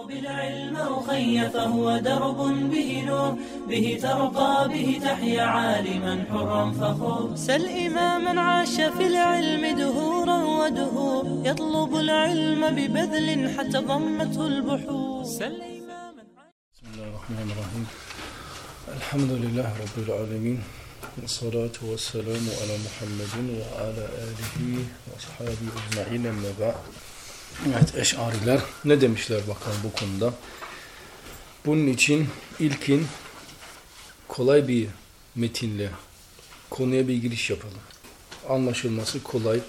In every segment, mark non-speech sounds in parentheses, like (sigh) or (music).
اطلب العلم أخي فهو درب به نور به ترقى به تحيا عالما حرا فخور. سل إماما عاش في العلم دهورا ودهور يطلب العلم ببذل حتى ضمته البحور. سل إماما بسم الله الرحمن الرحيم. الحمد لله رب العالمين والصلاة والسلام على محمد وعلى آله وصحابه ecmaîn emme ba'd. Evet eşariler ne demişler bakalım bu konuda. Bunun için ilkin kolay bir metinle konuya bir giriş yapalım. Anlaşılması kolay,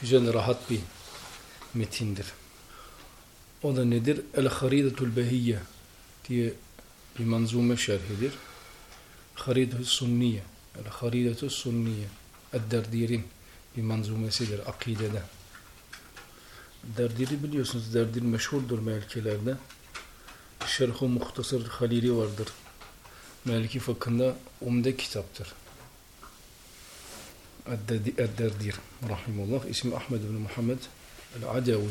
güzel, rahat bir metindir. O da nedir? El-Haridatul Behiyye diye bir manzume şerhidir. Haridatü Sunniye. El-Haridatü Sunniye. Edderdir'in bir manzumesidir akidede. Derdir'i biliyorsunuz. Derdir meşhurdur melkelerde. Şerh-u Muhtasar Halili vardır. Melki fıkhında umde kitaptır. Edderdir rahimullah. İsmi Ahmed bin Muhammed el-Adavi.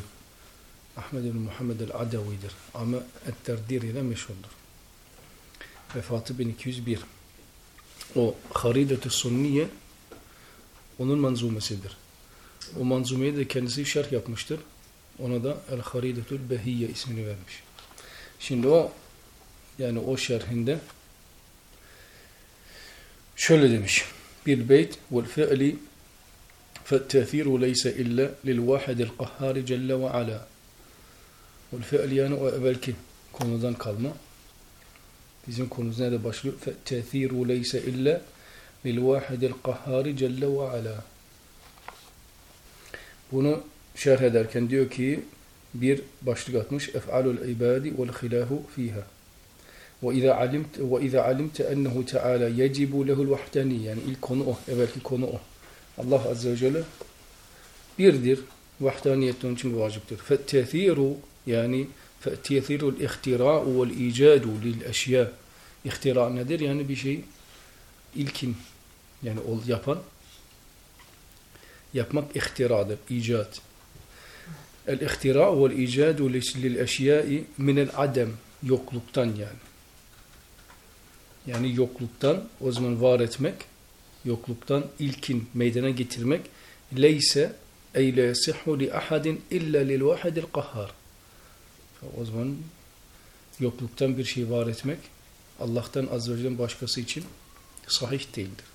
Ahmed bin Muhammed el-Adavi'dir. Ama Edderdir ile meşhurdur. Vefatı 1201. O Haridatü Sunniye onun manzumesidir. O manzumeyi de kendisi şerh yapmıştır. Ona da El Haridetul Behiyye ismini vermiş. Şimdi o yani o şerhinde şöyle demiş. Bir beyt vel fi'li fe'tâthîru leyse illa lil vâhidil kahhâri celle ve alâ. Yani o evvelki konudan kalma. Bizim konumuz nerede başlıyor? Fe'tâthîru leyse illa lil vâhidil kahhâri celle ve alâ. Bunu şerh ederken diyor ki bir başlık atmış ef'alul ibadi vel hilahu fiha. Ve iza alimt ve iza alimte ennehu Teala yecibu lehul vahdani yani ilk konu o, evvelki konu o. Allah azze ve celle birdir. Vahdaniyet onun için vaciptir. Fettethiru yani fettethirul ihtira'u vel icadu lil eşya. İhtira nedir? Yani bir şey ilkin yani ol, yapan yapmak ihtiradır, icat. El-ihtira'u vel-icadu lil-eşyai minel-adem. Yokluktan yani. Yani yokluktan o zaman var etmek, yokluktan ilkin meydana getirmek. Leyse ey le yasihhu li ahadin illa lil vahidil kahhar. O zaman yokluktan bir şey var etmek Allah'tan azze ve celle başkası için sahih değildir.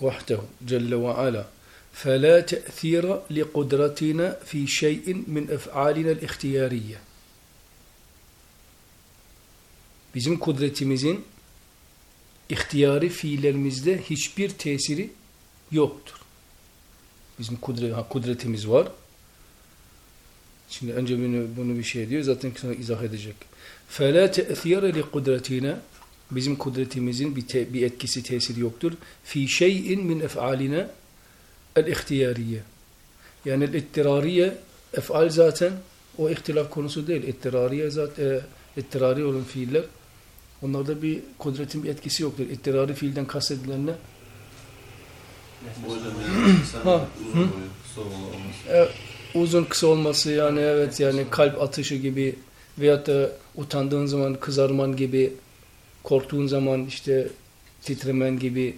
Vahdehu celle ve ala فلا تأثير لقدرتنا في شيء من أفعالنا الاختيارية Bizim kudretimizin ihtiyari fiillerimizde hiçbir tesiri yoktur. Bizim kudret, ha, kudretimiz var. Şimdi önce bunu, bunu bir şey diyor zaten sonra izah edecek. فَلَا تَأْثِيرَ لِقُدْرَتِينَ Bizim kudretimizin bir, te, bir etkisi, tesiri yoktur. Fi şeyin min ef'alina el-ihtiyariye. Yani el-ittirariye ef'al zaten o ihtilaf konusu değil. İttirariye zaten e, ittirari olan fiiller onlarda bir kudretin bir etkisi yoktur. İttirari fiilden kastedilen ne? (clears throat) Ha, uzun. E, uzun kısa olması yani evet yani kalp atışı gibi veyahut da utandığın zaman kızarman gibi korktuğun zaman işte titremen gibi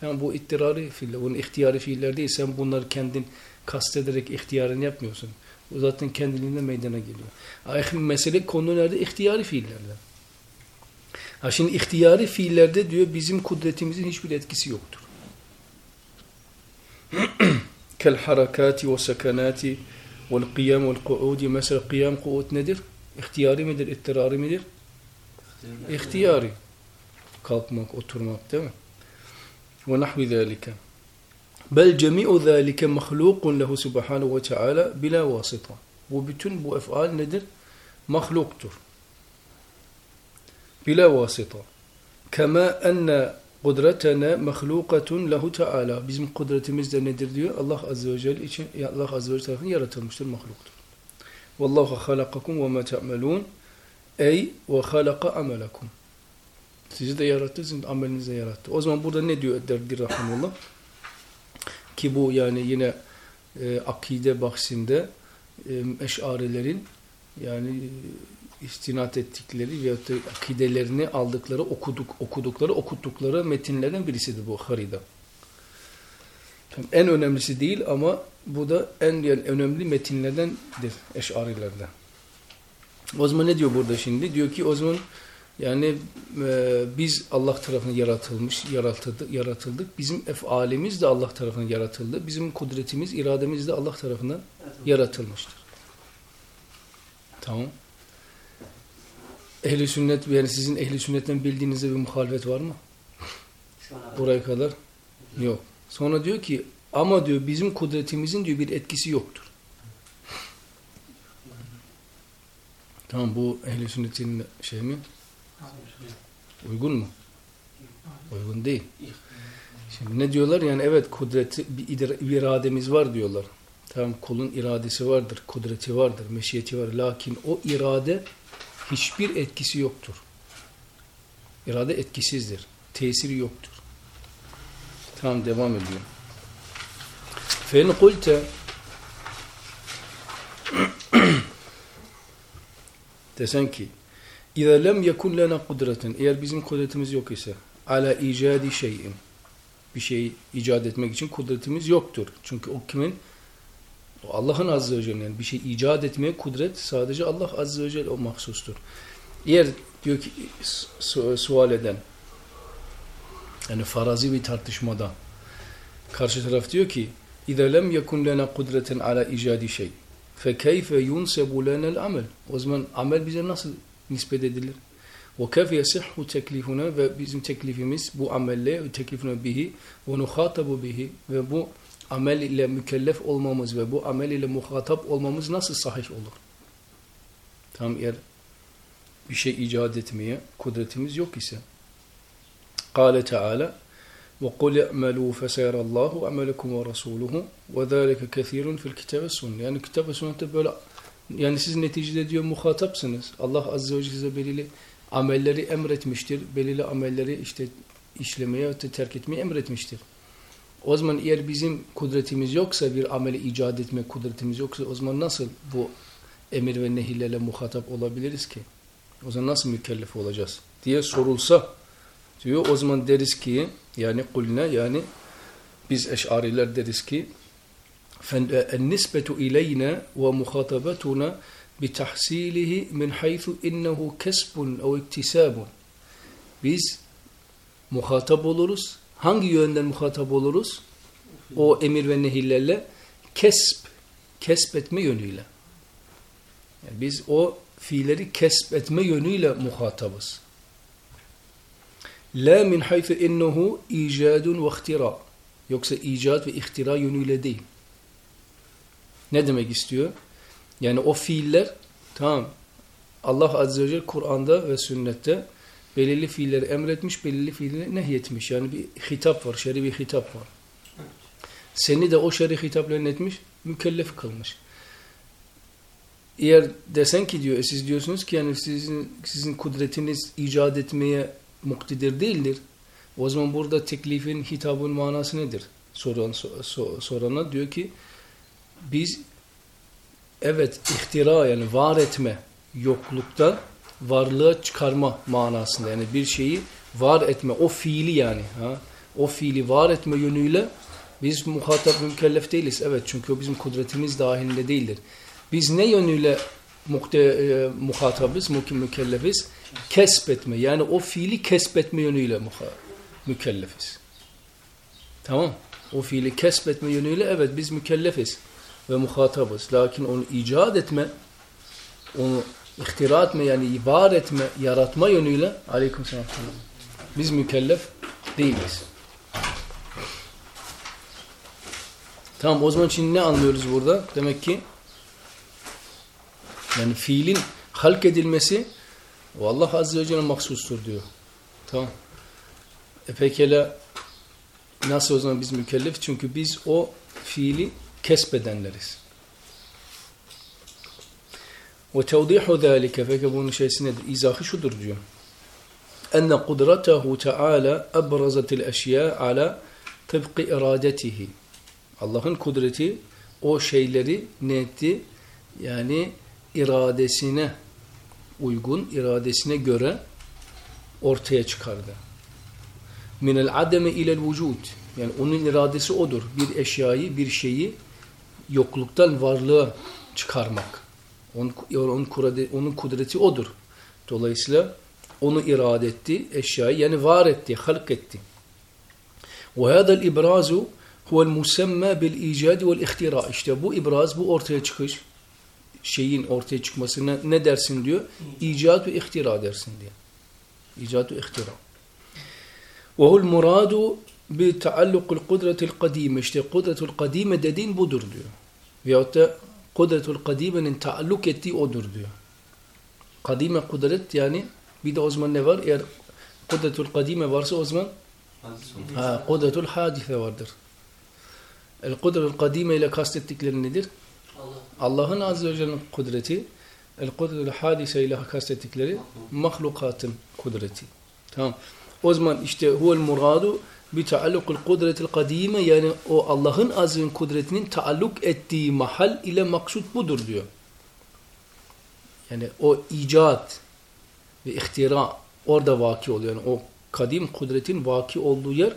falan bu ittirari fiiller, bunun ihtiyari fiiller değil. Sen bunları kendin kastederek ihtiyarını yapmıyorsun. Bu zaten kendiliğinden meydana geliyor. Ayet mesele konu nerede? İhtiyari fiillerde. Ha şimdi ihtiyari fiillerde diyor bizim kudretimizin hiçbir etkisi yoktur. (clears throat) Kel harakati ve sekanati vel kıyam vel kuudi. Mesela kıyam kuud nedir? İhtiyari midir? İttirari midir? İhtiyari. Kalkmak, oturmak değil mi? ونحو ذلك. بل جميع ذلك مخلوق له سبحانه وتعالى بلا واسطة. وبتن بأفعال ندر مخلوق تر. بلا واسطة. كما أن قدرتنا مخلوقة له تعالى. بزم قدرة مزد ندر ديو. الله عز وجل الله عز وجل تعالى يرتلمش المخلوق تر. والله خلقكم وما تعملون. أي وخلق عملكم. Sizi de yarattı, sizin amelinizi de yarattı. O zaman burada ne diyor Derdi Rahimullah? Ki bu yani yine e, akide bahsinde e, eşarilerin yani e, istinat ettikleri da akidelerini aldıkları, okuduk, okudukları, okuttukları metinlerden birisidir bu harida. En önemlisi değil ama bu da en yani önemli metinlerdendir eşarilerden. O zaman ne diyor burada şimdi? Diyor ki o zaman yani e, biz Allah tarafından yaratılmış, yaratıldı, yaratıldık. Bizim efalimiz de Allah tarafından yaratıldı. Bizim kudretimiz, irademiz de Allah tarafından yaratılmıştır. Tamam. Ehli sünnet yani sizin ehli sünnetten bildiğinizde bir muhalefet var mı? Buraya kadar yok. Sonra diyor ki ama diyor bizim kudretimizin diyor bir etkisi yoktur. Tamam bu ehli sünnetin şey mi? Uygun mu? Uygun değil. Şimdi ne diyorlar? Yani evet kudreti bir, idra- bir irademiz var diyorlar. Tamam kulun iradesi vardır, kudreti vardır, meşiyeti var. Lakin o irade hiçbir etkisi yoktur. İrade etkisizdir. Tesiri yoktur. Tamam devam ediyor. فَاِنْ قُلْتَ Desen ki اِذَا لَمْ يَكُنْ لَنَا قُدْرَةً Eğer bizim kudretimiz yok ise ala icadi şeyin bir şey icat etmek için kudretimiz yoktur. Çünkü o kimin? O Allah'ın azze ve celle yani bir şey icat etmeye kudret sadece Allah azze ve celle o mahsustur. Eğer diyor ki su sual eden yani farazi bir tartışmada karşı taraf diyor ki اِذَا لَمْ يَكُنْ لَنَا قُدْرَةً عَلَى اِجَادِ شَيْءٍ فَكَيْفَ يُنْسَبُ لَنَا الْعَمَلِ O zaman amel bize nasıl nispet edilir? وَكَفْ يَسِحُّ teklifuna ve bizim teklifimiz bu amelle teklifuna bihi ve nuhatabu bihi ve bu amel ile mükellef olmamız ve bu amel ile muhatap olmamız nasıl sahih olur? Tam eğer bir şey icat etmeye kudretimiz yok ise قال تعالى وقل اعملوا فسيرى الله عملكم ورسوله وذلك كثير في الكتاب والسنة yani kitap ve sünnette böyle yani siz neticede diyor muhatapsınız. Allah azze ve celle belirli amelleri emretmiştir. Belirli amelleri işte işlemeye ve terk etmeyi emretmiştir. O zaman eğer bizim kudretimiz yoksa bir ameli icat etme kudretimiz yoksa o zaman nasıl bu emir ve nehirlerle muhatap olabiliriz ki? O zaman nasıl mükellef olacağız diye sorulsa diyor o zaman deriz ki yani kulne yani biz eşariler deriz ki النسبة إلينا ومخاطبتنا بتحصيله من حيث إنه كسب أو اكتساب biz muhatap oluruz. Hangi yönden muhatap oluruz? O emir ve nehirlerle kesp, kesbetme yönüyle. Yani biz o fiilleri kesbetme yönüyle muhatabız. La min haythu innehu icadun ve ihtira. Yoksa icat ve ihtira yönüyle değil. Ne demek istiyor? Yani o fiiller tamam Allah Azze ve Celle Kur'an'da ve sünnette belirli fiilleri emretmiş, belirli fiilleri nehyetmiş. Yani bir hitap var, şer'i bir hitap var. Seni de o şer'i hitapla netmiş, mükellef kılmış. Eğer desen ki diyor, e siz diyorsunuz ki yani sizin sizin kudretiniz icat etmeye muktedir değildir. O zaman burada teklifin, hitabın manası nedir? Soran, so, sorana diyor ki biz evet ihtira yani var etme yokluktan varlığa çıkarma manasında yani bir şeyi var etme o fiili yani ha o fiili var etme yönüyle biz muhatap mükellef değiliz evet çünkü o bizim kudretimiz dahilinde değildir. Biz ne yönüyle muhte, e, muhatabız, mükellefiz? Kesbetme yani o fiili kesbetme yönüyle mükellefiz. Tamam. O fiili kesbetme yönüyle evet biz mükellefiz ve muhatabız. Lakin onu icat etme, onu ihtira etme yani var etme, yaratma yönüyle aleyküm selam. Biz mükellef değiliz. Tamam o zaman şimdi ne anlıyoruz burada? Demek ki yani fiilin halk edilmesi o Allah Azze ve Celle mahsustur diyor. Tamam. E pekala nasıl o zaman biz mükellef? Çünkü biz o fiili kesbedenleriz. Ve tevdihu zâlike peki bunun şeysi nedir? İzahı şudur diyor. Enne kudretehu teâlâ ebrazetil eşyâ ala tıbkı iradetihi. Allah'ın kudreti o şeyleri ne etti? Yani iradesine uygun, iradesine göre ortaya çıkardı. Minel ademe ilel vücud. Yani onun iradesi odur. Bir eşyayı, bir şeyi yokluktan varlığa çıkarmak. Onun, onun, kurade, onun kudreti odur. Dolayısıyla onu irade etti, eşyayı yani var etti, halk etti. وهذا الإبراز هو المسمى بالإيجاد والاختراع. İşte bu ibraz, bu ortaya çıkış, şeyin ortaya çıkmasına ne dersin diyor? İcat ve ihtira dersin diyor. İcat ve ihtira. وهو المراد بتعلق القدرة القديمة. İşte kudretul kadime dediğin budur diyor. Veyahut da kudretul kadimenin taalluk ettiği odur diyor. Kadime kudret yani bir de o zaman ne var? Eğer kudretul kadime varsa o zaman ha, kudretul hadise vardır. El kudretul kadime ile kastettikleri nedir? Allah. Allah'ın azze ve celle'nin kudreti, el kudretul hadise ile kastettikleri mahlukatın kudreti. Tamam. O zaman işte huvel muradu bi taallukul kudretil kadime yani o Allah'ın ve kudretinin taalluk ettiği mahal ile maksut budur diyor. Yani o icat ve ihtira orada vaki oluyor. Yani o kadim kudretin vaki olduğu yer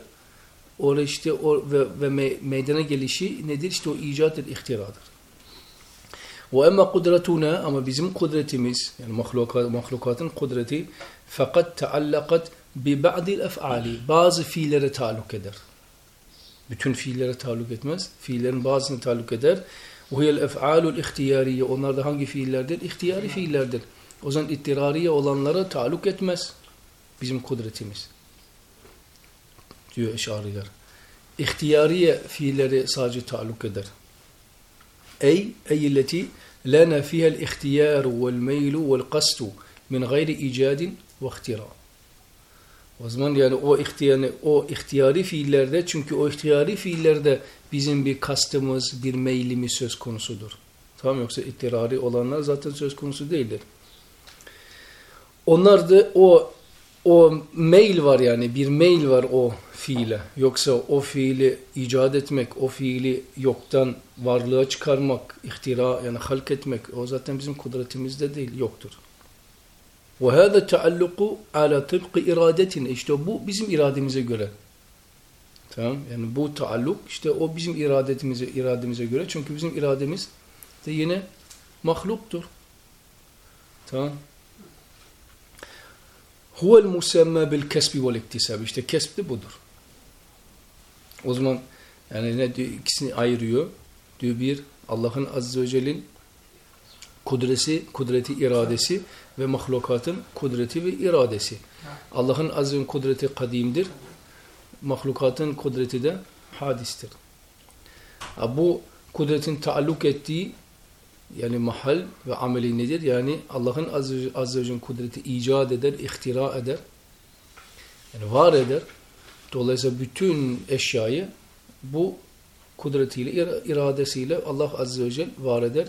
orada işte o ve, ve me, meydana gelişi nedir? İşte o icat ve ihtiradır. Ve emma kudretuna ama bizim kudretimiz yani mahlukat, mahlukatın kudreti fakat taallakat bi ba'dil ef'ali bazı fiillere taalluk eder. Bütün fiillere taalluk etmez. Fiillerin bazısını taalluk eder. Ve hiyel ef'alul ihtiyariye. Onlar da hangi fiillerdir? İhtiyari fiillerdir. O zaman ittirariye olanlara taalluk etmez. Bizim kudretimiz. Diyor eşariler. İhtiyariye fiilleri sadece taalluk eder. Ey, ey illeti lana fihel ihtiyaru vel meylu vel kastu min gayri icadin ve ihtira. O zaman yani o ihtiyari, o ihtiyari fiillerde çünkü o ihtiyari fiillerde bizim bir kastımız, bir meylimiz söz konusudur. Tamam yoksa ittirari olanlar zaten söz konusu değildir. Onlar da o o mail var yani bir mail var o fiile. Yoksa o fiili icat etmek, o fiili yoktan varlığa çıkarmak, ihtira yani halk etmek o zaten bizim kudretimizde değil, yoktur وَهَذَا تَعَلُّقُ عَلَى طِبْقِ iradetin İşte bu bizim irademize göre. Tamam yani bu taalluk işte o bizim iradetimize irademize göre çünkü bizim irademiz de yine mahluktur. Tamam. Huvel musemma bil kesbi vel iktisab. İşte kesb de budur. O zaman yani ne diyor ikisini ayırıyor. Diyor bir Allah'ın azze ve celle'nin kudresi, kudreti, iradesi ve mahlukatın kudreti ve iradesi. Allah'ın ve kudreti kadimdir. Mahlukatın kudreti de hadistir. Ha, bu kudretin taalluk ettiği yani mahal ve ameli nedir? Yani Allah'ın azze, ve kudreti icat eder, ihtira eder. Yani var eder. Dolayısıyla bütün eşyayı bu kudretiyle, iradesiyle Allah azze ve var eder.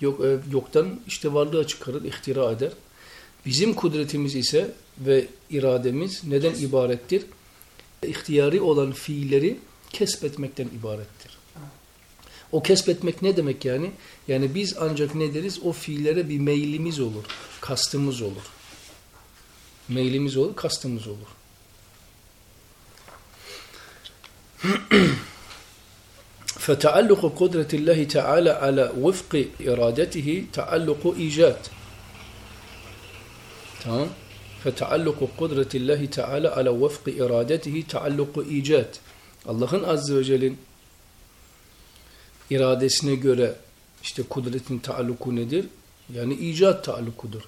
Yok, e, yoktan işte varlığa çıkarır, ihtira eder. Bizim kudretimiz ise ve irademiz neden ibarettir? İhtiyari olan fiilleri kesbetmekten ibarettir. O kesbetmek ne demek yani? Yani biz ancak ne deriz? O fiillere bir meylimiz olur, kastımız olur. Meylimiz olur, kastımız olur. (clears throat) فَتَعَلُّقُ قُدْرَةِ اللّٰهِ تَعَالَى عَلَى وِفْقِ اِرَادَتِهِ تَعَلُّقُ اِيجَادٍ Tamam. فَتَعَلُّقُ قُدْرَةِ اللّٰهِ تَعَالَى عَلَى وَفْقِ اِرَادَتِهِ تَعَلُّقُ اِيجَادٍ Allah'ın azze ve celle'nin iradesine göre işte kudretin taalluku nedir? Yani icat taallukudur.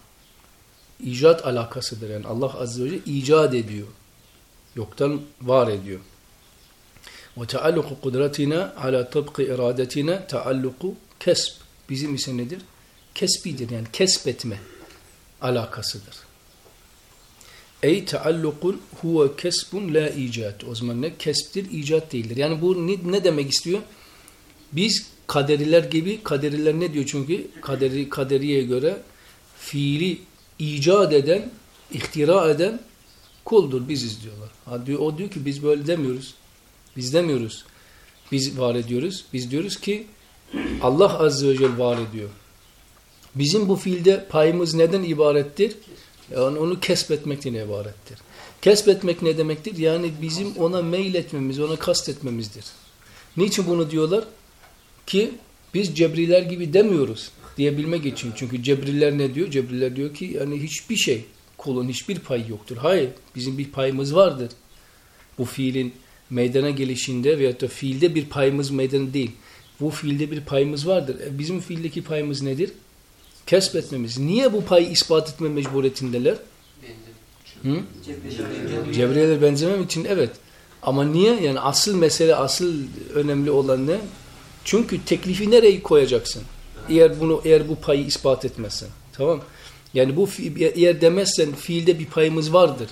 İcat alakasıdır. Yani Allah azze ve celle icat ediyor. Yoktan var ediyor. Taalluku kudretina ala tıbkı iradetina taalluku kesb. Bizim ise nedir? Kesbidir. Yani kesbetme alakasıdır. Ey taallukun huve kesbun la icat. O zaman ne? Kesbdir, icat değildir. Yani bu ne, ne demek istiyor? Biz kaderiler gibi, kaderiler ne diyor çünkü? Kaderi, kaderiye göre fiili icat eden, ihtira eden kuldur, biziz diyorlar. Ha, diyor, o diyor ki biz böyle demiyoruz. Biz demiyoruz. Biz var ediyoruz. Biz diyoruz ki Allah Azze ve Celle var ediyor. Bizim bu fiilde payımız neden ibarettir? Yani onu kesbetmekten ibarettir. Kesbetmek ne demektir? Yani bizim ona meyletmemiz, ona kastetmemizdir. Niçin bunu diyorlar? Ki biz cebriler gibi demiyoruz diyebilmek için. Çünkü cebriler ne diyor? Cebriler diyor ki yani hiçbir şey, kulun hiçbir pay yoktur. Hayır, bizim bir payımız vardır. Bu fiilin meydana gelişinde veyahut da fiilde bir payımız meydana değil. Bu fiilde bir payımız vardır. E bizim fiildeki payımız nedir? Kesbetmemiz. Niye bu payı ispat etme mecburiyetindeler? Hı? Cebriye'ye benzemem için evet. Ama niye? Yani asıl mesele, asıl önemli olan ne? Çünkü teklifi nereye koyacaksın? Eğer bunu eğer bu payı ispat etmezsen. Tamam? Yani bu eğer demezsen fiilde bir payımız vardır.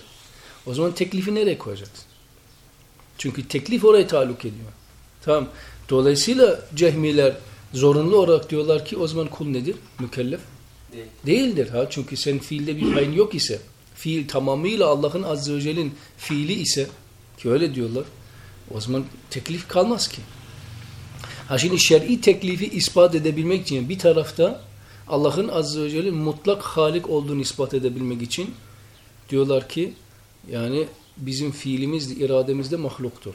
O zaman teklifi nereye koyacaksın? Çünkü teklif oraya taluk ediyor. Tamam. Dolayısıyla cehmiler zorunlu olarak diyorlar ki o zaman kul nedir? Mükellef. Değil. Değildir. Ha? Çünkü sen fiilde bir payın yok ise fiil tamamıyla Allah'ın Azze ve Celle'nin fiili ise ki öyle diyorlar o zaman teklif kalmaz ki. Ha şimdi şer'i teklifi ispat edebilmek için bir tarafta Allah'ın Azze ve Celle'nin mutlak halik olduğunu ispat edebilmek için diyorlar ki yani bizim fiilimiz, irademiz de mahluktur.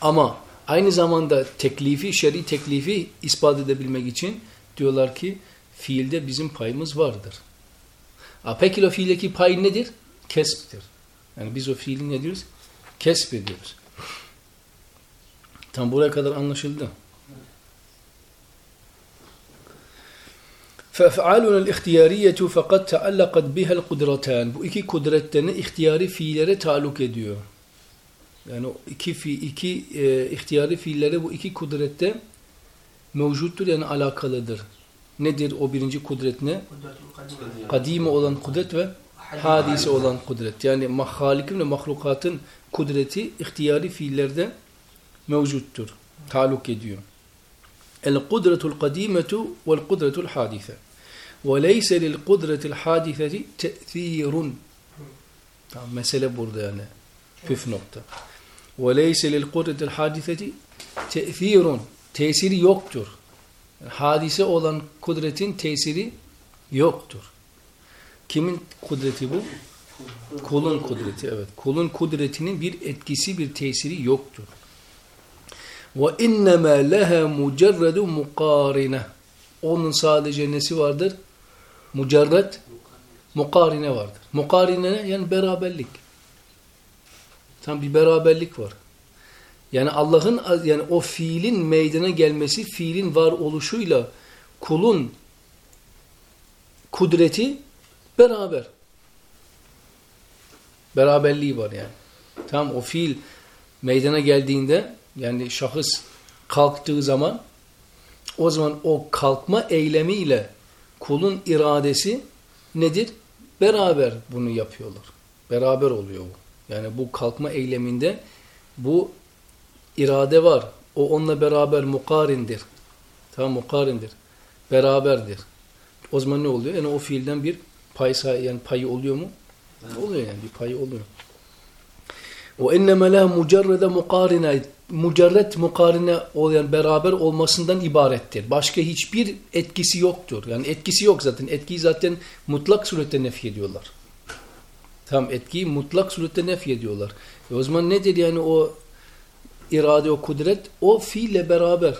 Ama aynı zamanda teklifi, şer'i teklifi ispat edebilmek için diyorlar ki fiilde bizim payımız vardır. Ha, peki o fiildeki pay nedir? Kesbdir. Yani biz o fiili ne diyoruz? Kesb ediyoruz. Tam buraya kadar anlaşıldı. فَاَفْعَالُنَا الْاِخْتِيَارِيَّةُ فَقَدْ تَعَلَّقَتْ بِهَا الْقُدْرَتَانِ Bu iki kudretlerini ihtiyari fiillere taluk ediyor. Yani o iki, fi, iki e, ihtiyari fiillere bu iki kudrette mevcuttur yani alakalıdır. Nedir o birinci kudret ne? Kadime olan kudret ve hadise olan kudret. Yani mahalikin ve mahlukatın kudreti ihtiyari fiillerde mevcuttur. Taluk ediyor. El-kudretul kadimetu vel kudretul hadise. Lil kudretil hadiseti te'thirun. Tamam, mesele burada yani. Püf nokta. Lil kudretil hadiseti te'thirun. Tesiri yoktur. Hadise olan kudretin tesiri yoktur. Kimin kudreti bu? Kulun kudreti evet. Kulun kudretinin bir etkisi, bir tesiri yoktur. Ve innema leha mucerredu mukarine. Onun sadece nesi vardır? Mucerred mukarine vardır. Mukarine ne? Yani beraberlik. Tam bir beraberlik var. Yani Allah'ın yani o fiilin meydana gelmesi, fiilin var oluşuyla kulun kudreti beraber. Beraberliği var yani. Tam o fiil meydana geldiğinde yani şahıs kalktığı zaman o zaman o kalkma eylemiyle kulun iradesi nedir? Beraber bunu yapıyorlar. Beraber oluyor bu. Yani bu kalkma eyleminde bu irade var. O onunla beraber mukarindir. Tamam mukarindir. Beraberdir. O zaman ne oluyor? Yani o fiilden bir pay yani payı oluyor mu? Oluyor yani bir payı oluyor. Enneme la mucerrede mukarine mucerret mukarine yani beraber olmasından ibarettir. Başka hiçbir etkisi yoktur. Yani etkisi yok zaten. Etkiyi zaten mutlak surette nefi ediyorlar. Tam etkiyi mutlak surette nefi ediyorlar. E o zaman nedir yani o irade, o kudret o fiille beraber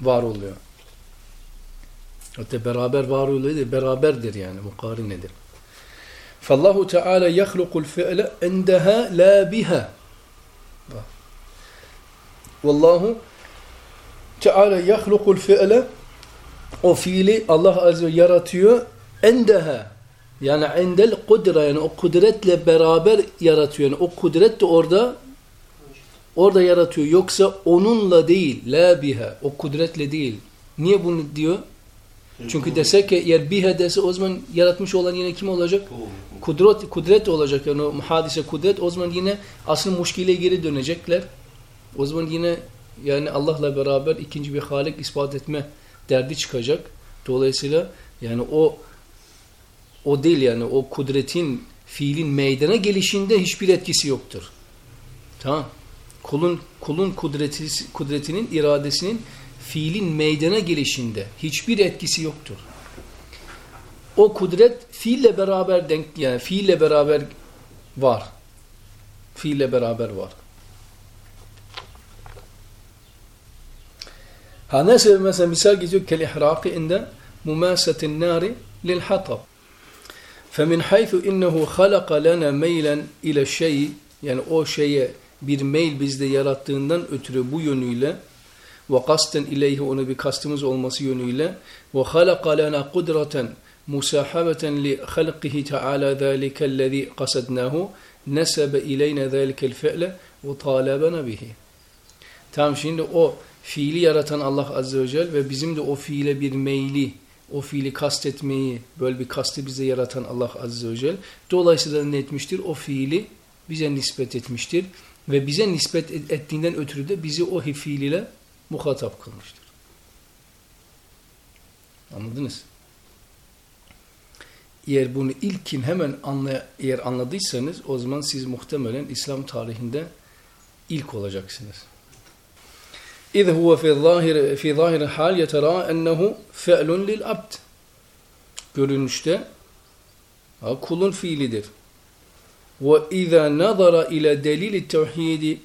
var oluyor. Hatta beraber var oluyor değil, beraberdir yani, mukarinedir. فالله تعالى يخلق الفعل عندها لا بها والله تعالى يخلق الفعل o fiili Allah Azze ve yaratıyor endeha yani endel kudra yani o kudretle beraber yaratıyor. Yani o kudret de orada orada yaratıyor. Yoksa onunla değil. La biha. O kudretle değil. Niye bunu diyor? Çünkü desek ki eğer biha dese o zaman yaratmış olan yine kim olacak? Kudret, kudret olacak. Yani o hadise kudret o zaman yine asıl muşkile geri dönecekler. O zaman yine yani Allah'la beraber ikinci bir halik ispat etme derdi çıkacak. Dolayısıyla yani o o değil yani o kudretin fiilin meydana gelişinde hiçbir etkisi yoktur. Tamam. Kulun kulun kudreti, kudretinin iradesinin fiilin meydana gelişinde hiçbir etkisi yoktur. O kudret fiille beraber denk yani fiille beraber var. Fiille beraber var. Ha nasıl mesela misal geçiyor kel ihraqi inde mumasatin nari lil hatab. فمن حيث إنه خلق لنا ميلا إلى الشيء yani o şeye bir meyl bizde yarattığından ötürü bu yönüyle ve kasten ileyhi onu bir kastımız olması yönüyle ve halaka lana kudraten musahabeten li halqihi teala zâlikellezî kasadnahu nesebe ileyne zâlikel fe'le ve talabena bihi. Tamam şimdi o fiili yaratan Allah Azze ve Celle ve bizim de o fiile bir meyli, o fiili kastetmeyi, böyle bir kastı bize yaratan Allah Azze ve Celle. Dolayısıyla ne etmiştir? O fiili bize nispet etmiştir. Ve bize nispet ettiğinden ötürü de bizi o fiil ile muhatap kılmıştır. Anladınız? Eğer bunu ilkin hemen anlay eğer anladıysanız o zaman siz muhtemelen İslam tarihinde ilk olacaksınız. İz huve fi zahir fi zahir hal yetera ennehu fe'lun lil abd. Görünüşte kulun fiilidir. Ve iza nazara ila delil tevhid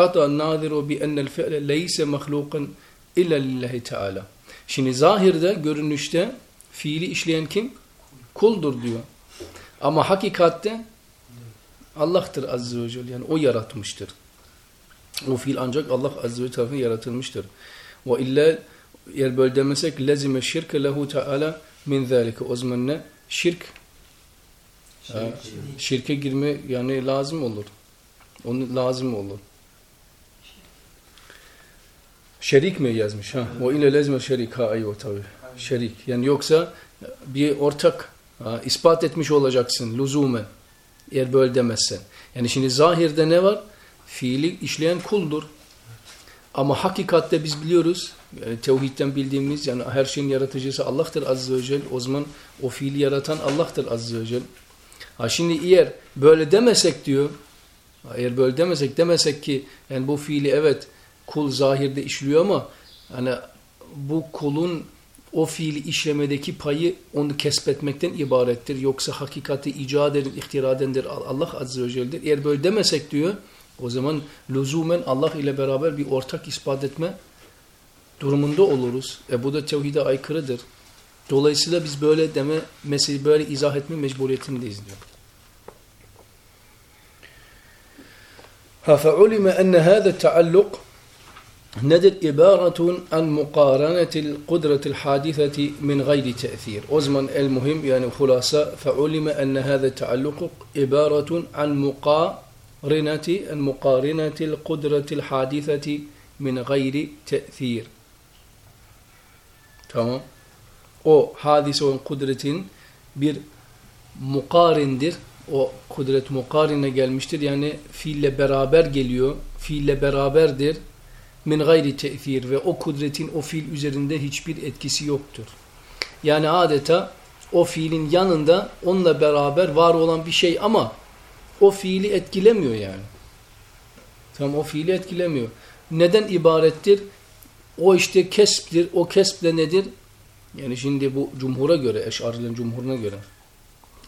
qata naziru bi enel fe'le leyse mahlukan illa lillahi teala. Şimdi zahirde görünüşte fiili işleyen kim? Kuldur diyor. Ama hakikatte Allah'tır azze ve celle. Yani o yaratmıştır. O fiil ancak Allah azze ve celle tarafından yaratılmıştır. Ve illa eğer böyle demesek lezime şirke lehu teala min zâlike. O zaman ne? Şirk ha, şirke girme yani lazım olur. Onu lazım olur. Şerik mi yazmış ha? O ile lezme şerik ha ayyo tabi. Şerik. Yani yoksa bir ortak ha, ispat etmiş olacaksın lüzumen. Eğer böyle demezsen. Yani şimdi zahirde ne var? Fiili işleyen kuldur. Ama hakikatte biz biliyoruz, yani tevhidden bildiğimiz yani her şeyin yaratıcısı Allah'tır azze ve celle. O zaman o fiili yaratan Allah'tır azze ve celle. Ha şimdi eğer böyle demesek diyor, eğer böyle demesek demesek ki yani bu fiili evet kul zahirde işliyor ama hani bu kulun o fiili işlemedeki payı onu kesbetmekten ibarettir. Yoksa hakikati icat eden, ihtira edendir Allah Azze ve Celle'dir. Eğer böyle demesek diyor, o zaman lüzumen Allah ile beraber bir ortak ispat etme durumunda oluruz. E bu da tevhide aykırıdır. Dolayısıyla biz böyle deme, meseleyi böyle izah etme mecburiyetindeyiz diyor. Ha fe'ulime enne hâze taalluk nedir? İbaretun an muqaranetil kudretil hadiseti min gayri te'thir. O zaman el muhim yani hulasa fe'ulime enne hâze taalluk ibaretun an muqarineti an muqarinetil kudretil hadiseti min gayri te'thir. Tamam. O hadise olan kudretin bir mukarindir. O kudret mukarine gelmiştir. Yani fiille beraber geliyor. Fiille beraberdir min gayri te'thir ve o kudretin o fiil üzerinde hiçbir etkisi yoktur. Yani adeta o fiilin yanında onunla beraber var olan bir şey ama o fiili etkilemiyor yani. Tamam o fiili etkilemiyor. Neden ibarettir? O işte kesbdir. O kesple nedir? Yani şimdi bu cumhura göre, Eş'arilerin cumhuruna göre.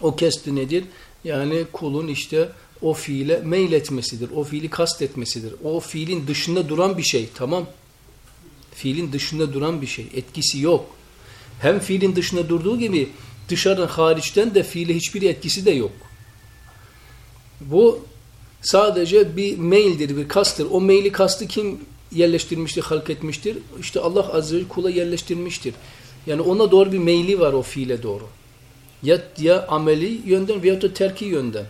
O kesbi nedir? Yani kulun işte o fiile meyletmesidir. O fiili kastetmesidir. O fiilin dışında duran bir şey. Tamam. Fiilin dışında duran bir şey. Etkisi yok. Hem fiilin dışında durduğu gibi dışarıdan hariçten de fiile hiçbir etkisi de yok. Bu sadece bir maildir, bir kastır. O maili kastı kim yerleştirmiştir, halk etmiştir? İşte Allah Azze ve kula yerleştirmiştir. Yani ona doğru bir meyli var o fiile doğru. Ya, ya ameli yönden veyahut da terki yönden.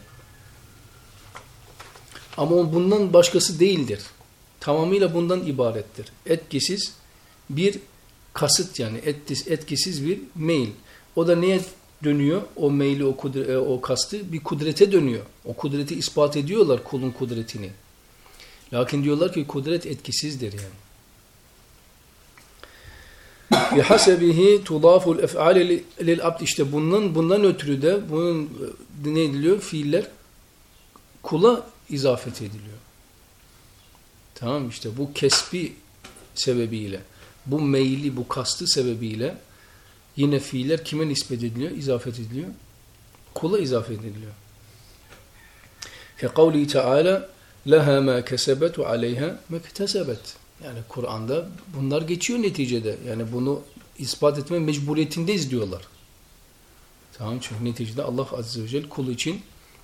Ama bundan başkası değildir. Tamamıyla bundan ibarettir. Etkisiz bir kasıt yani etkisiz bir mail. O da neye dönüyor? O maili, o, kudre, o kastı bir kudrete dönüyor. O kudreti ispat ediyorlar kulun kudretini. Lakin diyorlar ki kudret etkisizdir yani. bihasebihi tudaful ef'ali lil abd işte bundan bundan ötürü de bunun ne ediliyor? Fiiller kula izafet ediliyor. Tamam işte bu kesbi sebebiyle, bu meyli, bu kastı sebebiyle yine fiiller kime nispet ediliyor? İzafet ediliyor. Kula izafet ediliyor. Kekavli Teala leha ma kesebet ve aleyha mektesebet. Yani Kur'an'da bunlar geçiyor neticede. Yani bunu ispat etme mecburiyetindeyiz diyorlar. Tamam çünkü neticede Allah Azze ve Celle kul için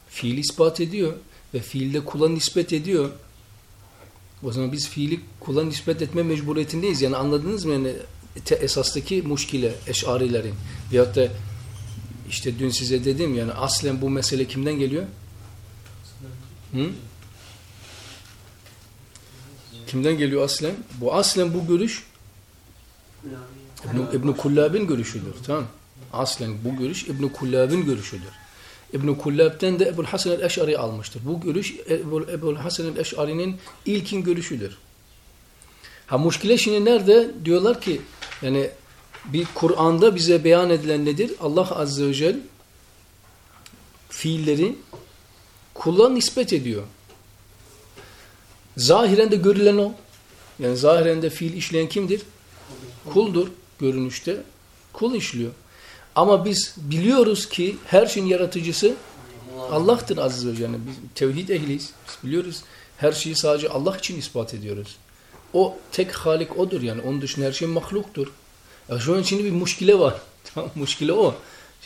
fiil ispat ediyor ve fiilde kula nispet ediyor. O zaman biz fiili kula nispet etme mecburiyetindeyiz. Yani anladınız mı? Yani te, esastaki muşkile eşarilerin veyahut da işte dün size dedim yani aslen bu mesele kimden geliyor? Hı? Kimden geliyor aslen? Bu aslen bu görüş İbn, İbn Kullab'in görüşüdür. Tamam. Aslen bu görüş İbn Kullab'in görüşüdür. İbn Kullab'den de Ebu'l Hasan el-Eş'ari almıştır. Bu görüş Ebu'l Hasan el-Eş'ari'nin ilkin görüşüdür. Ha muşkile şimdi nerede? Diyorlar ki yani bir Kur'an'da bize beyan edilen nedir? Allah Azze ve Celle fiilleri kula nispet ediyor. Zahiren de görülen o. Yani zahiren de fiil işleyen kimdir? Kuldur görünüşte. Kul işliyor. Ama biz biliyoruz ki her şeyin yaratıcısı Allah'tır azze ve celle. Biz tevhid ehliyiz. Biz biliyoruz. Her şeyi sadece Allah için ispat ediyoruz. O tek halik odur yani. Onun dışında her şey mahluktur. Ya şu an şimdi bir muşkile var. (laughs) Tamam muşkile o.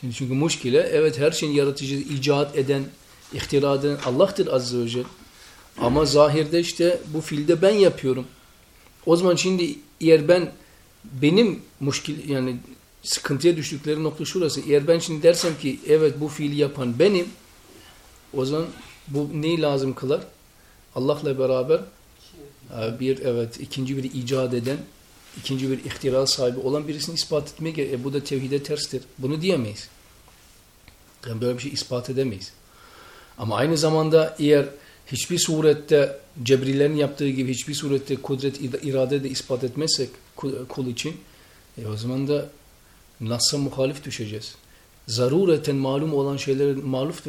Şimdi çünkü muşkile evet her şeyin yaratıcısı, icat eden, ihtira eden Allah'tır azze ve celle. Ama zahirde işte bu fiilde ben yapıyorum. O zaman şimdi eğer ben benim muşkil yani sıkıntıya düştükleri nokta şurası. Eğer ben şimdi dersem ki evet bu fiili yapan benim o zaman bu neyi lazım kılar? Allah'la beraber e, bir evet ikinci bir icat eden ikinci bir ihtira sahibi olan birisini ispat etmeye gerek. E, bu da tevhide terstir. Bunu diyemeyiz. Yani böyle bir şey ispat edemeyiz. Ama aynı zamanda eğer hiçbir surette cebrilerin yaptığı gibi hiçbir surette kudret irade de ispat etmezsek kul için e o zaman da Nas'a muhalif düşeceğiz. Zarureten malum olan şeylere maluf,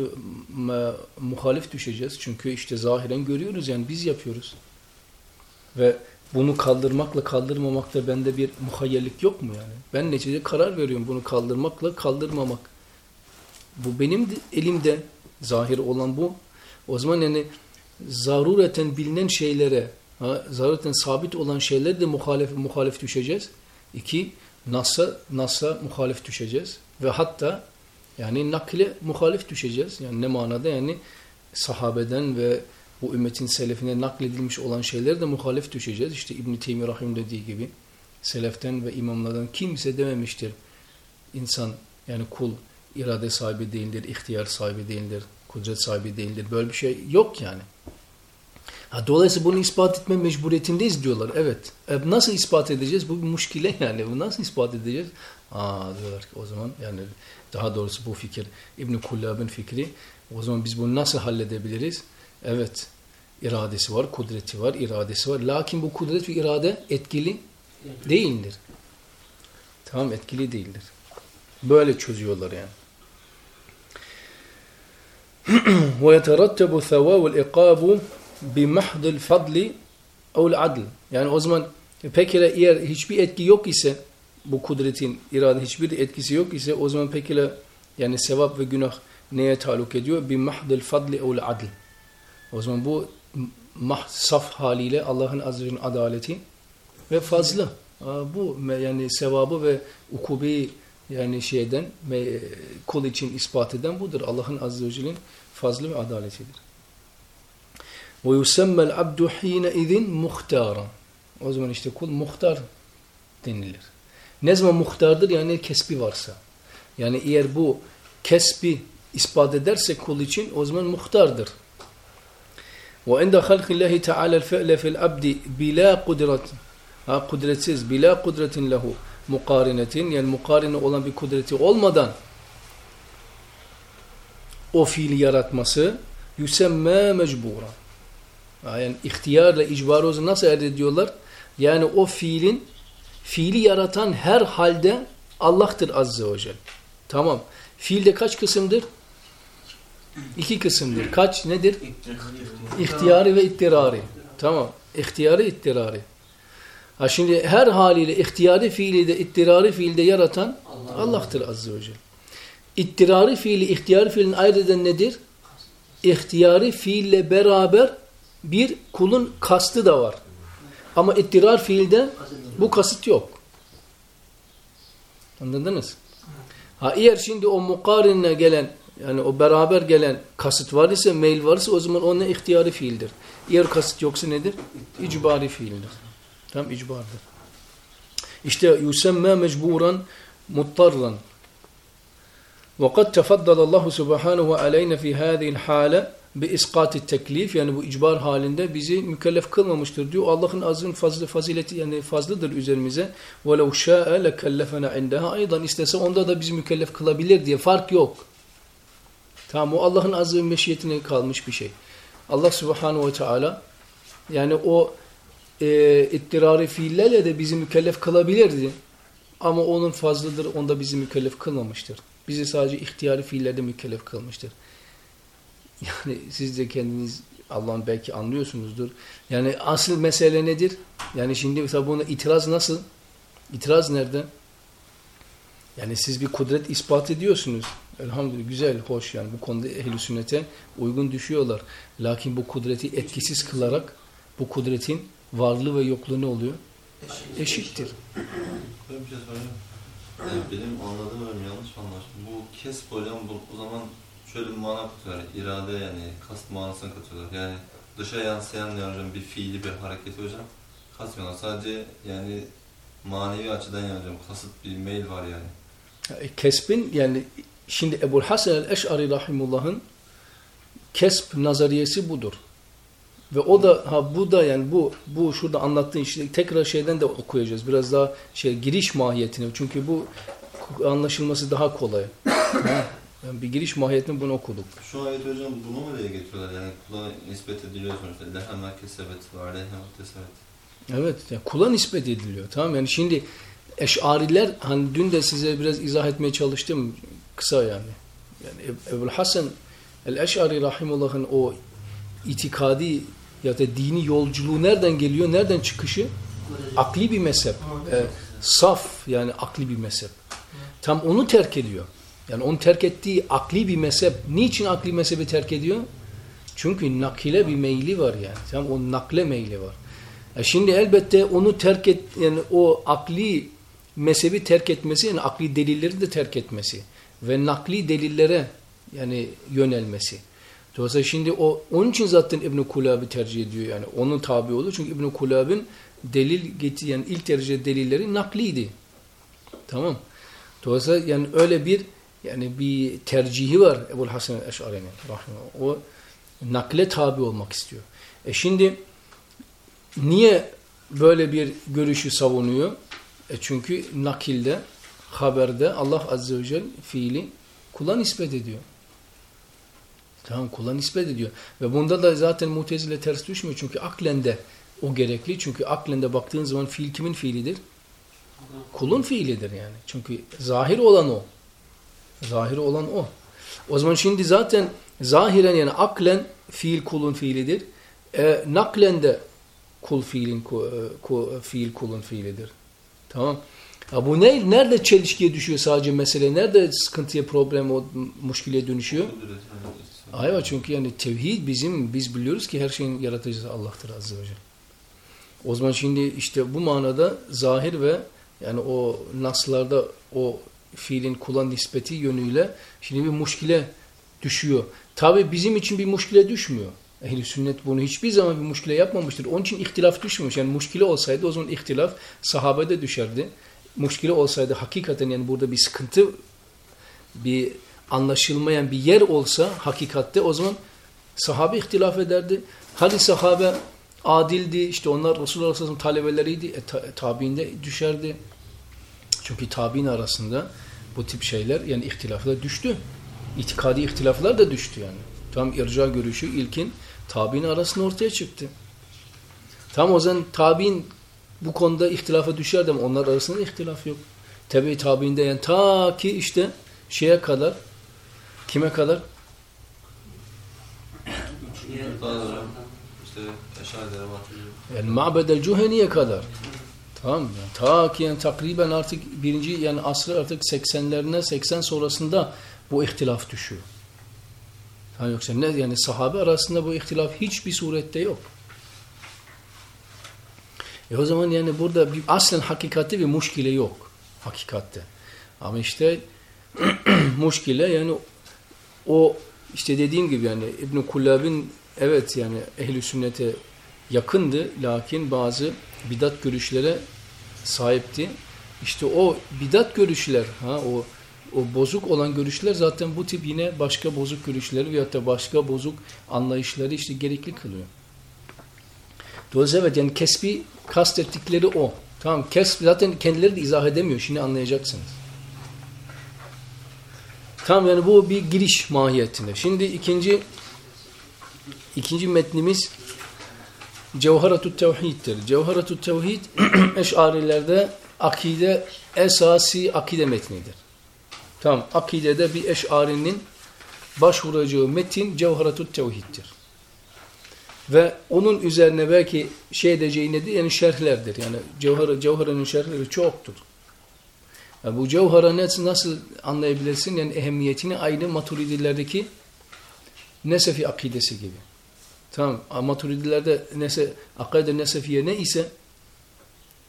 muhalif düşeceğiz. Çünkü işte zahiren görüyoruz yani biz yapıyoruz. Ve bunu kaldırmakla kaldırmamakta bende bir muhayyerlik yok mu yani? Ben neticede karar veriyorum bunu kaldırmakla kaldırmamak. Bu benim elimde zahir olan bu. O zaman yani zarureten bilinen şeylere, ha, zarureten sabit olan şeylere de muhalif, muhalif düşeceğiz. İki, Nas'a, Nas'a muhalif düşeceğiz. Ve hatta yani nakle muhalif düşeceğiz. Yani ne manada yani sahabeden ve bu ümmetin selefine nakledilmiş olan şeylere de muhalif düşeceğiz. İşte İbn-i Teymi Rahim dediği gibi seleften ve imamlardan kimse dememiştir. İnsan yani kul irade sahibi değildir, ihtiyar sahibi değildir, kudret sahibi değildir. Böyle bir şey yok yani. Ha, dolayısıyla bunu ispat etme mecburiyetindeyiz diyorlar. Evet. E, nasıl ispat edeceğiz? Bu bir muşkile (laughs) yani. Bu nasıl ispat edeceğiz? Aa diyorlar ki o zaman yani daha doğrusu bu fikir İbn Kullab'ın fikri. O zaman biz bunu nasıl halledebiliriz? Evet. iradesi var, kudreti var, iradesi var. Lakin bu kudret ve irade etkili değildir. Tamam etkili değildir. Böyle çözüyorlar yani. (clears throat) ويترتب ثواب الإقاب bimahdil fadli evl adl. Yani o zaman peki eğer hiçbir etki yok ise bu kudretin, irade hiçbir etkisi yok ise o zaman peki yani sevap ve günah neye taluk ediyor? Bimahdil fadli evl adl. O zaman bu mah, saf haliyle Allah'ın azizinin adaleti ve fazla. Bu yani sevabı ve ukubeyi yani şeyden kul için ispat eden budur. Allah'ın azze ve fazlı ve adaletidir. Ve yusemmel abdu hine izin. O zaman işte kul muhtar denilir. Ne zaman muhtardır? Yani kesbi varsa. Yani eğer bu kesbi ispat ederse kul için o zaman muhtardır. İnde halkillahi teala fe'le fil abdi bila kudret ha kudretsiz bila kudretin lehu mukarinetin yani mukarine olan bir kudreti olmadan o fiili yaratması yüsemme mecbura yani ihtiyarla icbarozu nasıl elde ediyorlar? Yani o fiilin fiili yaratan her halde Allah'tır azze ve celle. Tamam. Fiilde kaç kısımdır? İki kısımdır. Kaç nedir? İhtiyari ve ittirari. Tamam. İhtiyari, ittirari. Ha şimdi her haliyle ihtiyari fiili de ittirari fiilde yaratan Allah'tır Azze ve Celle. İttirari fiili ihtiyari fiilin ayrı eden nedir? İhtiyari fiille beraber bir kulun kastı da var. Ama ittirar fiilde bu kasıt yok. Anladınız? Ha eğer şimdi o mukarinle gelen yani o beraber gelen kasıt var ise, meyil varsa o zaman o ne ihtiyari fiildir. Eğer kasıt yoksa nedir? İcbari fiildir. Tam icbardır. İşte yusemme mecburan muttarran. وقد تفضل الله سبحانه علينا في هذه الحالة bi iskati teklif yani bu icbar halinde bizi mükellef kılmamıştır diyor. Allah'ın azim fazlı fazileti yani fazladır üzerimize. Ve lev şa'e lekellefena indaha aydan istese onda da bizi mükellef kılabilir diye fark yok. Tamam o Allah'ın azim meşiyetine kalmış bir şey. Allah subhanahu ve teala yani o e, ittirari fiillerle de bizi mükellef kılabilirdi. Ama onun fazladır onda bizi mükellef kılmamıştır. Bizi sadece ihtiyari fiillerde mükellef kılmıştır. Yani siz de kendiniz Allah'ın belki anlıyorsunuzdur. Yani asıl mesele nedir? Yani şimdi mesela buna itiraz nasıl? İtiraz nerede? Yani siz bir kudret ispat ediyorsunuz. Elhamdülillah güzel, hoş yani bu konuda ehl sünnete uygun düşüyorlar. Lakin bu kudreti etkisiz kılarak bu kudretin varlığı ve yokluğu ne oluyor? Eşittir. Ben bir şey. Yani benim anladığım yanlış mı anlaşıldı? Bu kesp hocam bu, o zaman şöyle bir mana katıyorlar. İrade yani kast manasını katıyorlar. Yani dışa yansıyan yani hocam bir fiili bir hareketi hocam katmıyorlar. Sadece yani manevi açıdan yani hocam kasıt bir mail var yani. E, Kesbin yani şimdi Ebu'l Hasan el-Eş'ari rahimullah'ın kesp nazariyesi budur. Ve o da ha bu da yani bu bu şurada anlattığın işte tekrar şeyden de okuyacağız. Biraz daha şey giriş mahiyetini. Çünkü bu anlaşılması daha kolay. (laughs) Yani bir giriş mahiyetini bunu okuduk. Şu ayet hocam bunu mu diye getiriyorlar yani kula nispet ediliyor sonuçta. Lehem kesebet var, lehem tesebet. Evet, yani kula nispet ediliyor. Tamam yani şimdi Eş'ariler hani dün de size biraz izah etmeye çalıştım kısa yani. Yani Ebu'l Hasan el-Eş'ari rahimullah'ın o itikadi ya da dini yolculuğu nereden geliyor? Nereden çıkışı? Akli bir mezhep. E, saf yani akli bir mezhep. Tam onu terk ediyor. Yani onu terk ettiği akli bir mezhep. Niçin akli mezhebi terk ediyor? Çünkü nakile bir meyli var yani. Tam o nakle meyli var. E şimdi elbette onu terk et yani o akli mezhebi terk etmesi yani akli delilleri de terk etmesi ve nakli delillere yani yönelmesi. Dolayısıyla şimdi o onun için zaten İbn Kulab'ı tercih ediyor yani onun tabi olur. Çünkü İbn Kulab'ın delil getiren yani ilk derece delilleri nakliydi. Tamam. Dolayısıyla yani öyle bir yani bir tercihi var Ebu'l Hasan el-Eş'ari'nin O nakle tabi olmak istiyor. E şimdi niye böyle bir görüşü savunuyor? E çünkü nakilde, haberde Allah Azze ve Celle fiili kula nispet ediyor. Tamam kula nispet ediyor. Ve bunda da zaten mutezile ters düşmüyor. Çünkü aklen de o gerekli. Çünkü aklen de baktığın zaman fiil kimin fiilidir? Kulun fiilidir yani. Çünkü zahir olan o. Zahir olan o. O zaman şimdi zaten zahiren yani aklen fiil kulun fiilidir. E, naklen de kul fiilin ku, ku, fiil kulun fiilidir. Tamam. Ha bu ne? Nerede çelişkiye düşüyor sadece mesele? Nerede sıkıntıya, problem, o muşkileye dönüşüyor? Ayva çünkü yani tevhid bizim, biz biliyoruz ki her şeyin yaratıcısı Allah'tır Azze ve Celle. O zaman şimdi işte bu manada zahir ve yani o naslarda o fiilin kula nispeti yönüyle şimdi bir muşkile düşüyor. Tabi bizim için bir muşkile düşmüyor. Ehl-i sünnet bunu hiçbir zaman bir muşkile yapmamıştır. Onun için ihtilaf düşmemiş. Yani muşkile olsaydı o zaman ihtilaf sahabede düşerdi. Muşkile olsaydı hakikaten yani burada bir sıkıntı bir anlaşılmayan bir yer olsa hakikatte o zaman sahabe ihtilaf ederdi. Hadi sahabe adildi işte onlar Resulullah Aleyhisselam talebeleriydi. E, ta, tabiinde düşerdi. Çünkü tabi'in arasında bu tip şeyler yani ihtilaflar düştü. İtikadi ihtilaflar da düştü yani. Tam irca görüşü ilkin tabi'in arasında ortaya çıktı. Tam o zaman tabi'in bu konuda ihtilafa düşerdi ama onlar arasında ihtilaf yok. Tabi tabi'inde yani ta ki işte şeye kadar kime kadar? Yani Ma'bedel Cuheni'ye kadar. Tamam mı? Ta ki yani takriben artık birinci yani asrı artık 80'lerine 80 sonrasında bu ihtilaf düşüyor. Yani yoksa ne yani sahabe arasında bu ihtilaf hiçbir surette yok. E o zaman yani burada bir aslen hakikati bir muşkile yok. Hakikatte. Ama işte (clears throat) muşkile yani o işte dediğim gibi yani İbn Kullab'in evet yani ehli sünnete yakındı lakin bazı bidat görüşlere sahipti. İşte o bidat görüşler ha o o bozuk olan görüşler zaten bu tip yine başka bozuk görüşleri veyahut da başka bozuk anlayışları işte gerekli kılıyor. Dolayısıyla evet yani kesbi kastettikleri o. Tamam kesb zaten kendileri de izah edemiyor. Şimdi anlayacaksınız. Tamam yani bu bir giriş mahiyetinde. Şimdi ikinci ikinci metnimiz Cevheratut Tevhid'dir. Cevheratut Tevhid (clears throat) eşarilerde akide esası akide metnidir. Tamam akidede bir eşarinin başvuracağı metin Cevheratut Tevhid'dir. Ve onun üzerine belki şey edeceği nedir? Yani şerhlerdir. Yani Cevher, Cevhera'nın şerhleri çoktur. Yani bu Cevher'a nasıl anlayabilirsin? Yani ehemmiyetini aynı maturidilerdeki Nesefi akidesi gibi. Tamam. Maturidilerde nese, akide Nesefiye ne ise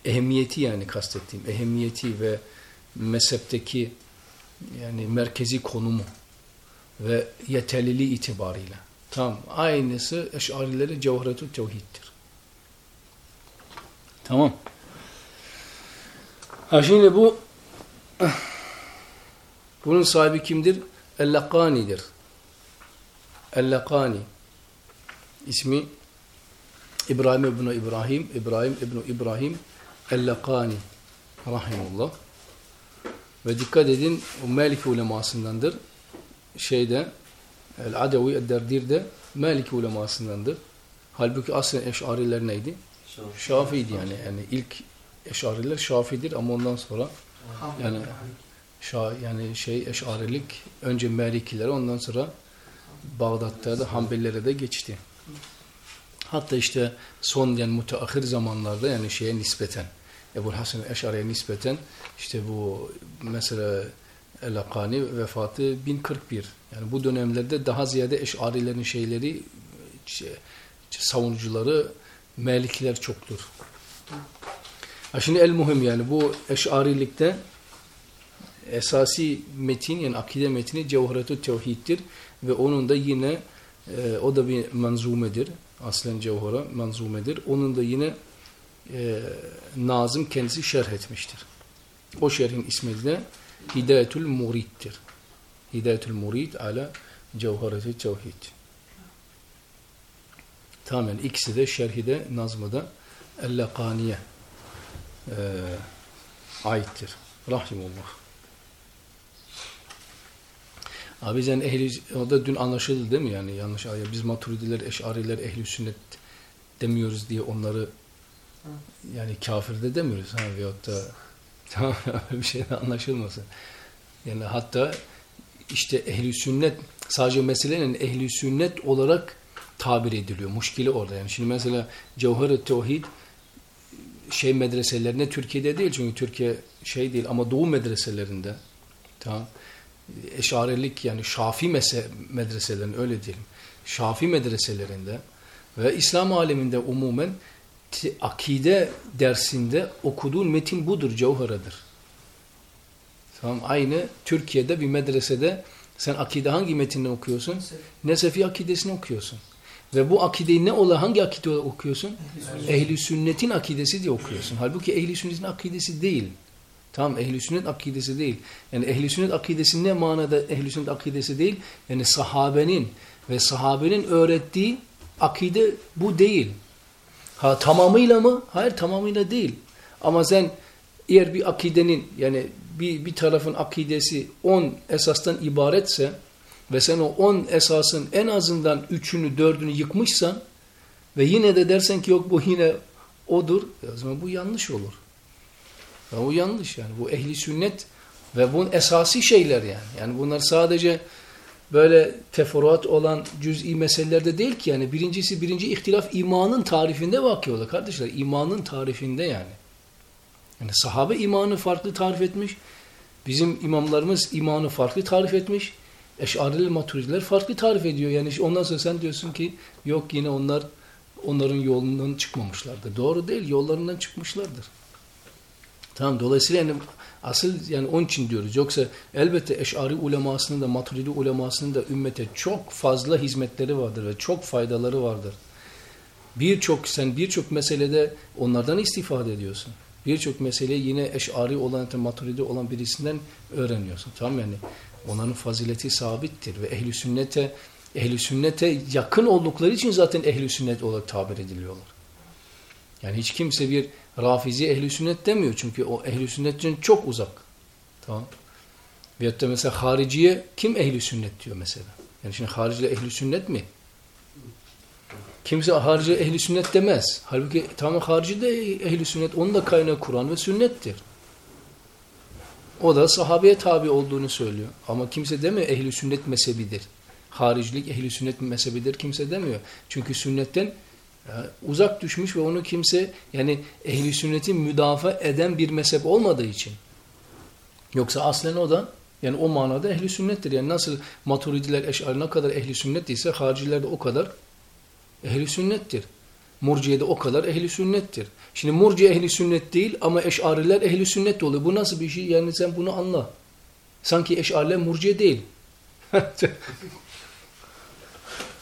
ehemmiyeti yani kastettiğim. Ehemmiyeti ve mezhepteki yani merkezi konumu ve yeterliliği itibarıyla. Tamam. Aynısı eşarileri cevheretü tevhiddir. Tamam. Ha şimdi bu bunun sahibi kimdir? El-Lakani'dir. El-Lakani. İsmi İbrahim İbni İbrahim, İbrahim İbni İbrahim El-Lakani rahimullah. Ve dikkat edin o Maliki ulemasındandır. Şeyde El-Adevi El-Derdir'de Maliki ulemasındandır. Halbuki aslen eşariler neydi? Şafi'ydi yani. Yani ilk eşariler Şafi'dir ama ondan sonra yani şa, yani şey eşarilik önce Malikilere ondan sonra Bağdat'ta da Hanbelilere de geçti. Hatta işte son yani müteahhir zamanlarda yani şeye nispeten Ebu Hasan Eşari'ye nispeten işte bu mesela El-Akani vefatı 1041. Yani bu dönemlerde daha ziyade eşarilerin şeyleri şey, savunucuları Melikler çoktur. Ha şimdi el muhim yani bu eşarilikte esasi metin yani akide metini Cevheretü Tevhid'dir ve onun da yine e, o da bir manzumedir. Aslen Cevhera manzumedir. Onun da yine e, Nazım kendisi şerh etmiştir. O şerhin ismi de Hidayetül Murid'dir. Hidayetül Murid ala Cevheretü Tevhid. Tamamen ikisi de şerhi de nazmı da El-Lekaniye e, aittir. Rahimullah. Abi sen ehli, o da dün anlaşıldı değil mi yani yanlış ayet. Biz maturidiler, eşariler, ehli sünnet demiyoruz diye onları yani kafir de demiyoruz. Ha, veyahut da (laughs) tamam (laughs) bir şey anlaşılmasın. Yani hatta işte ehli sünnet sadece meselenin ehli sünnet olarak tabir ediliyor. Muşkili orada yani. Şimdi mesela Cevher-i Tevhid şey medreselerine Türkiye'de değil çünkü Türkiye şey değil ama Doğu medreselerinde tamam eşarilik yani Şafi medreselerinde öyle diyelim. Şafi medreselerinde ve İslam aleminde umumen akide dersinde okuduğun metin budur, cevheradır. Tamam aynı Türkiye'de bir medresede sen akide hangi metinde okuyorsun? Nesefi akidesini okuyorsun. Ve bu akideyi ne ola hangi akide okuyorsun? Ehli sünnetin akidesi diye okuyorsun. Halbuki ehli sünnetin akidesi değil. Tamam ehli sünnet akidesi değil. Yani ehli sünnet akidesi ne manada ehli sünnet akidesi değil? Yani sahabenin ve sahabenin öğrettiği akide bu değil. Ha tamamıyla mı? Hayır tamamıyla değil. Ama sen eğer bir akidenin yani bir, bir tarafın akidesi 10 esastan ibaretse ve sen o 10 esasın en azından 3'ünü 4'ünü yıkmışsan ve yine de dersen ki yok bu yine odur. E o zaman bu yanlış olur. Ya bu yanlış yani. Bu ehli sünnet ve bunun esasi şeyler yani. Yani bunlar sadece böyle teferruat olan cüz'i meselelerde değil ki yani birincisi birinci ihtilaf imanın tarifinde vakı olur kardeşler. İmanın tarifinde yani. Yani sahabe imanı farklı tarif etmiş. Bizim imamlarımız imanı farklı tarif etmiş. Eş'ariler, maturidiler farklı tarif ediyor. Yani ondan sonra sen diyorsun ki yok yine onlar onların yolundan çıkmamışlardır. Doğru değil, yollarından çıkmışlardır. Tamam, dolayısıyla yani asıl yani onun için diyoruz. Yoksa elbette Eş'ari ulemasının da Maturidi ulemasının da ümmete çok fazla hizmetleri vardır ve çok faydaları vardır. Birçok sen birçok meselede onlardan istifade ediyorsun. Birçok meseleyi yine eşari olan, maturidi olan birisinden öğreniyorsun. Tamam yani onların fazileti sabittir ve ehli sünnete ehli sünnete yakın oldukları için zaten ehli sünnet olarak tabir ediliyorlar. Yani hiç kimse bir rafizi ehli sünnet demiyor çünkü o ehli sünnetten çok uzak. Tamam. Veyahut da mesela hariciye kim ehli sünnet diyor mesela. Yani şimdi hariciler ehli sünnet mi? Kimse harici ehli sünnet demez. Halbuki tamam harici de ehli sünnet. Onun da kaynağı Kur'an ve sünnettir. O da sahabeye tabi olduğunu söylüyor. Ama kimse demiyor ehli sünnet mezhebidir. Haricilik ehli sünnet mezhebidir kimse demiyor. Çünkü sünnetten uzak düşmüş ve onu kimse yani ehli sünneti müdafaa eden bir mezhep olmadığı için. Yoksa aslen o da yani o manada ehli sünnettir. Yani nasıl maturidiler eşari ne kadar ehli sünnet ise hariciler de o kadar ehli sünnettir. Murciye de o kadar ehli sünnettir. Şimdi murciye ehli sünnet değil ama eşariler ehli sünnet oluyor. Bu nasıl bir şey? Yani sen bunu anla. Sanki eşariler murciye değil. (laughs)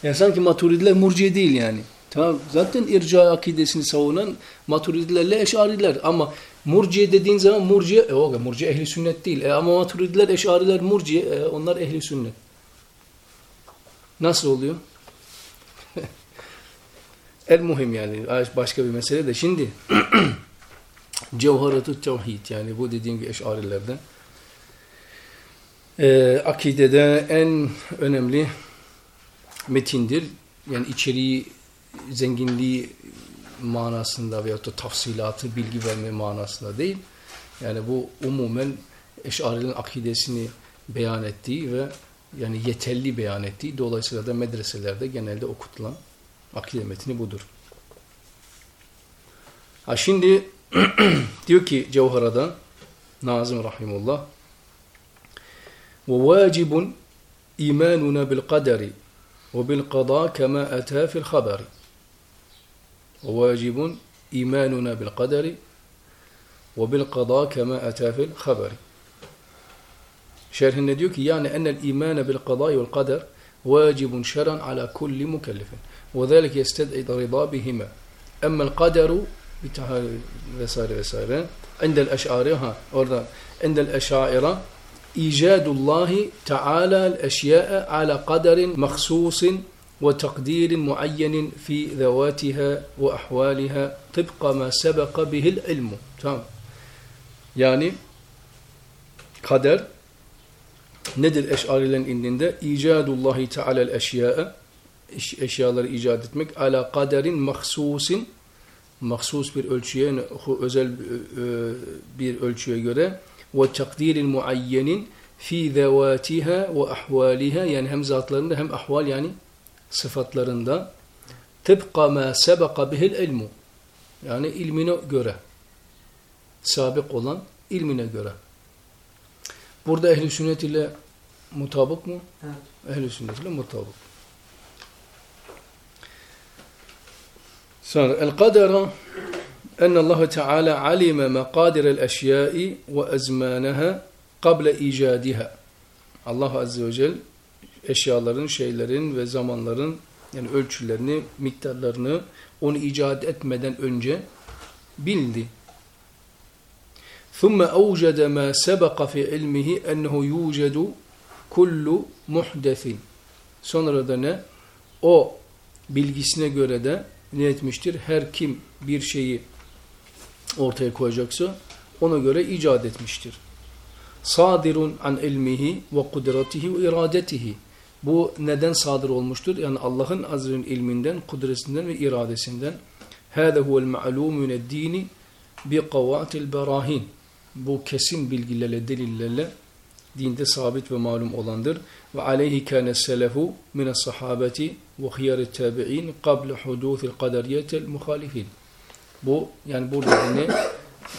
yani sanki maturidiler murciye değil yani. Tamam. Zaten irca akidesini savunan maturidilerle eşariler ama murciye dediğin zaman murciye e, o murciye ehli sünnet değil. E, ama maturidiler eşariler murciye e, onlar ehli sünnet. Nasıl oluyor? (laughs) El muhim yani başka bir mesele de şimdi (clears throat) cevharatü tevhid yani bu dediğim gibi eşarilerden e, akidede en önemli metindir. Yani içeriği zenginliği manasında veyahut da tafsilatı bilgi verme manasında değil. Yani bu umumen eşarilerin akidesini beyan ettiği ve yani yeterli beyan ettiği dolayısıyla da medreselerde genelde okutulan akide metni budur. Ha şimdi (clears throat) diyor ki Cevhara'da Nazım Rahimullah وواجب إيماننا بالقدر وبالقضاء كما أتى في الخبر وواجب إيماننا بالقدر وبالقضاء كما أتى في الخبر. شرح النديوك يعني أن الإيمان بالقضاء والقدر واجب شرعا على كل مكلف وذلك يستدعي الرضا بهما. أما القدر عند الأشعار عند الأشاعرة إيجاد الله تعالى الأشياء على قدر مخصوص muayyenin fi zevatiha ve ahvaliha tıbqa ma sebeka bihil ilmu tamam yani kader nedir eşarilerin indinde? İcadullahi teala'l eşya'e eşyaları icat etmek. Ala kaderin mahsusin mahsus bir ölçüye özel e, bir ölçüye göre. Ve takdirin muayyenin fi zevatiha ve ahvaliha yani hem zatlarında hem ahval yani sıfatlarında tıbqa ma sebeka bihil ilmu yani ilmine göre sabık olan ilmine göre Burada ehli sünnet ile mutabık mı? Evet. Ehli sünnet ile mutabık. Sonra el-kadera en Allah Teala alime maqadir el-eşyai ve ezmanaha qabla icadiha. Allah Azze ve Celle eşyaların, şeylerin ve zamanların yani ölçülerini, miktarlarını onu icat etmeden önce bildi. ثم أوجد ما سبق في علمه أنه يوجد كل محدث sonra da ne? O bilgisine göre de ne etmiştir? Her kim bir şeyi ortaya koyacaksa ona göre icat etmiştir. Sadirun an ilmihi ve kudratihi ve iradetihi. Bu neden sadır olmuştur? Yani Allah'ın azrın ilminden, kudretinden ve iradesinden. Hâze huvel ma'lûm mineddîni bi kavâtil berahin bu kesin bilgilerle, delillerle dinde sabit ve malum olandır. Ve aleyhi kâne selefu mine sahabeti ve hiyari tabi'in qabl huduthil kaderiyetel muhalifin. Bu yani burada ne?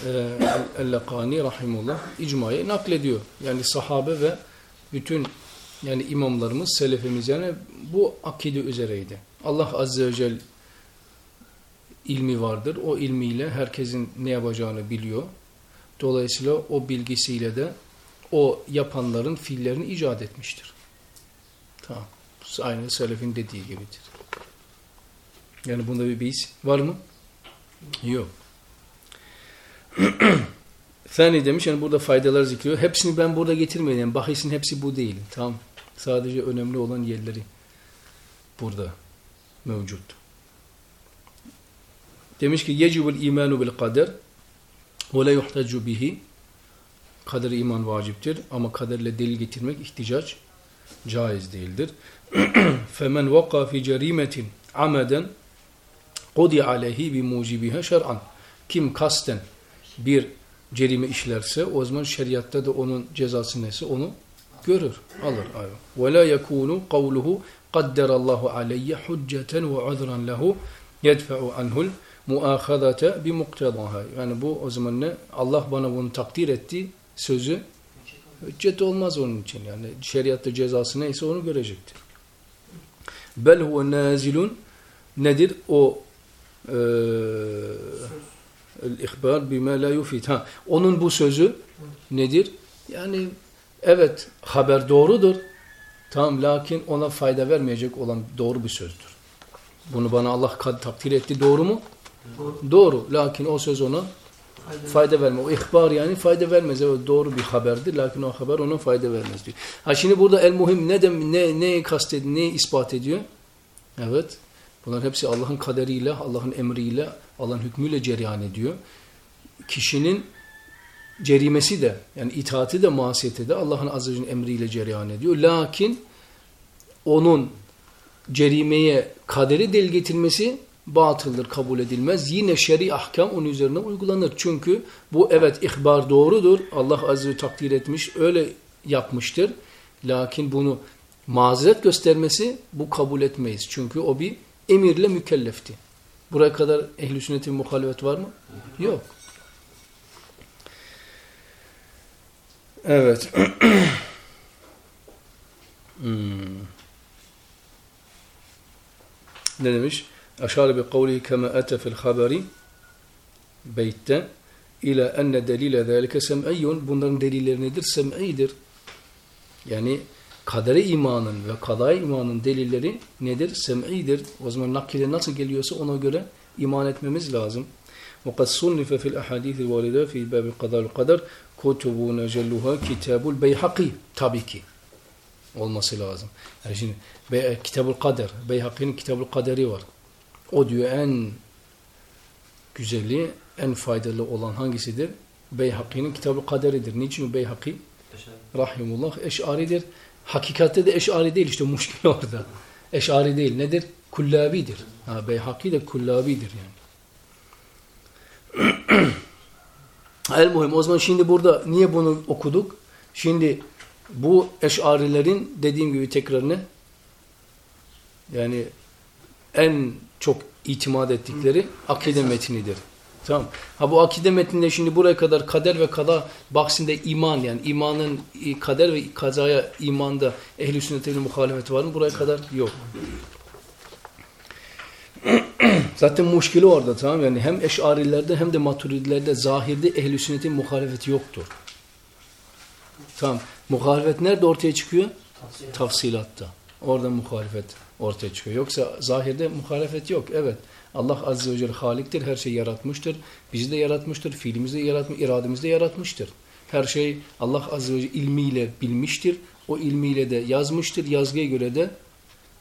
e, El-Lekani rahimullah icmayı naklediyor. Yani sahabe ve bütün yani imamlarımız, selefimiz yani bu akide üzereydi. Allah Azze ve Celle ilmi vardır. O ilmiyle herkesin ne yapacağını biliyor. Dolayısıyla o bilgisiyle de o yapanların fiillerini icat etmiştir. Tamam. Aynı selefin dediği gibidir. Yani bunda bir beis var mı? Yok. (clears throat) Thani demiş yani burada faydalar zikriyor. Hepsini ben burada getirmedim. Yani bahisin hepsi bu değil. Tamam. Sadece önemli olan yerleri burada mevcut. Demiş ki yecibul imanu bil kader ve la kader iman vaciptir ama kaderle delil getirmek ihticaç caiz değildir. (clears throat) Femen vaka fi cerimetin ameden qudi aleyhi bi mucibiha şer'an. Kim kasten bir cerime işlerse o zaman şeriatta da onun cezası neyse onu görür, alır. Ve la yekunu kavluhu qadderallahu aleyye hücceten ve uzran lehu yedfe'u anhul muahazate bi muktadaha. Yani bu o zaman ne? Allah bana bunu takdir etti sözü hüccet olmaz onun için. Yani şeriatta cezası neyse onu görecektir. Bel huve nazilun nedir? O e, el-ihbar bime la yufid. Ha, onun bu sözü nedir? Yani evet haber doğrudur. Tamam lakin ona fayda vermeyecek olan doğru bir sözdür. Bunu bana Allah takdir etti doğru mu? Doğru. doğru. Lakin o söz ona fayda, fayda vermez. O ihbar yani fayda vermez. Evet doğru bir haberdir. Lakin o haber ona fayda vermez diyor. Ha şimdi burada el muhim ne dem ne ne kastediyor, ne ispat ediyor? Evet. Bunlar hepsi Allah'ın kaderiyle, Allah'ın emriyle, Allah'ın hükmüyle cereyan ediyor. Kişinin cerimesi de yani itaati de masiyeti de Allah'ın azizinin emriyle cereyan ediyor. Lakin onun cerimeye kaderi del getirmesi batıldır, kabul edilmez. Yine şer'i ahkam onun üzerine uygulanır. Çünkü bu evet ihbar doğrudur. Allah azze takdir etmiş, öyle yapmıştır. Lakin bunu mazeret göstermesi bu kabul etmeyiz. Çünkü o bir emirle mükellefti. Buraya kadar ehl-i sünnetin muhalefet var mı? Yok. Evet. (clears throat) hmm. Ne demiş? Aşar bi kavlihi kema ete fil haberi beytte ila enne delile zâlike sem'iyyun bunların delilleri nedir? Sem'idir. Yani kadere imanın ve kadaya imanın delilleri nedir? Sem'idir. O zaman nakile nasıl geliyorsa ona göre iman etmemiz lazım. وقد صنف في الأحاديث الواردة في باب القضاء والقدر كتب نجلها كتاب البيحقي tabii ki olması lazım. Yani şimdi Be Kitabul Kader, Beyhaki'nin Kitabul Kaderi var. O diyor en güzeli, en faydalı olan hangisidir? Beyhaki'nin Kitabul Kaderidir. Niçin Beyhaki? Rahimullah eşaridir. Hakikatte de eşari değil işte muşkil orada. Eşari değil. Nedir? Kullabidir. Ha, Beyhaki de kullabidir yani. (clears throat) El muhim. O zaman şimdi burada niye bunu okuduk? Şimdi bu eşarilerin dediğim gibi tekrar ne? Yani en çok itimat ettikleri akide metnidir. Tamam. Ha bu akide metninde şimdi buraya kadar kader ve kada baksinde iman yani imanın kader ve kazaya imanda ehli sünnetin muhalefeti var mı? Buraya kadar yok. (clears throat) Zaten muşkili orada tamam yani hem eşarilerde hem de maturidilerde zahirde ehli sünnetin muhalefeti yoktur. Tamam. Muhalefet nerede ortaya çıkıyor? Tafsilat. Tafsilatta. Orada muhalefet ortaya çıkıyor. Yoksa zahirde muhalefet yok. Evet. Allah Azze ve Celle Halik'tir. Her şeyi yaratmıştır. Bizi de yaratmıştır. Fiilimizi de yaratmış, irademizi de yaratmıştır. Her şey Allah Azze ve Celle ilmiyle bilmiştir. O ilmiyle de yazmıştır. Yazgıya göre de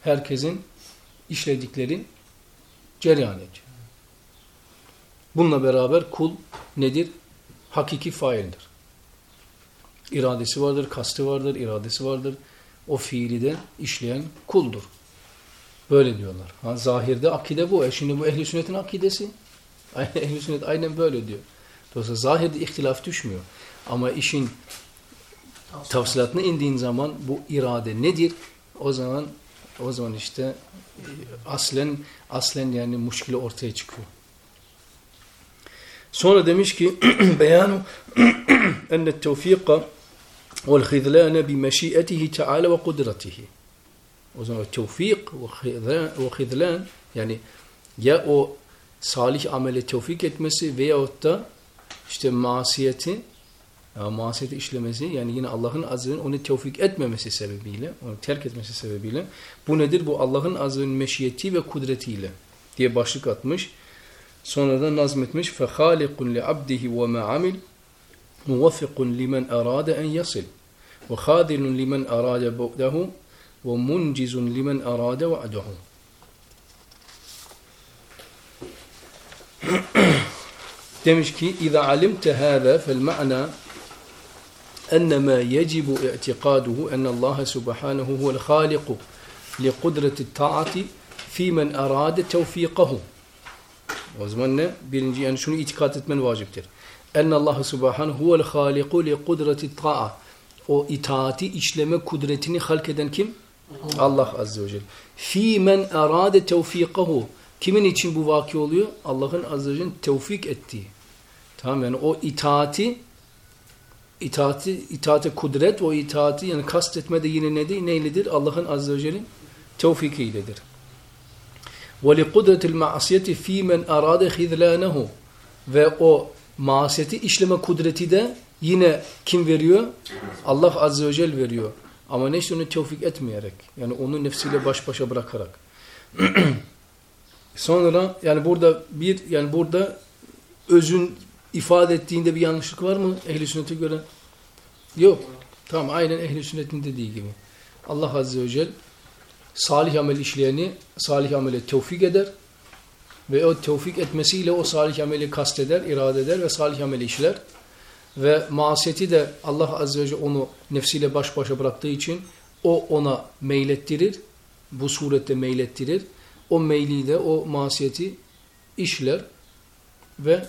herkesin işledikleri cereyan ediyor. Bununla beraber kul nedir? Hakiki faildir. İradesi vardır, kastı vardır, iradesi vardır. O fiili de işleyen kuldur. Böyle diyorlar. Ha, zahirde akide bu. E şimdi bu ehli sünnetin akidesi. (laughs) ehli sünnet aynen böyle diyor. Dolayısıyla zahirde ihtilaf düşmüyor. Ama işin tafsilatına indiğin zaman bu irade nedir? O zaman o zaman işte e, aslen aslen yani muşkili ortaya çıkıyor. Sonra demiş ki beyanu enne tevfika vel khidlane bi meşiyetihi teala ve kudretihi. O zaman tevfik ve khidlan yani ya o salih amele tevfik etmesi veyahut da işte masiyeti ya masiyeti işlemesi yani yine Allah'ın azının onu tevfik etmemesi sebebiyle, onu terk etmesi sebebiyle bu nedir? Bu Allah'ın azının meşiyeti ve kudretiyle diye başlık atmış. Sonra da nazmetmiş فَخَالِقٌ لِعَبْدِهِ وَمَا عَمِلْ مُوَفِقٌ لِمَنْ أَرَادَ أَنْ يَصِلْ وَخَاذِلٌ لِمَنْ أَرَادَ بُعْدَهُ وَمُنْجِزٌ لِمَنْ أَرَادَ وَعْدَهُ demiş ki اِذَا عَلِمْتَ هَذَا فَالْمَعْنَى أنما يجب اعتقاده أن الله سبحانه هو الخالق لقدرة الطاعة في من أراد توفيقه O zaman ne? Birinci yani şunu itikat etmen vaciptir. Enne Allah subhanahu huvel haliku li kudreti ta'a. O itaati işleme kudretini halk eden kim? Allah azze ve celle. Fi men arade tevfikahu. Kimin için bu vaki oluyor? Allah'ın azze ve celle tevfik ettiği. Tamam yani o itaati itaati, itaate kudret, o itaati yani kastetme de yine nedir? Neylidir? Allah'ın azze ve celle'nin tevfikiyledir. وَلِقُدْرَةِ الْمَعْصِيَةِ ف۪ي مَنْ اَرَادَ خِذْلَانَهُ Ve o masiyeti işleme kudreti de yine kim veriyor? Allah Azze ve Celle veriyor. Ama neyse onu tevfik etmeyerek. Yani onu nefsiyle baş başa bırakarak. (clears throat) Sonra yani burada bir yani burada özün ifade ettiğinde bir yanlışlık var mı ehli sünnete göre? Yok. Tamam aynen ehli sünnetin dediği gibi. Allah Azze ve Celle salih amel işleyeni salih amele tevfik eder ve o tevfik etmesiyle o salih ameli kasteder, irade eder ve salih ameli işler. Ve masiyeti de Allah Azze ve Celle onu nefsiyle baş başa bıraktığı için o ona meylettirir. Bu surette meylettirir. O meyli de o masiyeti işler ve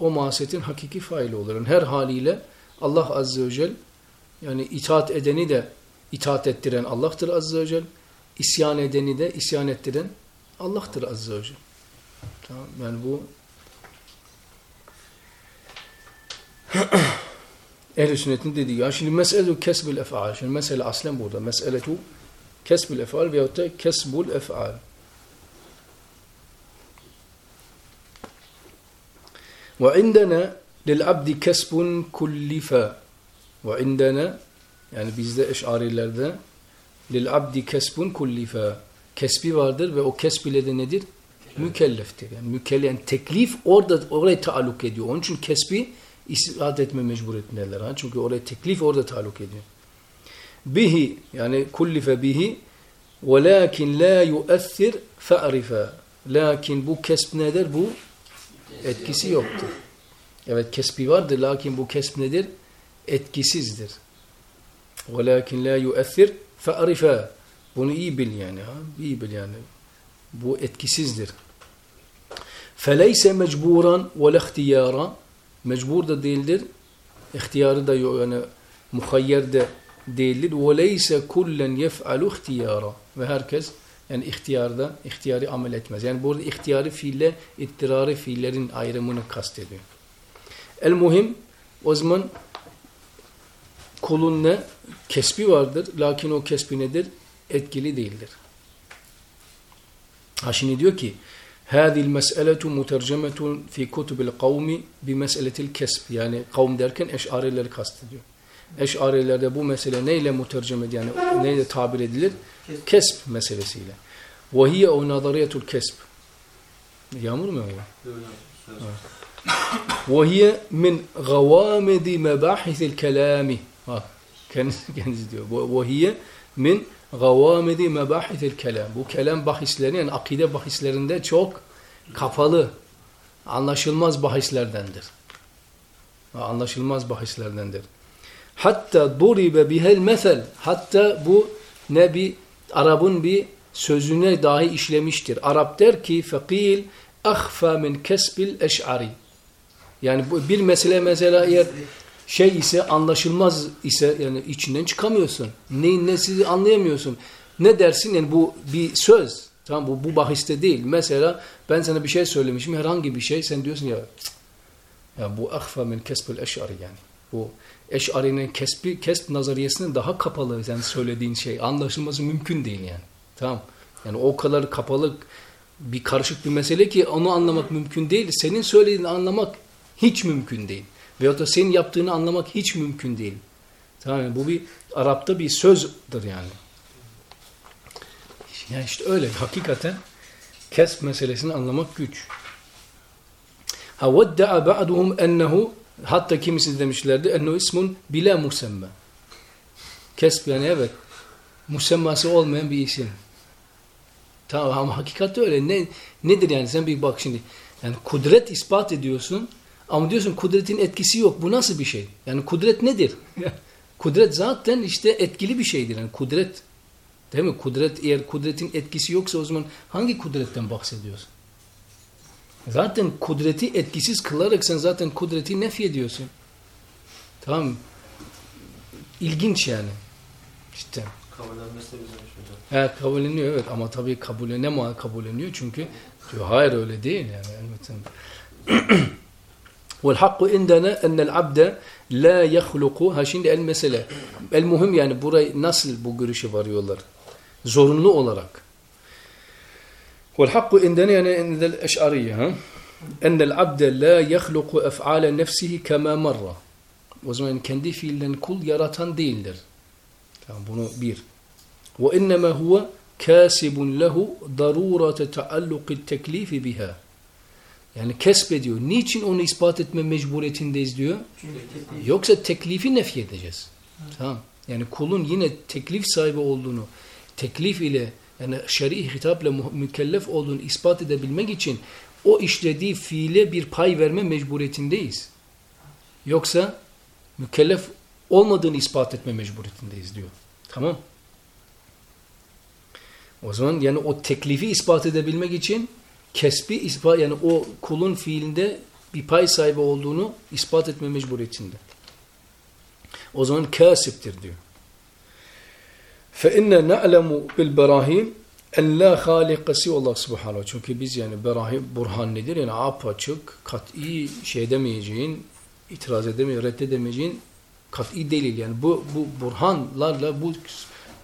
o masiyetin hakiki faili olur. Her haliyle Allah Azze ve Celle yani itaat edeni de itaat ettiren Allah'tır Azze ve Celle. İsyan edeni de isyan ettiren Allah'tır Azze ve Celle. Tamam, yani bu (clears throat) Ehl-i sünnetin dediği. Yani şimdi mesele kesbül ef'al. Şimdi mesele aslen burada. Meseletu kesbül ef'al veyahut da kesbul ef'al. وعندنا للعبد كسب كلف وعندنا yani bizde eşarilerde lil abdi kesbun kullifa kesbi vardır ve o kesb ile de nedir? Mükelleftir. Yani mükellef yani teklif orada oraya taalluk ediyor. Onun için kesbi istifade etme mecburiyetindeler. Ha? Çünkü oraya teklif orada taalluk ediyor. Bihi yani kullife bihi velakin la yu'athir fa'rifa. Lakin bu kesb nedir? Bu etkisi yoktur. Evet kesbi vardır lakin bu kesb nedir? Etkisizdir. Velakin la yu'athir fe'arifa. Bunu iyi bil yani. Ha? İyi bil yani. Bu etkisizdir. Feleyse mecburan ve lehtiyara. Mecbur da değildir. İhtiyarı da yok. Yani muhayyer de değildir. Leyse kullen yef'alu ihtiyara. Ve herkes yani ihtiyarda ihtiyari amel etmez. Yani burada ihtiyari fiille ittirari fiillerin ayrımını kastediyor. El muhim o zaman kulun ne? Kesbi vardır. Lakin o kesbi nedir? Etkili değildir. Ha şimdi diyor ki هذه المسألة مترجمة في كتب القوم بمسألة الكسب yani kavm derken eşarileri kastediyor. Eşarilerde bu mesele neyle mütercim edilir? Yani neyle tabir edilir? Kesp meselesiyle. Vahiye o nazariyetul kesp. Yağmur mu öyle? Vahiye min gavamedi mebahisil kelami. Bak kendisi, kendisi diyor. Vahiye min gavamedi mebahitil kelam. Bu kelam bahisleri yani akide bahislerinde çok kapalı, anlaşılmaz bahislerdendir. Anlaşılmaz bahislerdendir. Hatta duribe bihel mesel. Hatta bu ne bir Arap'ın bir sözüne dahi işlemiştir. Arap der ki fekil ahfa min kesbil eş'ari. Yani bu bir mesele mesela eğer şey ise anlaşılmaz ise yani içinden çıkamıyorsun. Neyin nesi anlayamıyorsun. Ne dersin yani bu bir söz. Tamam bu bu bahiste değil. Mesela ben sana bir şey söylemişim herhangi bir şey sen diyorsun ya "Cık, ya bu ahfa min kesbül eş'ari yani. Bu eş'arinin kesbi kesb nazariyesinin daha kapalı sen söylediğin şey anlaşılması mümkün değil yani. Tamam. Yani o kadar kapalı bir karışık bir mesele ki onu anlamak mümkün değil. Senin söylediğini anlamak hiç mümkün değil. Veyahut da senin yaptığını anlamak hiç mümkün değil. Tamam mı? Bu bir Arap'ta bir sözdür yani. Yani işte öyle hakikaten kesb meselesini anlamak güç. Ha vedda'a ba'duhum ennehu hatta kimisi demişlerdi ennehu ismun bila musemma. Kesb yani evet musemması olmayan bir isim. Tamam ama hakikatte öyle. Ne, nedir yani sen bir bak şimdi. Yani kudret ispat ediyorsun ama diyorsun kudretin etkisi yok. Bu nasıl bir şey? Yani kudret nedir? (laughs) kudret zaten işte etkili bir şeydir. Yani kudret değil mi? Kudret eğer kudretin etkisi yoksa o zaman hangi kudretten bahsediyorsun? Zaten kudreti etkisiz kılarak sen zaten kudreti nef ediyorsun. Tamam mı? İlginç yani. İşte. Kabullenmesi de güzelmiş hocam. Evet kabulleniyor evet ama tabii kabul ne mal kabulleniyor çünkü diyor hayır öyle değil yani elbette. Hakku indena enel abde la yahluku ha şimdi el mesele el muhim yani burayı nasıl bu görüşe varıyorlar zorunlu olarak vel hakku indena yani indel eş'ariye ha enel abde la yahluku ef'ale nefsihi kema marra o zaman kendi fiillerini kul yaratan değildir tamam bunu bir وإنما هو كاسب له ضرورة تعلق التكليف بها yani kesbediyor. Niçin onu ispat etme mecburiyetindeyiz diyor. Yoksa teklifi nefy edeceğiz. Tamam. Yani kulun yine teklif sahibi olduğunu, teklif ile yani şer'i hitapla mükellef olduğunu ispat edebilmek için o işlediği fiile bir pay verme mecburiyetindeyiz. Yoksa mükellef olmadığını ispat etme mecburiyetindeyiz diyor. Tamam. O zaman yani o teklifi ispat edebilmek için kesbi ispat yani o kulun fiilinde bir pay sahibi olduğunu ispat etme mecburiyetinde. O zaman kasiptir diyor. فَاِنَّ نَعْلَمُ بِالْبَرَاهِينَ en la halikası Allah subhanahu çünkü biz yani berahim burhan nedir yani apaçık kat'i şey edemeyeceğin itiraz edemeyeceğin reddedemeyeceğin kat'i delil yani bu bu burhanlarla bu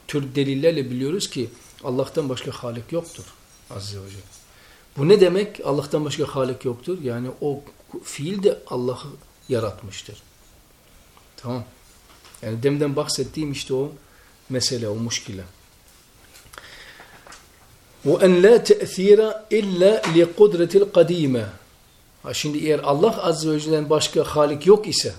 tür delillerle biliyoruz ki Allah'tan başka halik yoktur azze ve celle. Bu ne demek? Allah'tan başka halik yoktur. Yani o fiil de Allah'ı yaratmıştır. Tamam. Yani demden bahsettiğim işte o mesele, o muşkile. وَاَنْ لَا تَأْثِيرَ اِلَّا لِقُدْرَةِ الْقَد۪يمَ Ha Şimdi eğer Allah Azze ve Celle'den başka halik yok ise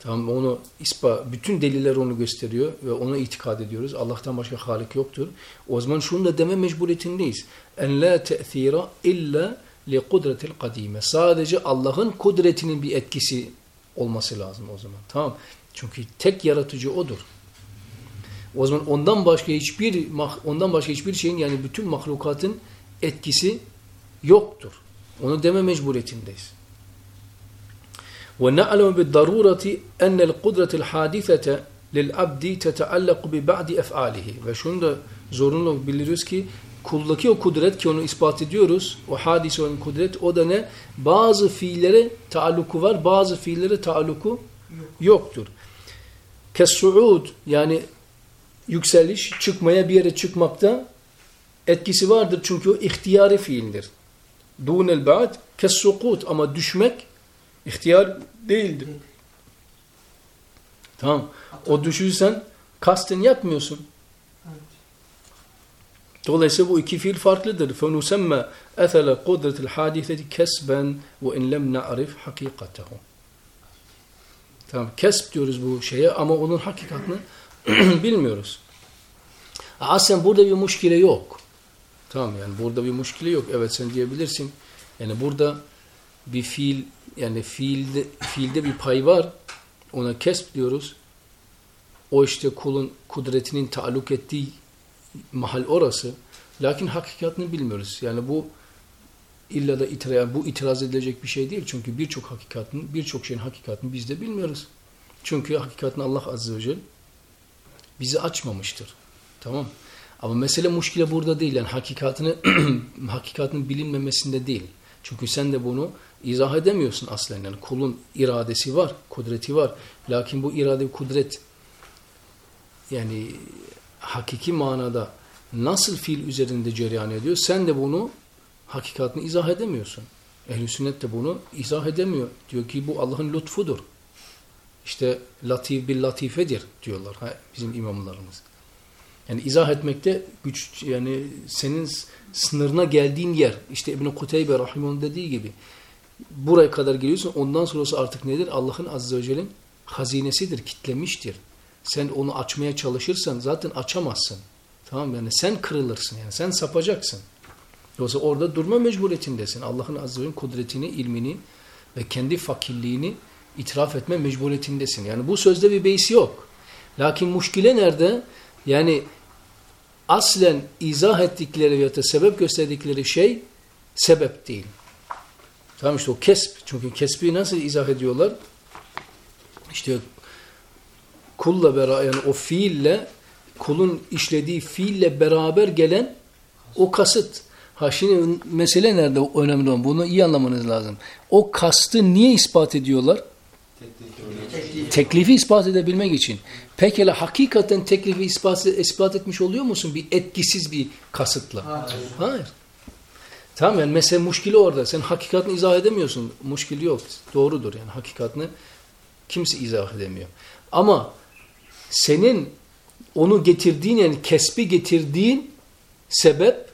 tamam onu ispa bütün deliller onu gösteriyor ve ona itikad ediyoruz. Allah'tan başka halik yoktur. O zaman şunu da deme mecburiyetindeyiz. En la te'thira illa li kudretil kadime. Sadece Allah'ın kudretinin bir etkisi olması lazım o zaman. Tamam. Çünkü tek yaratıcı odur. O zaman ondan başka hiçbir ondan başka hiçbir şeyin yani bütün mahlukatın etkisi yoktur. Onu deme mecburiyetindeyiz. ونعلم بالضرورة أن القدرة الحادثة للعبد تتعلق ببعض أفعاله ve şunu da zorunlu biliyoruz ki kuldaki o kudret ki onu ispat ediyoruz o hadis olan kudret o da ne bazı fiillere taalluku var bazı fiillere taalluku yoktur kes-suud yani yükseliş çıkmaya bir yere çıkmakta etkisi vardır çünkü o ihtiyari fiildir dunel ba'd kes-sukut ama düşmek İhtiyar değildir. Tamam. O düşürsen kasten yapmıyorsun. Dolayısıyla bu iki fiil farklıdır. فَنُسَمَّ اَثَلَ قُدْرَةِ الْحَادِثَةِ كَسْبًا وَاِنْ لَمْ نَعْرِفْ حَقِيقَتَهُ Tamam. Kesb diyoruz bu şeye ama onun hakikatini (clears throat) bilmiyoruz. Aslında burada bir muşkile yok. Tamam yani burada bir muşkile yok. Evet sen diyebilirsin. Yani burada bir fiil yani fiilde, fiilde bir pay var. Ona kesb diyoruz. O işte kulun kudretinin taalluk ettiği mahal orası. Lakin hakikatini bilmiyoruz. Yani bu illa da itiraz, bu itiraz edilecek bir şey değil. Çünkü birçok hakikatin, birçok şeyin hakikatini biz de bilmiyoruz. Çünkü hakikatini Allah Azze ve Celle bizi açmamıştır. Tamam Ama mesele muşkile burada değil. Yani hakikatini, (clears throat) hakikatinin bilinmemesinde değil. Çünkü sen de bunu izah edemiyorsun aslen. Yani kulun iradesi var, kudreti var. Lakin bu irade kudret yani hakiki manada nasıl fiil üzerinde cereyan ediyor? Sen de bunu hakikatini izah edemiyorsun. Ehl-i sünnet de bunu izah edemiyor. Diyor ki bu Allah'ın lütfudur. İşte latif bil latifedir diyorlar ha, bizim imamlarımız. Yani izah etmekte güç yani senin sınırına geldiğin yer işte İbn Kuteybe rahimun dediği gibi buraya kadar geliyorsun ondan sonrası artık nedir? Allah'ın azze ve celle'nin hazinesidir, kitlemiştir. Sen onu açmaya çalışırsan zaten açamazsın. Tamam yani sen kırılırsın yani sen sapacaksın. Yoksa orada durma mecburiyetindesin. Allah'ın azze ve celle'nin kudretini, ilmini ve kendi fakirliğini itiraf etme mecburiyetindesin. Yani bu sözde bir beysi yok. Lakin muşkile nerede? Yani aslen izah ettikleri ya da sebep gösterdikleri şey sebep değil. Tamam işte o kesp. Çünkü kesbi nasıl izah ediyorlar? İşte kulla beraber yani o fiille kulun işlediği fiille beraber gelen o kasıt. Ha şimdi mesele nerede önemli olan? Bunu iyi anlamanız lazım. O kastı niye ispat ediyorlar? Teklifi ispat edebilmek için. Pekala hakikaten teklifi ispat, ispat etmiş oluyor musun bir etkisiz bir kasıtla? Hayır. Hayır. Tamam yani mesele muşkili orada. Sen hakikatini izah edemiyorsun. Muşkili yok. Doğrudur yani hakikatini kimse izah edemiyor. Ama senin onu getirdiğin yani kesbi getirdiğin sebep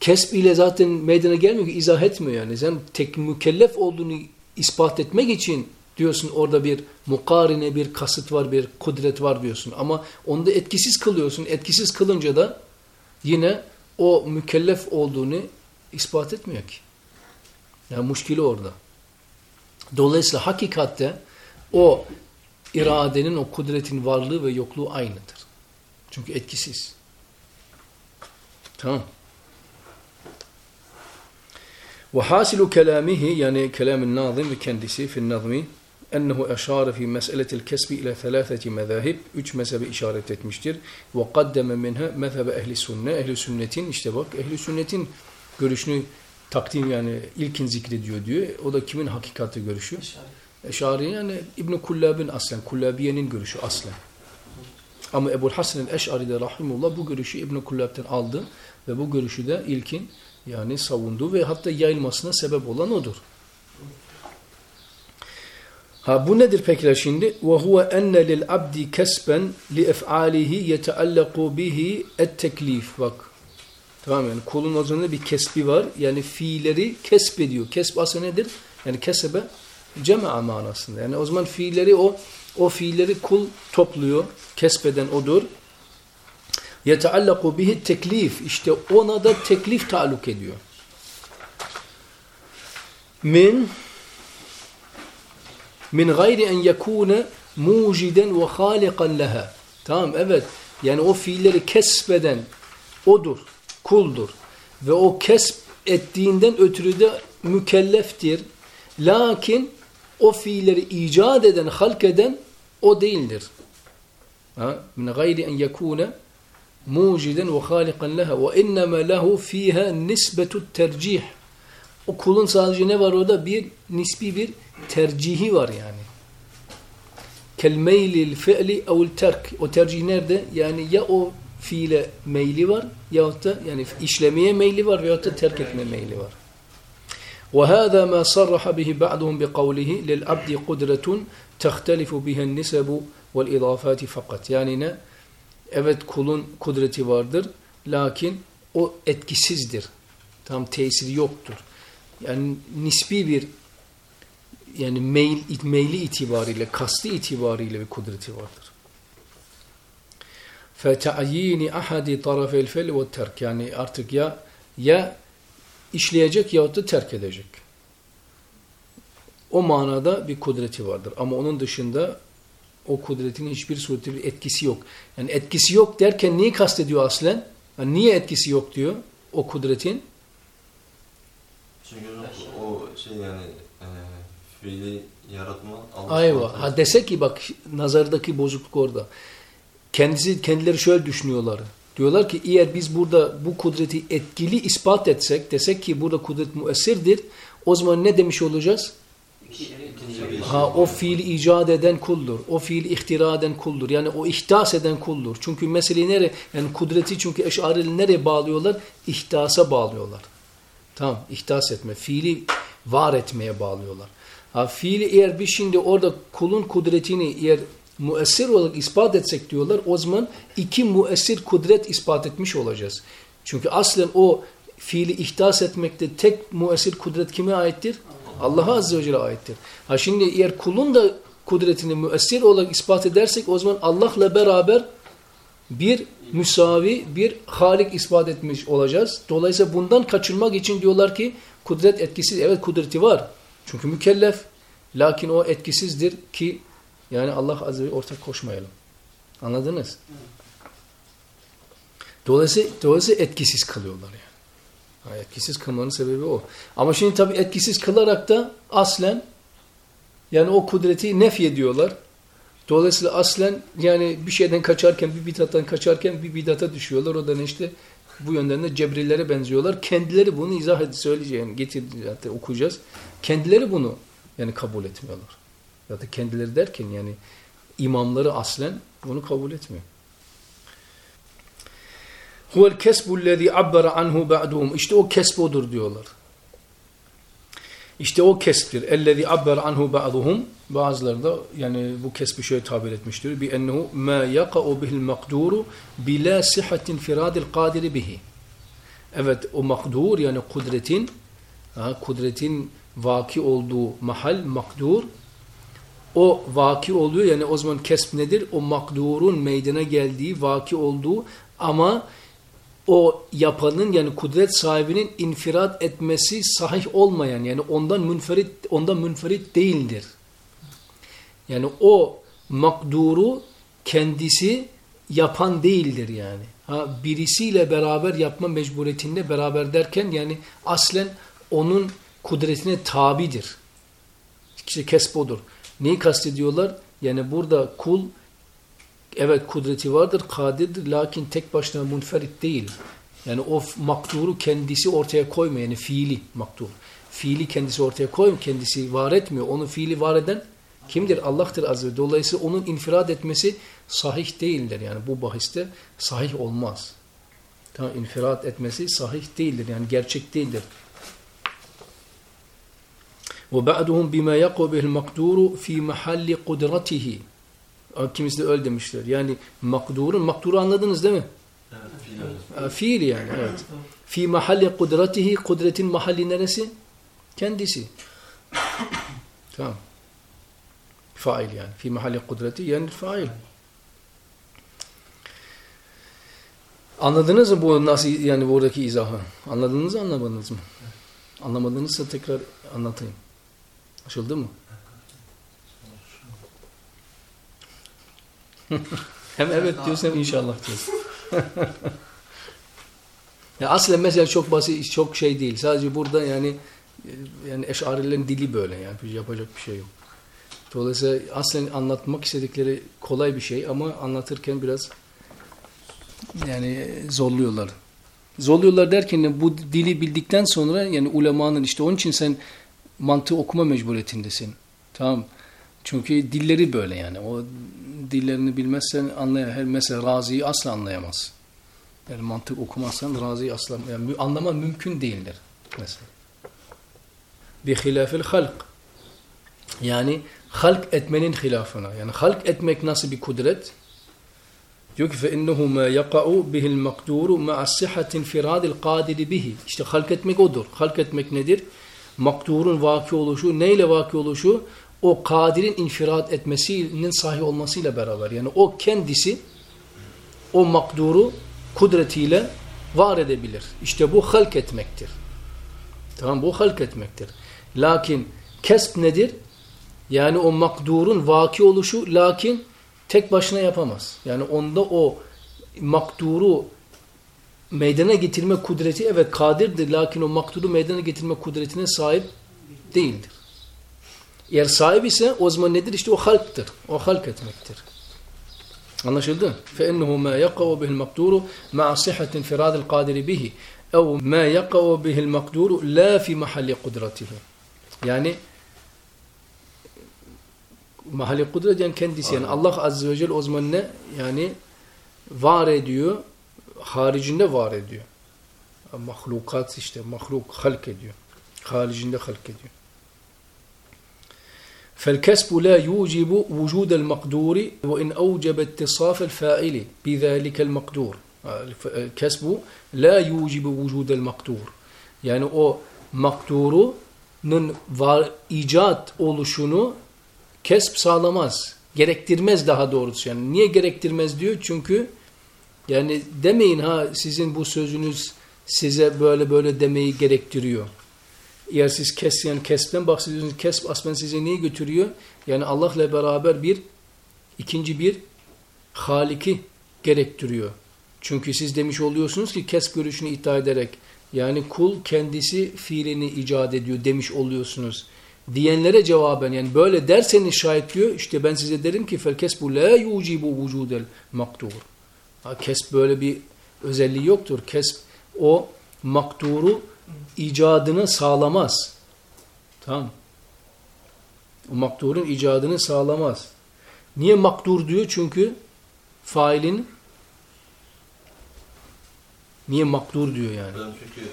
kesb ile zaten meydana gelmiyor ki izah etmiyor yani. Sen tek mükellef olduğunu ispat etmek için diyorsun orada bir mukarine bir kasıt var bir kudret var diyorsun. Ama onu da etkisiz kılıyorsun. Etkisiz kılınca da yine o mükellef olduğunu ispat etmiyor ki. Yani muşkili orada. Dolayısıyla hakikatte o iradenin, o kudretin varlığı ve yokluğu aynıdır. Çünkü etkisiz. Tamam. Ve hasilu kelamihi yani kelamın nazım ve kendisi fil nazmi ennehu eşare fi meseletil kesbi ile thalâtheti mezahib üç mezhebe işaret etmiştir. Ve kaddeme minha mezhebe ehli sünne ehli sünnetin işte bak ehli sünnetin görüşünü takdim yani ilkin zikrediyor diyor. O da kimin hakikati görüşü? Eşari yani İbn Kullab'ın aslen Kullabiye'nin görüşü aslen. Ama Ebu Hasan el-Eş'ari de rahimullah bu görüşü İbn Kullab'dan aldı ve bu görüşü de ilkin yani savundu ve hatta yayılmasına sebep olan odur. Ha bu nedir peki şimdi? Ve huve enne lil abdi kesben li ef'alihi yeteallaku bihi et teklif. Bak. Tamam yani kulun o bir kesbi var. Yani fiilleri kesbediyor. Kesb aslında nedir? Yani kesebe cema'a manasında. Yani o zaman fiilleri o o fiilleri kul topluyor. Kesbeden odur. Yeteallaku bihi teklif. İşte ona da teklif taluk ediyor. Min min gayri en yekune muciden ve halikan leha. Tamam evet. Yani o fiilleri kesbeden odur. Kuldur. Ve o kesb ettiğinden ötürü de mükelleftir. Lakin o fiilleri icat eden, halk eden o değildir. Ha? Min gayri en yekune muciden ve halikan leha ve innema lehu fiha nisbetu tercih. O kulun sadece ne var orada? Bir nisbi bir tercihi var yani. Kel meylil fi'li evl terk. O tercih nerede? Yani ya o fiile meyli var yahut da yani işlemeye meyli var veyahut da terk etme meyli var. وهذا ما صرح به بعضهم بقوله للعبد قدرة تختلف بها النسب والإضافات fakat. Yani ne? Evet kulun kudreti vardır. Lakin o etkisizdir. Tam tesiri yoktur. Yani nispi bir yani meyil, meyli itibariyle, kasti itibariyle bir kudreti vardır. فَتَعْيِينِ اَحَدِ طَرَفِ الْفَلِ وَالتَّرْكِ Yani artık ya ya işleyecek yahut da terk edecek. O manada bir kudreti vardır. Ama onun dışında o kudretin hiçbir surette bir etkisi yok. Yani etkisi yok derken neyi kastediyor aslen? Yani niye etkisi yok diyor o kudretin? Çünkü o şey yani e, fiili yaratma Allah Ayva. Ha dese ki bak nazardaki bozukluk orada. Kendisi kendileri şöyle düşünüyorlar. Diyorlar ki eğer biz burada bu kudreti etkili ispat etsek, desek ki burada kudret müessirdir, o zaman ne demiş olacağız? Ha o fiili icat eden kuldur. O fiili ihtira eden kuldur. Yani o ihdas eden kuldur. Çünkü meseleyi nereye, yani kudreti çünkü eşarili nereye bağlıyorlar? İhdasa bağlıyorlar. Tamam, ihdas etme. Fiili var etmeye bağlıyorlar. Ha fiili eğer biz şimdi orada kulun kudretini eğer müessir olarak ispat etsek diyorlar o zaman iki müessir kudret ispat etmiş olacağız. Çünkü aslen o fiili ihdas etmekte tek müessir kudret kime aittir? Allah'a Azze ve Celle aittir. Ha şimdi eğer kulun da kudretini müessir olarak ispat edersek o zaman Allah'la beraber bir müsavi, bir halik ispat etmiş olacağız. Dolayısıyla bundan kaçınmak için diyorlar ki kudret etkisiz. Evet kudreti var. Çünkü mükellef. Lakin o etkisizdir ki yani Allah Azze ve ortak koşmayalım. Anladınız? Dolayısıyla, dolayısıyla etkisiz kılıyorlar yani. Ha, etkisiz kılmanın sebebi o. Ama şimdi tabii etkisiz kılarak da aslen yani o kudreti nef ediyorlar. Dolayısıyla aslen yani bir şeyden kaçarken, bir bidattan kaçarken bir bidata düşüyorlar. O da işte bu yönden de cebrilere benziyorlar. Kendileri bunu izah edip söyleyeceğim. Getir, hatta okuyacağız. Kendileri bunu yani kabul etmiyorlar. Ya da kendileri derken yani imamları aslen bunu kabul etmiyor. Huvel kesbullezî abbara anhu ba'duhum. İşte o kesb odur diyorlar. İşte o kesbdir. Ellezî abbara anhu ba'duhum. Bazıları da yani bu kesbi şöyle tabir etmiştir. Bi ennehu ma yaka'u bihil makduru bila sihatin firadil kadiri bihi. Evet o makdur yani kudretin ha, kudretin vaki olduğu mahal makdur o vaki oluyor yani o zaman kesb nedir? O makdurun meydana geldiği vaki olduğu ama o yapanın yani kudret sahibinin infirat etmesi sahih olmayan yani ondan münferit ondan münferit değildir. Yani o makduru kendisi yapan değildir yani. Ha birisiyle beraber yapma mecburiyetinde beraber derken yani aslen onun kudretine tabidir. İşte kesbodur. Neyi kastediyorlar? Yani burada kul evet kudreti vardır, kadirdir lakin tek başına munferit değil. Yani o makduru kendisi ortaya koymuyor. Yani fiili makdur. Fiili kendisi ortaya koymuyor. Kendisi var etmiyor. Onu fiili var eden kimdir? Allah'tır azze ve Dolayısıyla onun infirad etmesi sahih değildir. Yani bu bahiste sahih olmaz. Tamam, infirad etmesi sahih değildir. Yani gerçek değildir. وَبَعْدُهُمْ بِمَا يَقُوا بِهِ الْمَقْدُورُ ف۪ي مَحَلِّ قُدْرَتِهِ Kimisi de öyle demişler. Yani makdurun, makduru anladınız değil mi? Evet, fiil. Yani evet. Fi mahalli kudretihi, kudretin mahalli neresi? Kendisi. tamam. Fail yani. Fi mahalli kudreti yani fail. Anladınız mı bu nasıl yani buradaki izahı? Anladınız mı anlamadınız mı? Anlamadınızsa tekrar anlatayım. Açıldı mı? (laughs) hem evet diyorsun hem inşallah diyorsun. (laughs) ya aslında mesela çok basit, çok şey değil. Sadece burada yani yani eşarilerin dili böyle yani yapacak bir şey yok. Dolayısıyla aslında anlatmak istedikleri kolay bir şey ama anlatırken biraz yani zorluyorlar. Zorluyorlar derken bu dili bildikten sonra yani ulemanın işte onun için sen mantığı okuma mecburiyetindesin. Tamam Çünkü dilleri böyle yani. O dillerini bilmezsen anlayamaz. Mesela Razi'yi asla anlayamaz. Yani mantık okumazsan Razi'yi asla yani anlama mümkün değildir. Mesela. Bi hilafil halk. Yani halk etmenin hilafına. Yani halk etmek nasıl bir kudret? Diyor ki فَاِنَّهُ مَا يَقَعُ بِهِ الْمَقْدُورُ مَعَ السِّحَةِ انْفِرَادِ الْقَادِرِ بِهِ İşte halk etmek odur. Halk etmek nedir? Makdurun vaki oluşu, neyle vaki oluşu? O kadirin infirat etmesinin sahih olmasıyla beraber. Yani o kendisi o makduru kudretiyle var edebilir. İşte bu halk etmektir. Tamam bu halk etmektir. Lakin kesb nedir? Yani o makdurun vaki oluşu lakin tek başına yapamaz. Yani onda o makduru meydana getirme kudreti evet kadirdir. Lakin o makduru meydana getirme kudretine sahip değildir. Eğer sahip ise o zaman nedir? İşte o halktır. O halk etmektir. Anlaşıldı? فَاِنَّهُ مَا يَقَوَ بِهِ الْمَقْدُورُ مَعَ صِحَةٍ فِرَادِ الْقَادِرِ بِهِ اَوْ مَا يَقَوَ بِهِ الْمَقْدُورُ لَا فِي مَحَلِّ قُدْرَتِهِ Yani mahalli kudret yani kendisi yani Allah Azze ve Celle o zaman ne? Yani var ediyor, haricinde var ediyor. Mahlukat işte, mahluk halk ediyor. Haricinde halk ediyor. فالكسب لا يوجب وجود المقدور وإن أوجب اتصاف الفاعل بذلك المقدور الكسب لا يوجب وجود المقدور yani o makdurunun var, icat oluşunu kesp sağlamaz. Gerektirmez daha doğrusu. Yani niye gerektirmez diyor? Çünkü yani demeyin ha sizin bu sözünüz size böyle böyle demeyi gerektiriyor. Eğer siz kes yani kesbden bahsediyorsunuz. Kesb aslında size neyi götürüyor? Yani Allah'la beraber bir ikinci bir haliki gerektiriyor. Çünkü siz demiş oluyorsunuz ki kesb görüşünü iddia ederek yani kul kendisi fiilini icat ediyor demiş oluyorsunuz. Diyenlere cevaben yani böyle derseniz şayet diyor işte ben size derim ki fel kesbu la yucibu vücudel maktur. Kesb böyle bir özelliği yoktur. Kesb o makturu icadını sağlamaz. Tamam. O makturun icadını sağlamaz. Niye maktur diyor? Çünkü failin niye maktur diyor yani. Ben çünkü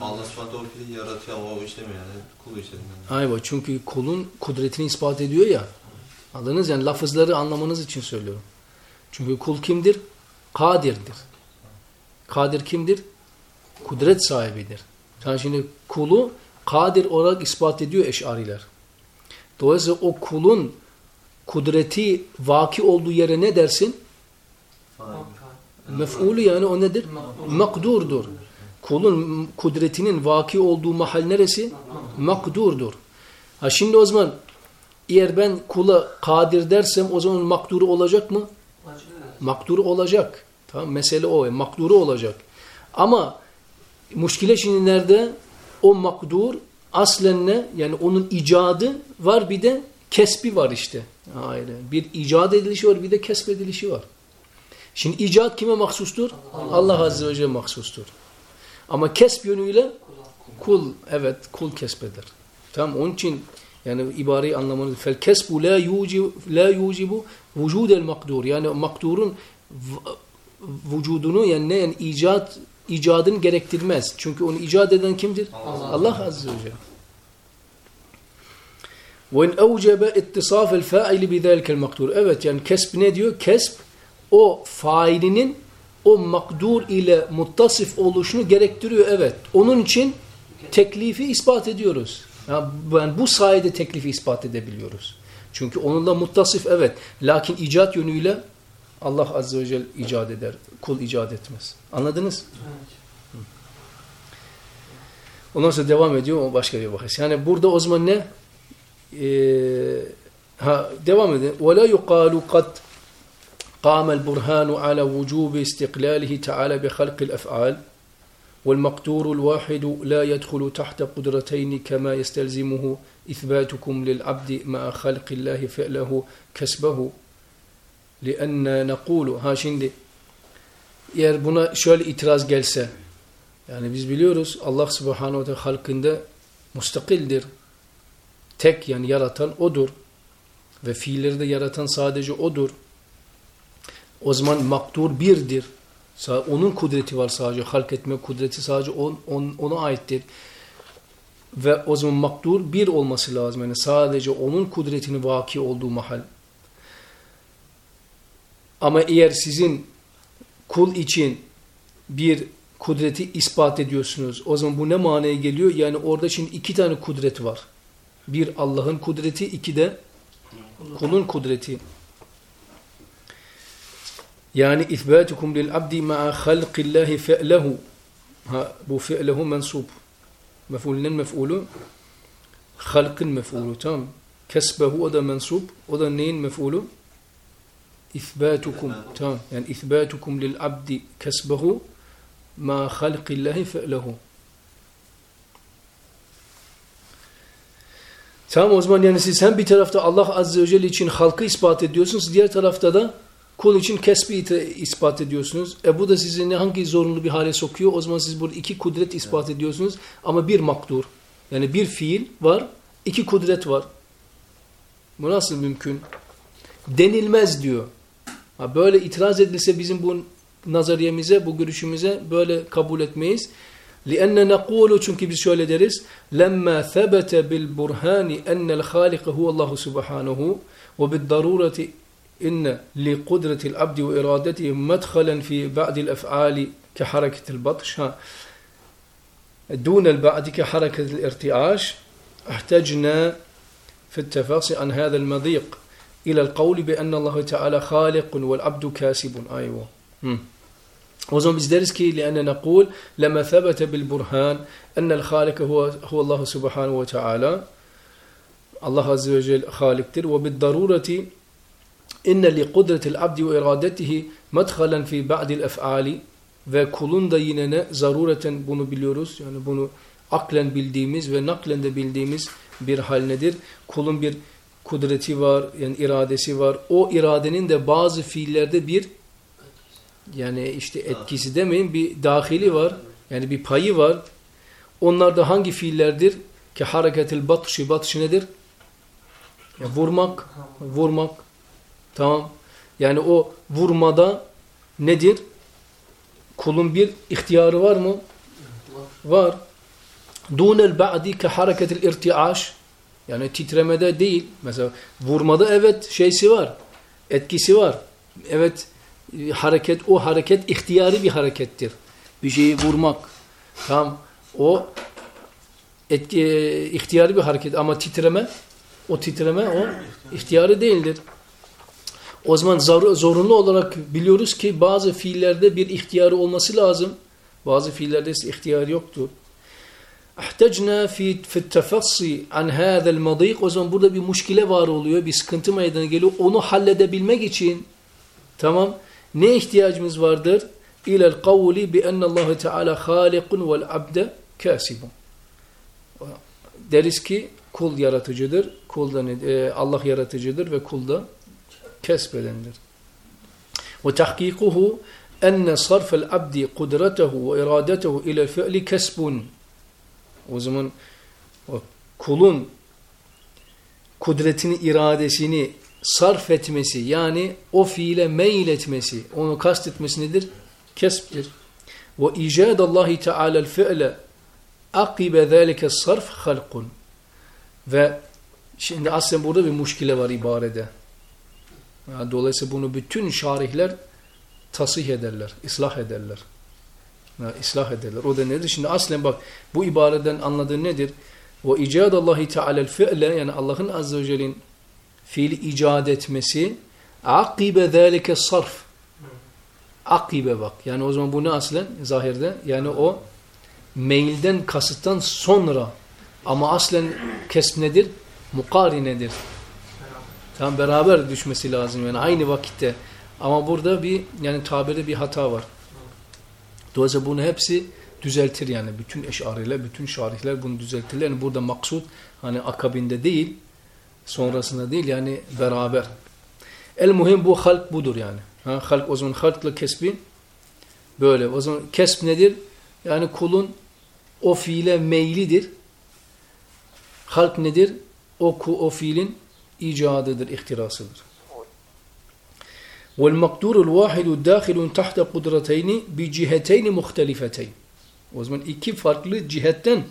Allah subhanahu o fiili yaratıyor ama o işlemiyor yani. Kulu işlemiyor. Ayva çünkü kulun kudretini ispat ediyor ya. Anladınız yani lafızları anlamanız için söylüyorum. Çünkü kul kimdir? Kadirdir. Kadir kimdir? Kudret sahibidir. Yani şimdi kulu kadir olarak ispat ediyor eşariler. Dolayısıyla o kulun kudreti vaki olduğu yere ne dersin? Mef'ulü yani o nedir? Makdurdur. Kulun kudretinin vaki olduğu mahal neresi? Makdurdur. Ha şimdi o zaman eğer ben kula kadir dersem o zaman makduru olacak mı? Makduru olacak. Tamam mesele o. Makduru olacak. Ama muşkile şimdi nerede? O makdur aslen ne? Yani onun icadı var bir de kesbi var işte. Aynen. Bir icat edilişi var bir de kesbedilişi var. Şimdi icat kime mahsustur? Allah, Allah Azze ve Celle mahsustur. Ama kesb yönüyle kul evet kul kesbeder. Tamam onun için yani ibareyi anlamanız fel kesbu la yucibu la yucibu vücudel makdur yani makdurun vücudunu yani ne yani icat icadını gerektirmez. Çünkü onu icat eden kimdir? Allah, Allah Azze ve Celle. وَاِنْ اَوْجَبَ اِتِّصَافَ الْفَائِلِ بِذَٰلِكَ الْمَقْدُورِ Evet yani kesb ne diyor? Kesb o failinin o makdur ile muttasif oluşunu gerektiriyor evet. Onun için teklifi ispat ediyoruz. Yani bu sayede teklifi ispat edebiliyoruz. Çünkü onunla muttasif evet. Lakin icat yönüyle Allah Azze ve Celle icat eder. Kul icat etmez. Anladınız? Evet. Ondan sonra devam ediyor o başka bir bahis. Yani burada o zaman ne? Ee, ha, devam edin. وَلَا يُقَالُ قَدْ قام البرهان على وجوب استقلاله تعالى بخلق الأفعال والمقدور الواحد لا يدخل تحت قدرتين كما يستلزمه إثباتكم للعبد مع خلق الله فعله كسبه لأن نقول ha şimdi eğer buna şöyle itiraz gelse yani biz biliyoruz Allah subhanahu ve teala halkında mustakildir. Tek yani yaratan odur. Ve fiilleri de yaratan sadece odur. O zaman maktur birdir. Onun kudreti var sadece. Halk etme kudreti sadece on, on, ona aittir. Ve o zaman maktur bir olması lazım. Yani sadece onun kudretini vaki olduğu mahal. Ama eğer sizin kul için bir kudreti ispat ediyorsunuz. O zaman bu ne manaya geliyor? Yani orada şimdi iki tane kudret var. Bir Allah'ın kudreti, iki de kulun kudreti. Yani isbatukum lil abdi ma'a halqillahi fi'lehu. Ha, bu fi'lehu mensub. Mef'ulün mef'ulu halkın mef'ulu. Tamam. Kesbehu o da mensub. O da neyin mef'ulu? İthbatukum. Tamam. Yani ithbatukum lil abdi kesbehu ma halqillahi fi'lehu. Tamam o zaman yani siz hem bir tarafta Allah Azze ve Celle için halkı ispat ediyorsunuz, diğer tarafta da Kul için kesbi ispat ediyorsunuz. E bu da sizi ne hangi zorunlu bir hale sokuyor? O zaman siz burada iki kudret ispat ediyorsunuz. Ama bir makdur. Yani bir fiil var, iki kudret var. Bu nasıl mümkün? Denilmez diyor. Böyle itiraz edilse bizim bu nazariyemize, bu görüşümüze böyle kabul etmeyiz. لِأَنَّ نَقُولُ Çünkü biz şöyle deriz. لَمَّا ثَبَتَ بِالْبُرْهَانِ أَنَّ الْخَالِقَ هُوَ اللّٰهُ سُبْحَانَهُ وَبِالضَّرُورَةِ إن لقدرة العبد وإرادته مدخلا في بعض الأفعال كحركة البطش دون البعد كحركة الارتعاش احتجنا في التفاصيل عن هذا المضيق إلى القول بأن الله تعالى خالق والعبد كاسب. أيوة. وزم بزدرسكي لأن نقول لما ثبت بالبرهان أن الخالق هو, هو الله سبحانه وتعالى. الله عز وجل خالق تر. وبالضرورة إن لقدرة العبد وإرادته مدخلا في بعض الأفعال. ve kulunda yine ne zarureten bunu biliyoruz yani bunu aklen bildiğimiz ve naklen de bildiğimiz bir hal nedir kulun bir kudreti var, yani iradesi var. O iradenin de bazı fiillerde bir yani işte etkisi demeyin bir dahili var. Yani bir payı var. Onlar da hangi fiillerdir? Ki hareketil batşı. Batşı nedir? Ya vurmak. Vurmak. Tamam. Yani o vurmada nedir? Kulun bir ihtiyarı var mı? Var. Dunel ba'di ke hareketil irtiaş. Yani titremede değil. Mesela vurmada evet şeysi var. Etkisi var. Evet e, hareket o hareket ihtiyari bir harekettir. Bir şeyi vurmak. Tamam. O etki, e, ihtiyari bir hareket ama titreme o titreme o ihtiyari değildir. O zaman zor, zorunlu olarak biliyoruz ki bazı fiillerde bir ihtiyarı olması lazım. Bazı fiillerde ise ihtiyar yoktur. احتجنا في في التفصي عن هذا المضيق o zaman burada bir muşkile var oluyor, bir sıkıntı meydana geliyor. Onu halledebilmek için tamam ne ihtiyacımız vardır? İlel kavli bi ennallahu teala halikun vel abde kasibun. Deriz ki kul yaratıcıdır, kul da ne- e, Allah yaratıcıdır ve kul da kesbedendir. Ve tahkikuhu enne sarfel abdi kudretehu ve iradetehu ile fi'li kesbun. O zaman o kulun kudretini, iradesini sarf etmesi yani o fiile meyil etmesi, onu kastetmesi nedir? Kesbdir. Ve icadallahi teala'l fi'le akibe zâlike sarf halkun. Ve şimdi aslında burada bir muşkile var ibarede. Dolayısıyla bunu bütün şarihler tasih ederler, ıslah ederler. Islah ederler. O da nedir? Şimdi aslen bak bu ibareden anladığı nedir? Ve icadallahi teala'l fi'le yani Allah'ın azze ve celle'nin fiili icat etmesi akibe zâlike sarf. Akibe bak. Yani o zaman bu ne aslen? Zahirde. Yani o meylden kasıttan sonra ama aslen kesb nedir? Mukarinedir. Tam beraber düşmesi lazım yani aynı vakitte. Ama burada bir yani tabirde bir hata var. Dolayısıyla bunu hepsi düzeltir yani. Bütün eşariler, bütün şarihler bunu düzeltirler. Yani burada maksut hani akabinde değil, sonrasında değil yani beraber. El muhim bu halk budur yani. Ha, halk o zaman halkla kesbi böyle. O zaman kesb nedir? Yani kulun o fiile meylidir. Halk nedir? O, o fiilin icadıdır, ihtirasıdır. وَالْمَقْدُورُ الْوَاحِدُ دَاخِلٌ تَحْتَ قُدْرَتَيْنِ بِجِهَتَيْنِ مُخْتَلِفَتَيْنِ O zaman iki farklı cihetten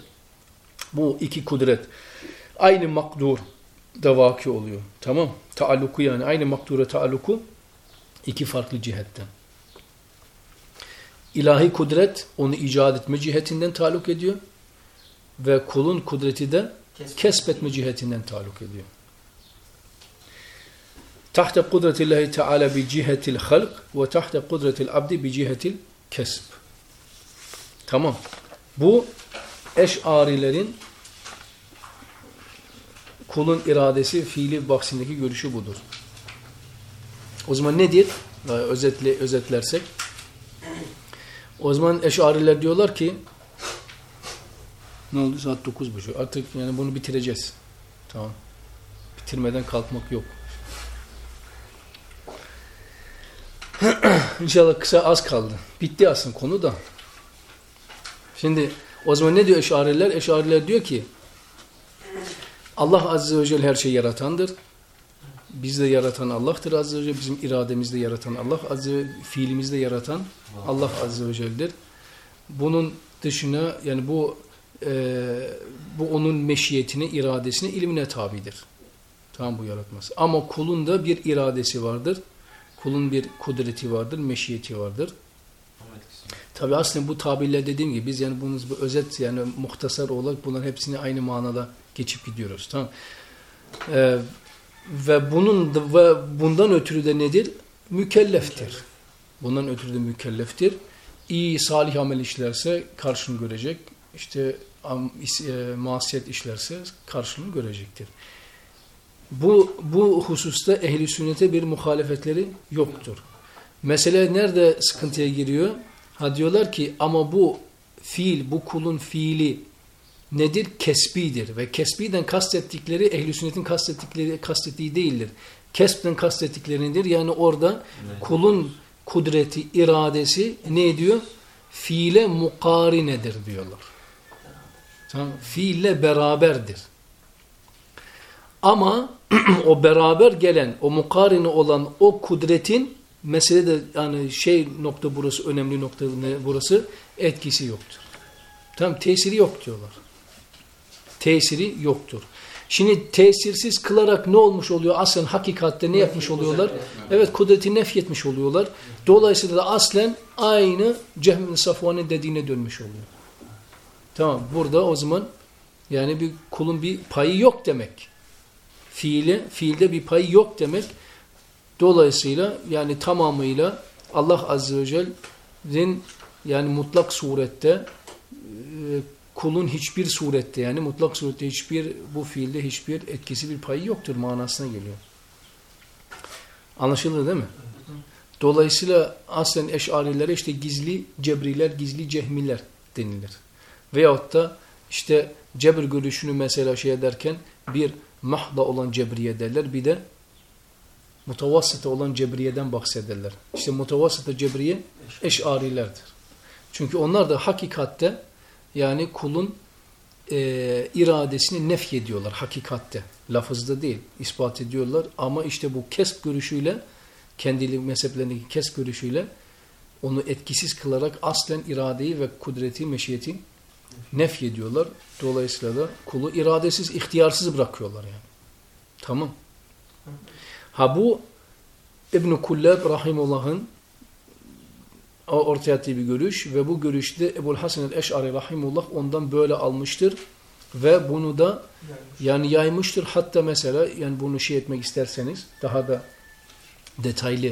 bu iki kudret aynı makdur da vaki oluyor. Tamam. Taalluku yani aynı makdura taalluku iki farklı cihetten. İlahi kudret onu icat etme cihetinden taluk ediyor ve kulun kudreti de kesbetme cihetinden taluk ediyor. Tahte kudretillahi teala bi cihetil halk ve tahte kudretil abdi bi cihetil kesb. Tamam. Bu eşarilerin kulun iradesi fiili baksindeki görüşü budur. O zaman nedir? Ee, Özetle, özetlersek. O zaman eşariler diyorlar ki ne oldu? Saat 9.30. Artık yani bunu bitireceğiz. Tamam. Bitirmeden kalkmak yok. (clears throat) inşallah kısa az kaldı. Bitti aslında konu da. Şimdi o zaman ne diyor eşariler? Eşariler diyor ki Allah Azze ve Celle her şeyi yaratandır. Biz de yaratan Allah'tır Azze ve Celle. Bizim irademizde yaratan Allah Azze ve fiilimizde yaratan Allah Azze ve Celle'dir. Bunun dışına yani bu e, bu onun meşiyetine, iradesine, ilmine tabidir. Tamam bu yaratması. Ama kulun da bir iradesi vardır. Kulun bir kudreti vardır, meşiyeti vardır. Tabi aslında bu tabirler dediğim gibi biz yani bunun bu özet yani muhtasar olarak bunların hepsini aynı manada geçip gidiyoruz. Tamam. Ee, ve bunun ve bundan ötürü de nedir? Mükelleftir. Bundan ötürü de mükelleftir. İyi salih amel işlerse karşını görecek. İşte am, is, e, masiyet işlerse karşılığını görecektir. Bu bu hususta ehli sünnete bir muhalefetleri yoktur. Mesele nerede sıkıntıya giriyor? Ha diyorlar ki ama bu fiil, bu kulun fiili nedir? Kesbidir. Ve kesbiden kastettikleri ehl sünnetin kastettikleri kastettiği değildir. Kesbden kastettikleri nedir? Yani orada kulun kudreti, iradesi ne ediyor? Fiile mukarinedir diyorlar. Tamam. Fiille beraberdir. Ama (clears throat) o beraber gelen, o mukarine olan o kudretin mesele de yani şey nokta burası önemli nokta burası etkisi yoktur. Tam tesiri yok diyorlar. Tesiri yoktur. Şimdi tesirsiz kılarak ne olmuş oluyor? Aslen hakikatte ne yapmış oluyorlar? Evet kudreti nefyetmiş oluyorlar. Dolayısıyla da aslen aynı Cehmi Safvan'ın dediğine dönmüş oluyor. Tamam burada o zaman yani bir kulun bir payı yok demek. Fiile, fiilde bir payı yok demek. Dolayısıyla yani tamamıyla Allah Azze ve Celle'nin yani mutlak surette kulun hiçbir surette yani mutlak surette hiçbir bu fiilde hiçbir etkisi bir payı yoktur manasına geliyor. Anlaşıldı değil mi? Dolayısıyla aslen eşarilere işte gizli cebriler, gizli cehmiler denilir. Veyahut da işte cebir görüşünü mesela şey ederken bir mahda olan cebriye derler bir de mutavassıta olan cebriyeden bahsederler. İşte mutavassıta cebriye eşarilerdir. Çünkü onlar da hakikatte yani kulun e, iradesini nef ediyorlar hakikatte. Lafızda değil. ispat ediyorlar. Ama işte bu kesp görüşüyle kendi mezheplerindeki kesp görüşüyle onu etkisiz kılarak aslen iradeyi ve kudreti, meşiyeti nef ediyorlar. Dolayısıyla da kulu iradesiz, ihtiyarsız bırakıyorlar yani. Tamam. Ha bu İbn-i Kullab Rahimullah'ın ortaya attığı bir görüş ve bu görüşte Ebu'l Hasan el-Eş'ari Rahimullah ondan böyle almıştır ve bunu da yani yaymıştır. Hatta mesela yani bunu şey etmek isterseniz daha da detaylı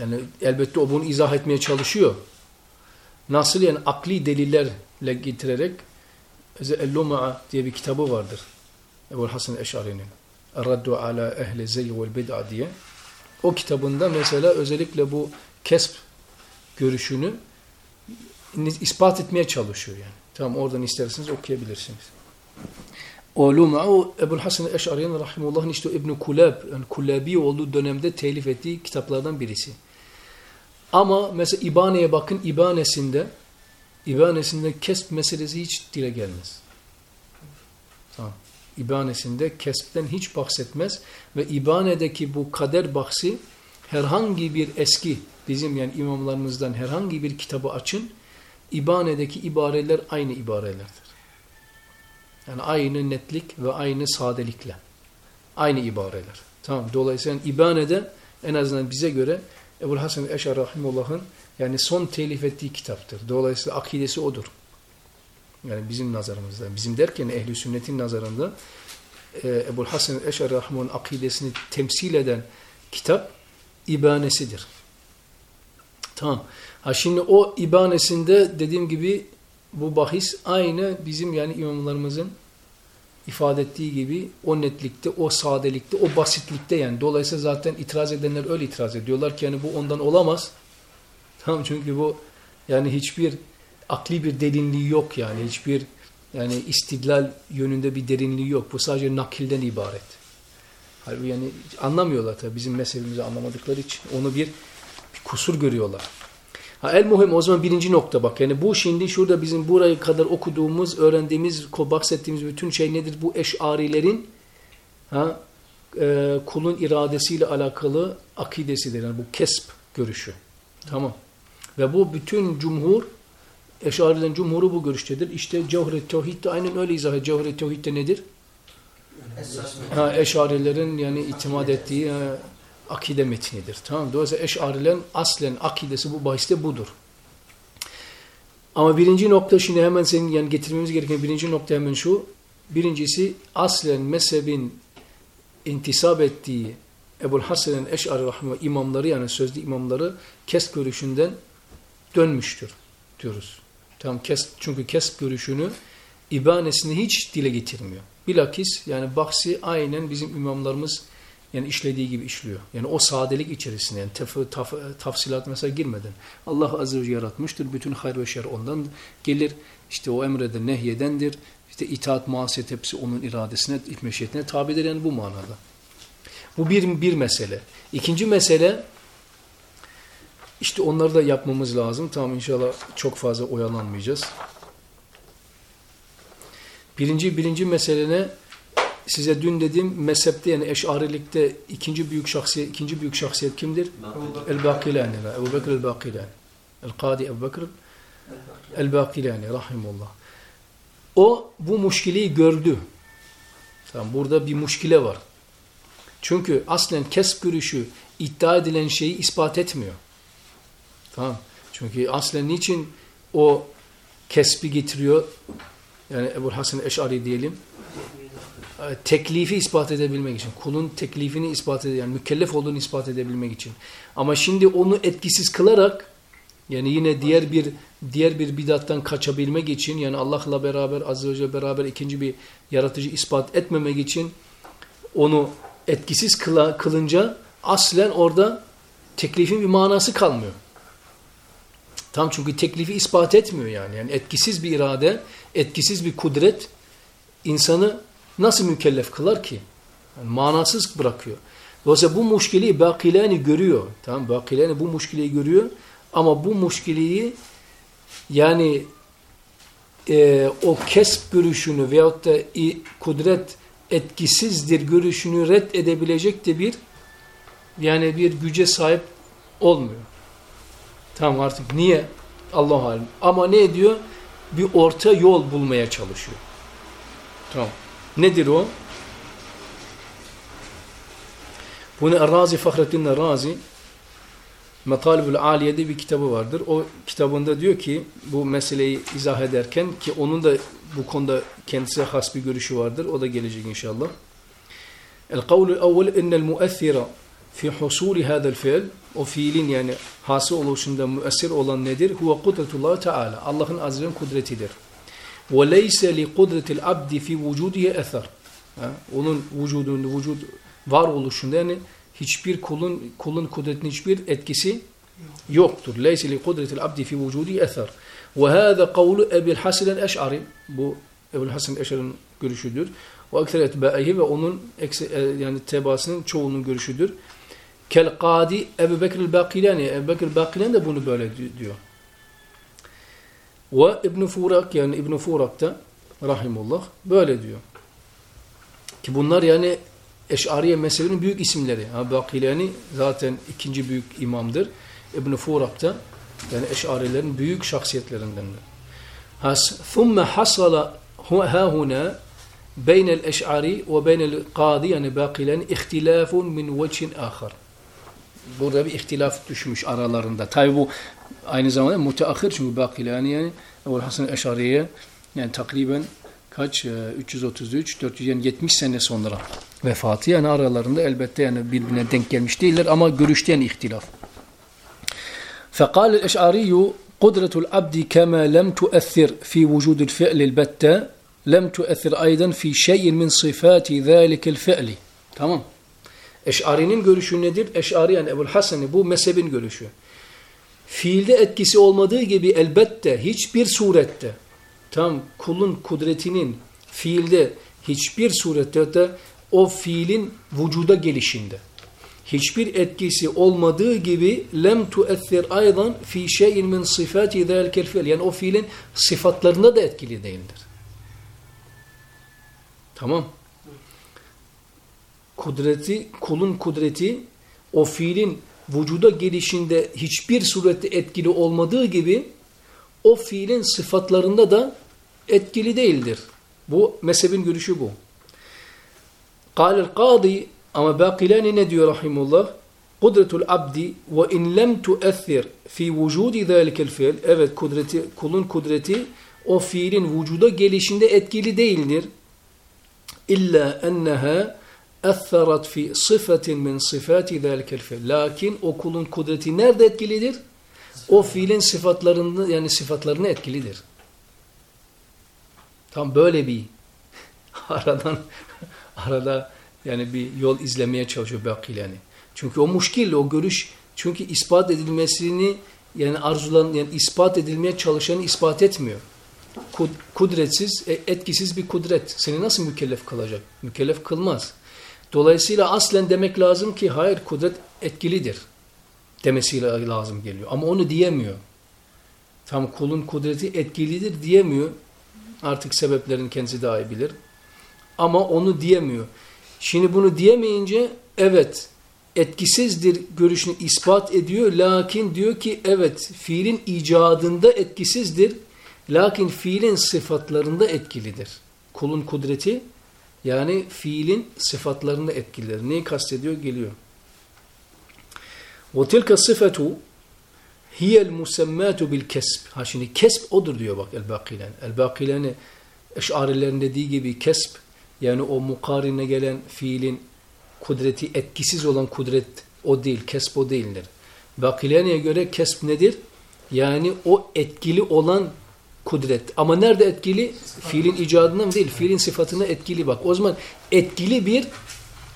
yani elbette o bunu izah etmeye çalışıyor. Nasıl yani akli delillerle getirerek El-Luma'a diye bir kitabı vardır. Ebu'l Hasan el-Eş'ari'nin. Raddu ala ehli zeyy vel bid'a diye. O kitabında mesela özellikle bu kesp görüşünü ispat etmeye çalışıyor yani. Tamam oradan isterseniz okuyabilirsiniz. O Luma o Ebu'l Hasan el-Eş'ari'nin rahimullah'ın işte İbn Kulab, yani Kullabi olduğu dönemde telif ettiği kitaplardan birisi. Ama mesela İbane'ye bakın İbane'sinde İbane'sinde kesp meselesi hiç dile gelmez. Tamam. İbanesinde kespten hiç bahsetmez ve İbane'deki bu kader bahsi herhangi bir eski bizim yani imamlarımızdan herhangi bir kitabı açın İbane'deki ibareler aynı ibarelerdir. Yani aynı netlik ve aynı sadelikle. Aynı ibareler. Tamam. Dolayısıyla İbane'de en azından bize göre Ebu'l Hasan Eşar Rahimullah'ın yani son telif ettiği kitaptır. Dolayısıyla akidesi odur. Yani bizim nazarımızda, bizim derken ehli sünnetin nazarında e, Ebu'l Hasan Eşar Rahimullah'ın akidesini temsil eden kitap ibanesidir. Tamam. Ha şimdi o ibanesinde dediğim gibi bu bahis aynı bizim yani imamlarımızın ifade ettiği gibi o netlikte, o sadelikte, o basitlikte yani. Dolayısıyla zaten itiraz edenler öyle itiraz ediyorlar ki yani bu ondan olamaz. (laughs) Tamam çünkü bu yani hiçbir akli bir derinliği yok yani. Hiçbir yani istidlal yönünde bir derinliği yok. Bu sadece nakilden ibaret. Halbuki yani anlamıyorlar tabii bizim meselemizi anlamadıkları için. Onu bir Bir kusur görüyorlar. Ha, el muhim o zaman birinci nokta bak. Yani bu şimdi şurada bizim buraya kadar okuduğumuz, öğrendiğimiz, bahsettiğimiz bütün şey nedir? Bu eşarilerin ha, e, kulun iradesiyle alakalı akidesidir. Yani bu kesp görüşü. Tamam. Ve bu bütün cumhur, eşarilerin cumhuru bu görüştedir. İşte Cevher-i Tevhid de aynen öyle izah ediyor. Cevher-i Tevhid de nedir? Ha, eşarilerin yani itimat ettiği e, akide metnidir. Tamam Dolayısıyla eşarilerin aslen akidesi bu bahiste budur. Ama birinci nokta şimdi hemen senin yani getirmemiz gereken birinci nokta hemen şu. Birincisi aslen mezhebin intisap ettiği Ebu'l Hasan'ın Eş'ari Rahmi imamları yani sözlü imamları kes görüşünden dönmüştür diyoruz. Tamam kes çünkü kes görüşünü ibanesini hiç dile getirmiyor. Bilakis yani bahsi aynen bizim imamlarımız yani işlediği gibi işliyor. Yani o sadelik içerisinde yani tef, taf, tafsilat mesela girmeden Allah azze ve yaratmıştır. Bütün hayır ve şer ondan gelir. İşte o emrede nehyedendir. İşte itaat, masiyet hepsi onun iradesine, meşiyetine tabidir yani bu manada. Bu bir, bir mesele. İkinci mesele işte onları da yapmamız lazım. Tamam inşallah çok fazla oyalanmayacağız. Birinci, birinci meselene size dün dedim mezhepte yani eşarilikte ikinci büyük şahsiyet ikinci büyük şahsiyet kimdir? El-Bakilani. Ebu Bekir el-Bakilani. El-Kadi Ebu Bekir el-Bakilani rahimullah. O bu muşkileyi gördü. Tamam burada bir muşkile var. Çünkü aslen kesp görüşü iddia edilen şeyi ispat etmiyor. Tamam. Çünkü aslen niçin o kesbi getiriyor? Yani Ebu Hasan Eş'ari diyelim. Teklifi ispat edebilmek için. Kulun teklifini ispat edebilmek yani mükellef olduğunu ispat edebilmek için. Ama şimdi onu etkisiz kılarak yani yine diğer bir diğer bir bidattan kaçabilmek için yani Allah'la beraber azze ve celle beraber ikinci bir yaratıcı ispat etmemek için onu etkisiz kıla, kılınca aslen orada teklifin bir manası kalmıyor. Tam çünkü teklifi ispat etmiyor yani. Yani etkisiz bir irade, etkisiz bir kudret insanı nasıl mükellef kılar ki? Yani manasız bırakıyor. Dolayısıyla bu muşkiliyi Bakilani görüyor. Tamam Bakilani bu muşkiliyi görüyor ama bu muşkiliyi yani e, o kesp görüşünü veyahut da kudret etkisizdir görüşünü red edebilecek de bir yani bir güce sahip olmuyor. Tamam artık niye? Allah halim. Ama ne ediyor? Bir orta yol bulmaya çalışıyor. Tamam. Nedir o? Bunu Razi Fahrettin Razi Metalibül Aliye'de bir kitabı vardır. O kitabında diyor ki bu meseleyi izah ederken ki onun da bu konuda kendisine has bir görüşü vardır. O da gelecek inşallah. El-kavlu evvel innel muessira fi husuli hadal fiil o fiilin yani hası oluşunda müessir olan nedir? Huve kudretullah Teala. Allah'ın azizin kudretidir. Li kudretil abdi fi vücudihi eser. Onun vücudunda, vücud var oluşunda yani hiçbir kulun kulun kudretinin hiçbir etkisi yoktur. Kudretil abdi fi vücudihi eser. Ve hâze kavlu Ebil Hasan el-Eş'ari. Bu Ebu'l Hasan el-Eş'ari'nin görüşüdür. Ve ekser etbâihi ve onun yani tebaasının çoğunun görüşüdür. Kel Kadi Ebu Bekir el-Bakilani. Ebu Bekir el-Bakilani de bunu böyle diyor. Ve İbn Furak yani İbn Furak da rahimullah böyle diyor. Ki bunlar yani Eş'ariye mezhebinin büyük isimleri. Ha, Bakilani zaten ikinci büyük imamdır. İbn Furak da yani Eş'arilerin büyük şahsiyetlerindendir. Has, ثُمَّ حَصَلَ هَا هُنَا بين الأشعري وبين القاضي yani bakilen ihtilafun min vechin ahar. Burada bir ihtilaf düşmüş aralarında. Tabi bu aynı zamanda müteahhir çünkü bakilani yani Ebu Hasan Eşari'ye yani takriben kaç 333 400 yani 70 sene sonra vefatı yani aralarında elbette yani birbirine denk gelmiş değiller ama görüşte yani ihtilaf. فقال الأشعري قدرة العبد كما لم تؤثر في وجود الفعل البتة لم تؤثر أيضا في شيء من صفات ذلك الفعل tamam Eş'ari'nin görüşü nedir? Eş'ari yani Ebu'l Hasan'ı bu mezhebin görüşü. Fiilde etkisi olmadığı gibi elbette hiçbir surette tam kulun kudretinin fiilde hiçbir surette de o fiilin vücuda gelişinde hiçbir etkisi olmadığı gibi lem tu'ethir aydan fi şeyin min sıfati zâlikel fiil. Yani o fiilin sıfatlarında da etkili değildir. Tamam. Kudreti, kulun kudreti o fiilin vücuda gelişinde hiçbir surette etkili olmadığı gibi o fiilin sıfatlarında da etkili değildir. Bu mezhebin görüşü bu. Kâlel kâdi ama Bakilani ne diyor rahimullah? Kudretul abdi ve in lem tu'ethir fi vücudi zâlikel fiil. Evet kudreti, kulun kudreti o fiilin vücuda gelişinde etkili değildir. İlla enneha etherat fi sıfatin min sıfati zâlikel fiil. Lakin o kudreti nerede etkilidir? O fiilin sıfatlarında yani sıfatlarına etkilidir. Tam böyle bir (laughs) aradan arada yani bir yol izlemeye çalışıyor Bakilani. Çünkü o muşkil, o görüş çünkü ispat edilmesini yani arzulan yani ispat edilmeye çalışanı ispat etmiyor. Kud, kudretsiz, e, etkisiz bir kudret seni nasıl mükellef kılacak? Mükellef kılmaz. Dolayısıyla aslen demek lazım ki hayır kudret etkilidir demesiyle lazım geliyor. Ama onu diyemiyor. Tam kulun kudreti etkilidir diyemiyor. Artık sebeplerini kendisi daha iyi bilir. Ama onu diyemiyor. Şimdi bunu diyemeyince evet etkisizdir görüşünü ispat ediyor. Lakin diyor ki evet fiilin icadında etkisizdir. Lakin fiilin sıfatlarında etkilidir. Kulun kudreti yani fiilin sıfatlarında etkilidir. Neyi kastediyor? Geliyor. وَتِلْكَ الصِّفَةُ هِيَ الْمُسَمَّاتُ بِالْكَسْبِ Ha şimdi kesb odur diyor bak El-Bakilen. El-Bakilen'i eşarilerin dediği gibi kesb yani o mukarine gelen fiilin kudreti etkisiz olan kudret o değil. Kesb o değildir. Bakilene'ye göre kesb nedir? Yani o etkili olan kudret. Ama nerede etkili? Fiilin icadından değil. Fiilin sıfatına etkili bak. O zaman etkili bir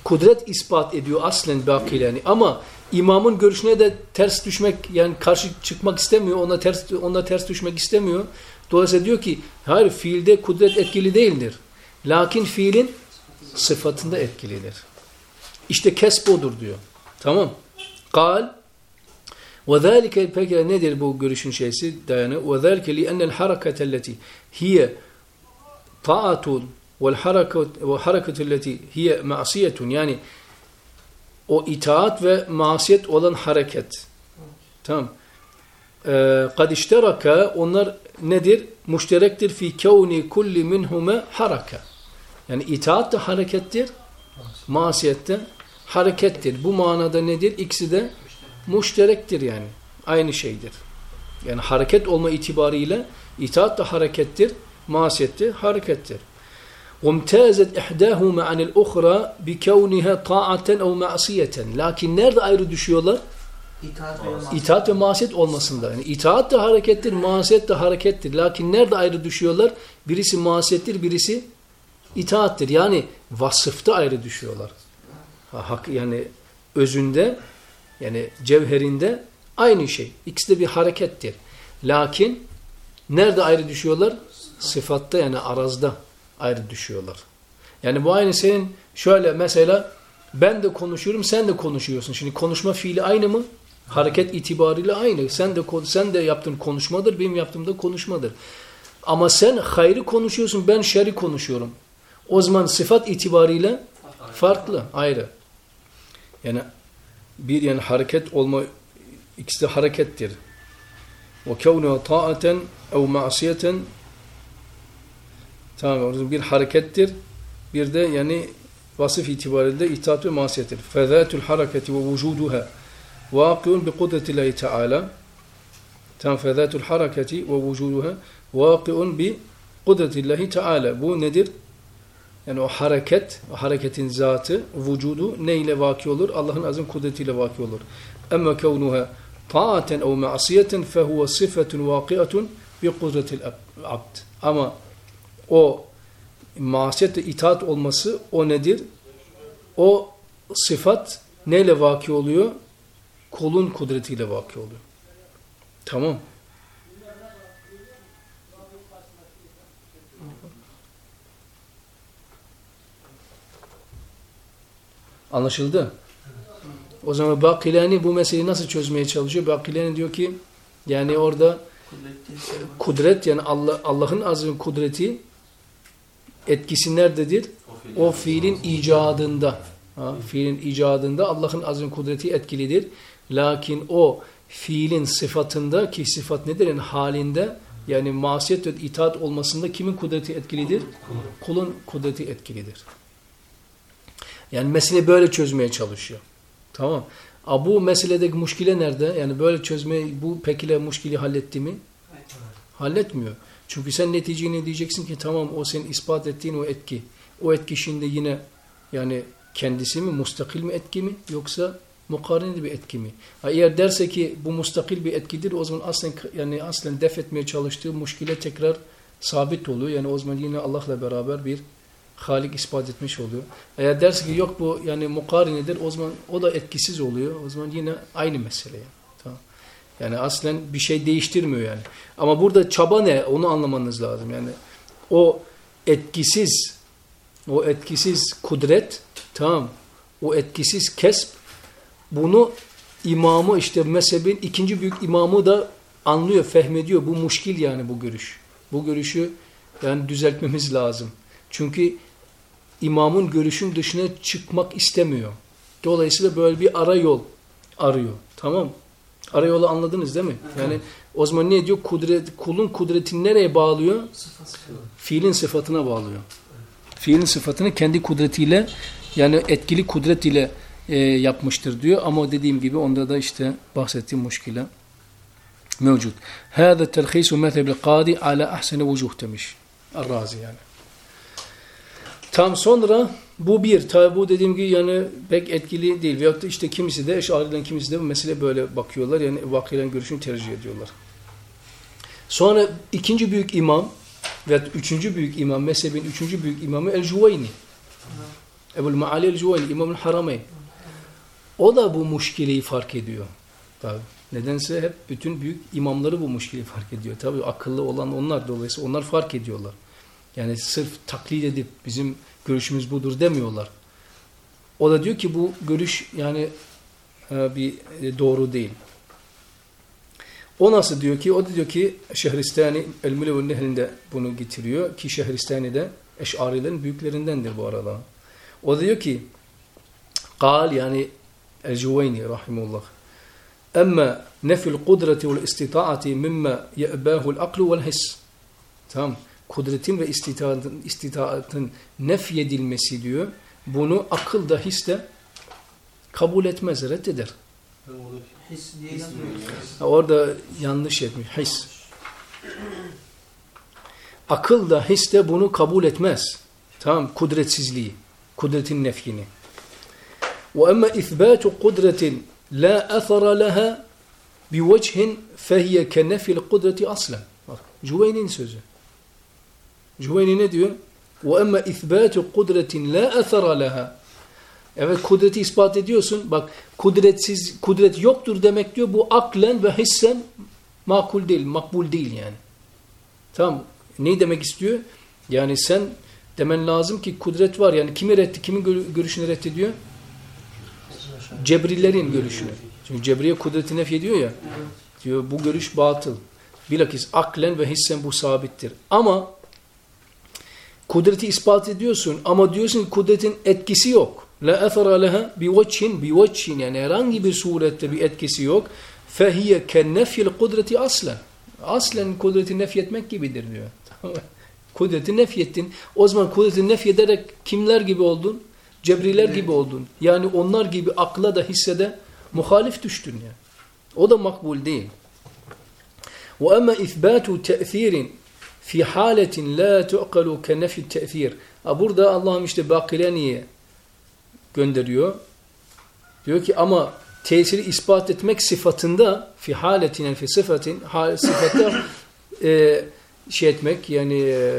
kudret ispat ediyor aslen Bakilani. Ama imamın görüşüne de ters düşmek yani karşı çıkmak istemiyor. Ona ters ona ters düşmek istemiyor. Dolayısıyla diyor ki hayır fiilde kudret etkili değildir. Lakin fiilin sıfatında etkilidir. İşte kesb odur diyor. Tamam. Kal وذلك peki nedir bu görüşün şeysi dayanı? وذلك لأن الحركة التي هي طاعة والحركة والحركة التي هي معصية yani o itaat ve masiyet olan hareket. Tamam. Ee, kad işteraka onlar nedir? Müşterektir fi kevni kulli minhume haraka. Yani itaat de harekettir. Masiyet de harekettir. Bu manada nedir? İkisi de müşterektir yani. Aynı şeydir. Yani hareket olma itibariyle itaat da harekettir. Masiyet de harekettir. وامتازت إحداهما عن الأخرى بكونها طاعة أو معصية. Lakin nerede ayrı düşüyorlar? İtaat ve masiyet. İtaat ve masiyet olmasında. Yani itaat de harekettir, masiyet de harekettir. Lakin nerede ayrı düşüyorlar? Birisi masiyettir, birisi itaattir. Yani vasıfta ayrı düşüyorlar. Ha, hak, yani özünde, yani cevherinde aynı şey. İkisi de bir harekettir. Lakin nerede ayrı düşüyorlar? Sıfatta yani arazda ayrı düşüyorlar. Yani bu aynı senin şöyle mesela ben de konuşuyorum sen de konuşuyorsun. Şimdi konuşma fiili aynı mı? Hareket itibariyle aynı. Sen de sen de yaptığın konuşmadır, benim yaptığım da konuşmadır. Ama sen hayrı konuşuyorsun, ben şerri konuşuyorum. O zaman sıfat itibariyle farklı, ayrı. Yani bir yani hareket olma ikisi de harekettir. Ve kevnu ta'aten ev ma'siyeten Tamam bir harekettir. Bir de yani vasıf itibariyle itaat ve masiyettir. Fezâtul hareketi ve vücuduha vakiun bi kudretillahi teala. Tamam fezâtul hareketi ve vücuduha vakiun bi kudretillahi teala. Bu nedir? Yani o hareket, o hareketin zatı, vücudu neyle vaki olur? Allah'ın azim kudretiyle vaki olur. Ama kevnuha taaten ev ma'siyeten fehuve sıfetun vakiatun bi kudretil abd. Ama o masiyette itaat olması o nedir? O sıfat neyle vaki oluyor? Kulun kudretiyle vaki oluyor. Tamam. Anlaşıldı? O zaman Bakilani bu meseleyi nasıl çözmeye çalışıyor? Bakilani diyor ki yani orada kudret yani Allah Allah'ın azim kudreti etkisi nerededir? O fiilin icadında. Ha, fiilin icadında Allah'ın azim kudreti etkilidir. Lakin o fiilin sıfatında ki sıfat nedir? Yani halinde yani masiyet ve itaat olmasında kimin kudreti etkilidir? Kulun kudreti etkilidir. Yani mesele böyle çözmeye çalışıyor. Tamam. A bu meseledeki muşkile nerede? Yani böyle çözmeyi bu pekile muşkili halletti mi? Halletmiyor. Çünkü sen neticeye ne diyeceksin ki tamam o senin ispat ettiğin o etki. O etki şimdi yine yani kendisi mi, mustakil mi etki mi yoksa mukarinli bir etki mi? Ha, eğer derse ki bu mustakil bir etkidir o zaman aslen yani aslen def etmeye çalıştığı muşkile tekrar sabit oluyor. Yani o zaman yine Allah'la beraber bir Halik ispat etmiş oluyor. Eğer derse ki yok bu yani mukarinedir o zaman o da etkisiz oluyor. O zaman yine aynı mesele. Yani. Tamam. Yani aslen bir şey değiştirmiyor yani. Ama burada çaba ne? Onu anlamanız lazım. Yani o etkisiz o etkisiz kudret tamam o etkisiz kesp bunu imamı işte mezhebin ikinci büyük imamı da anlıyor, fehmediyor. Bu muşkil yani bu görüş. Bu görüşü yani düzeltmemiz lazım. Çünkü imamın görüşün dışına çıkmak istemiyor. Dolayısıyla böyle bir ara yol arıyor. Tamam Ara yolu anladınız değil mi? Yani o zaman ne diyor? Kudret, kulun kudretini nereye bağlıyor? Sıfat. Fiilin sıfatına bağlıyor. Fiilin sıfatını kendi kudretiyle yani etkili kudret ile e, yapmıştır diyor. Ama dediğim gibi onda da işte bahsettiğim muşkile mevcut. Hâze telhîsu mezhebil kâdi ala ahsene vucuh demiş. Ar-Razi yani. Tam sonra bu bir. Tabi bu dediğim gibi yani pek etkili değil. Veyahut da işte kimisi de eşariden kimisi de bu mesele böyle bakıyorlar. Yani vakilen görüşünü tercih ediyorlar. Sonra ikinci büyük imam ve üçüncü büyük imam, mezhebin üçüncü büyük imamı El-Juvayni. Ebul Maali El-Juvayni, İmam-ül. O da bu muşkileyi fark ediyor. Tabii. Nedense hep bütün büyük imamları bu muşkileyi fark ediyor. Tabii akıllı olan onlar dolayısıyla onlar fark ediyorlar. Yani sırf taklit edip bizim görüşümüz budur demiyorlar. O da diyor ki bu görüş yani e, bir e, doğru değil. O nasıl diyor ki? O da diyor ki Şehristani El-Mülevün Nehli'nde bunu getiriyor ki Şehristani de Eş'arilerin büyüklerindendir bu arada. O da diyor ki Kal yani El-Cüveyni Rahimullah Emme nefil kudreti vel istitaati mimme ye'bâhul aklu vel his Tamam. Kudretin ve istitaatın, istitaatın nefyedilmesi diyor. Bunu akıl da his de kabul etmez, reddeder. His diye. Ha, orada yanlış etmiş. His. Akıl da his de bunu kabul etmez. Tamam kudretsizliği. Kudretin nefyini. Emme ithbatu kudretin la athara leha biwecihin fehiye kenefil kudreti aslen. Bak Cüveyni'nin sözü. Cüveyni ne diyor? Emme ithbatu kudretin la athara leha Evet kudreti ispat ediyorsun. Bak kudretsiz kudret yoktur demek diyor. Bu aklen ve hissen makul değil, makbul değil yani. Tamam. Ne demek istiyor? Yani sen demen lazım ki kudret var. Yani kimi reddi, kimin görüşünü reddediyor? Cebrilerin görüşünü. Çünkü Cebriye kudreti nef ediyor ya. Diyor bu görüş batıl. Bilakis aklen ve hissen bu sabittir. Ama kudreti ispat ediyorsun ama diyorsun kudretin etkisi yok. La ethara leha bi vechin bi vechin yani herhangi bir surette bir etkisi yok. Fehiye kennefyil kudreti aslen. Aslen kudreti nefyetmek gibidir diyor. (laughs) kudreti nefyettin. O zaman kudreti nefyederek kimler gibi oldun? Cebriler gibi oldun. Yani onlar gibi akla da hissede muhalif düştün yani. O da makbul değil. Emme ithbatu te'thirin fi haletin la tu'kalu ke nefi te'thir. Burada Allah'ım işte Bakilani'ye gönderiyor. Diyor ki ama tesiri ispat etmek sıfatında fi haletin yani fi sıfatin hal, sıfatta (laughs) e, şey etmek yani e,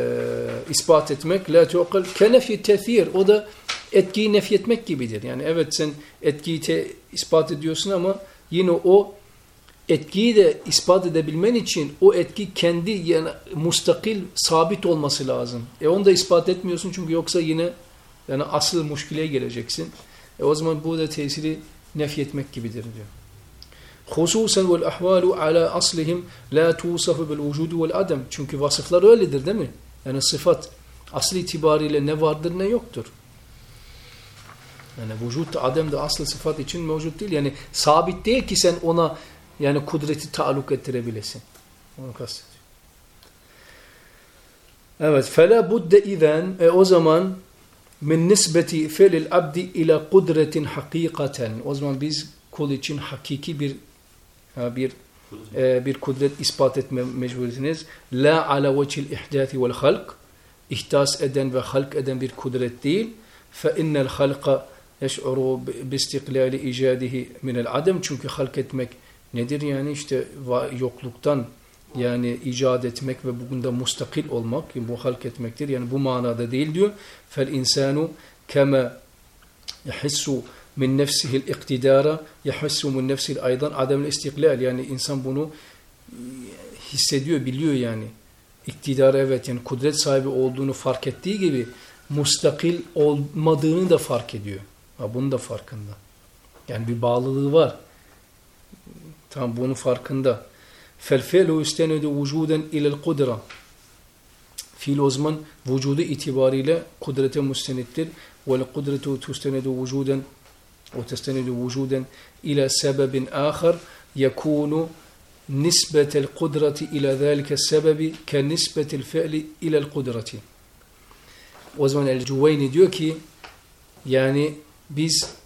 ispat etmek la tuqal kenefi tethir o da etkiyi nefyetmek gibidir. Yani evet sen etkiyi te, ispat ediyorsun ama yine o etkiyi de ispat edebilmen için o etki kendi yani mustakil sabit olması lazım. E onu da ispat etmiyorsun çünkü yoksa yine yani asıl muşkileye geleceksin. E o zaman burada tesiri nefyetmek gibidir diyor. Hususen vel ahvalu ala aslihim la tusafu bil vücudu vel adem. Çünkü vasıflar öyledir değil mi? Yani sıfat asıl itibariyle ne vardır ne yoktur. Yani vücut da adem de asıl sıfat için mevcut değil. Yani sabit değil ki sen ona yani kudreti taalluk ettirebilesin. Onu kastediyor. Evet. Fela budde izen e, o zaman min nisbeti felil abdi ila kudretin hakikaten. O zaman biz kul için hakiki bir bir e, bir kudret ispat etme mecburiyetiniz. La ala vecil ihdati vel halk. İhtas eden ve halk eden bir kudret değil. Fe innel halka yeş'uru bi istiklali icadihi minel. Çünkü halk etmek nedir yani işte yokluktan yani icat etmek ve bugün de mustakil olmak bu halk etmektir. Yani bu manada değil diyor. Fel insanu kema yahissu min nefsihil iktidara yahissu min nefsihil aydan ademel istiklal yani insan bunu hissediyor, biliyor yani. İktidar evet yani kudret sahibi olduğunu fark ettiği gibi mustakil olmadığını da fark ediyor. Ha, bunun da farkında. Yani bir bağlılığı var. Tam bunun farkında. Felfelu istenedu vücuden ile kudra. Fiil o zaman vücudu itibariyle kudrete müstenittir. Vel kudretu tustenedu vücuden ve tüstenedü vücuden ile sebebin ahar إلى nisbetel kudreti ile zelike sebebi ke ذلك fe'li ile kudreti. O zaman el-Cüveyni diyor ki yani biz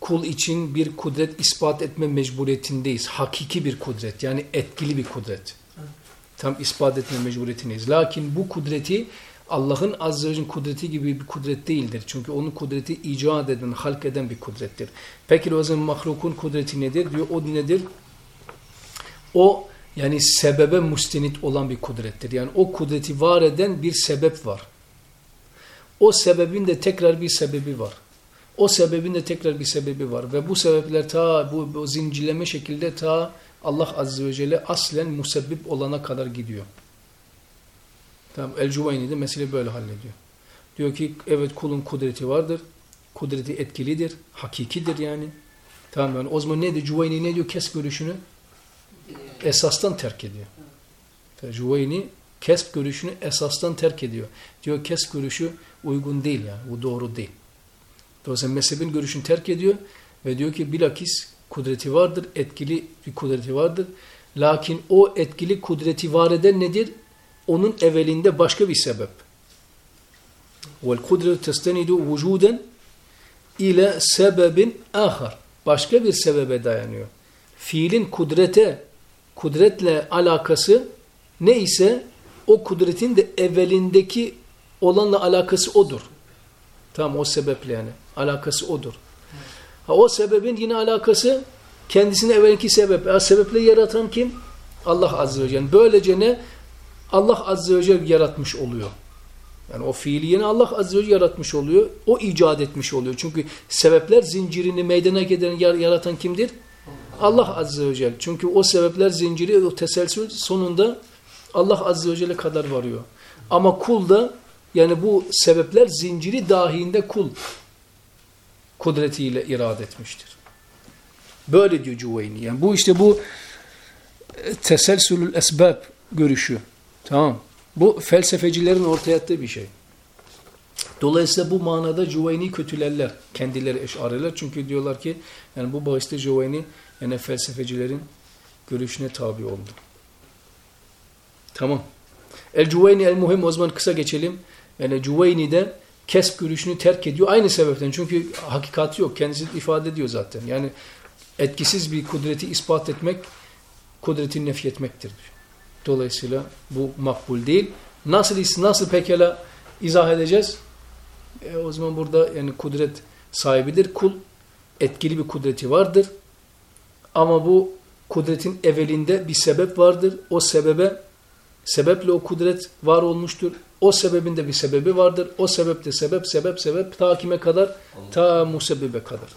kul için bir kudret ispat etme mecburiyetindeyiz. Hakiki bir kudret yani etkili bir kudret. Tam ispat etme mecburiyetindeyiz. Lakin bu kudreti Allah'ın azze ve kudreti gibi bir kudret değildir. Çünkü onun kudreti icat eden, halk eden bir kudrettir. Peki o zaman mahlukun kudreti nedir? Diyor o nedir? O yani sebebe müstenit olan bir kudrettir. Yani o kudreti var eden bir sebep var. O sebebin de tekrar bir sebebi var. O sebebin de tekrar bir sebebi var. Ve bu sebepler ta bu, bu zincirleme şekilde ta Allah Azze ve Celle aslen musebbip olana kadar gidiyor. Tamam, El-Cuvayni de mesele böyle hallediyor. Diyor ki evet kulun kudreti vardır. Kudreti etkilidir. Hakikidir yani. Tamam yani o zaman ne diyor? Cuvayni ne diyor? Kes görüşünü esastan terk ediyor. Cuvayni kesp görüşünü esastan terk ediyor. Diyor kes görüşü uygun değil yani. Bu doğru değil. Dolayısıyla mezhebin görüşünü terk ediyor ve diyor ki bilakis kudreti vardır, etkili bir kudreti vardır. Lakin o etkili kudreti var eden nedir? Onun evvelinde başka bir sebep. Kudret testenidu vücuden ile sebebin ahar. Başka bir sebebe dayanıyor. Fiilin kudrete, kudretle alakası ne ise o kudretin de evvelindeki olanla alakası odur. Tamam o sebeple yani. Alakası odur. Ha, o sebebin yine alakası kendisine evvelki sebep. Ha, sebeple yaratan kim? Allah Azze ve Celle. Böylece ne? Allah Azze ve Celle yaratmış oluyor. Yani o fiili yine Allah Azze ve Celle yaratmış oluyor. O icat etmiş oluyor. Çünkü sebepler zincirini meydana getiren yaratan kimdir? Allah Azze ve Celle. Çünkü o sebepler zinciri, o teselsül sonunda Allah Azze ve Celle kadar varıyor. Ama kul da yani bu sebepler zinciri dahinde kul kudretiyle irade etmiştir. Böyle diyor Cüveyni. Yani bu işte bu e, teselsülül esbab görüşü. Tamam. Bu felsefecilerin ortaya attığı bir şey. Dolayısıyla bu manada Cüveyni kötülerler. Kendileri eşariler. Çünkü diyorlar ki yani bu bahiste Cüveyni yani felsefecilerin görüşüne tabi oldu. Tamam. El-Cüveyni el-Muhim o zaman kısa geçelim. Yani Cüveyni de kesp görüşünü terk ediyor. Aynı sebepten. Çünkü hakikati yok. Kendisi ifade ediyor zaten. Yani etkisiz bir kudreti ispat etmek, kudreti nefyetmektir. Dolayısıyla bu makbul değil. Nasıl nasıl pekala izah edeceğiz? E, o zaman burada yani kudret sahibidir. Kul etkili bir kudreti vardır. Ama bu kudretin evvelinde bir sebep vardır. O sebebe sebeple o kudret var olmuştur. O sebebin de bir sebebi vardır. O sebep de sebep, sebep, sebep ta kime kadar? Ta musebbibe kadar.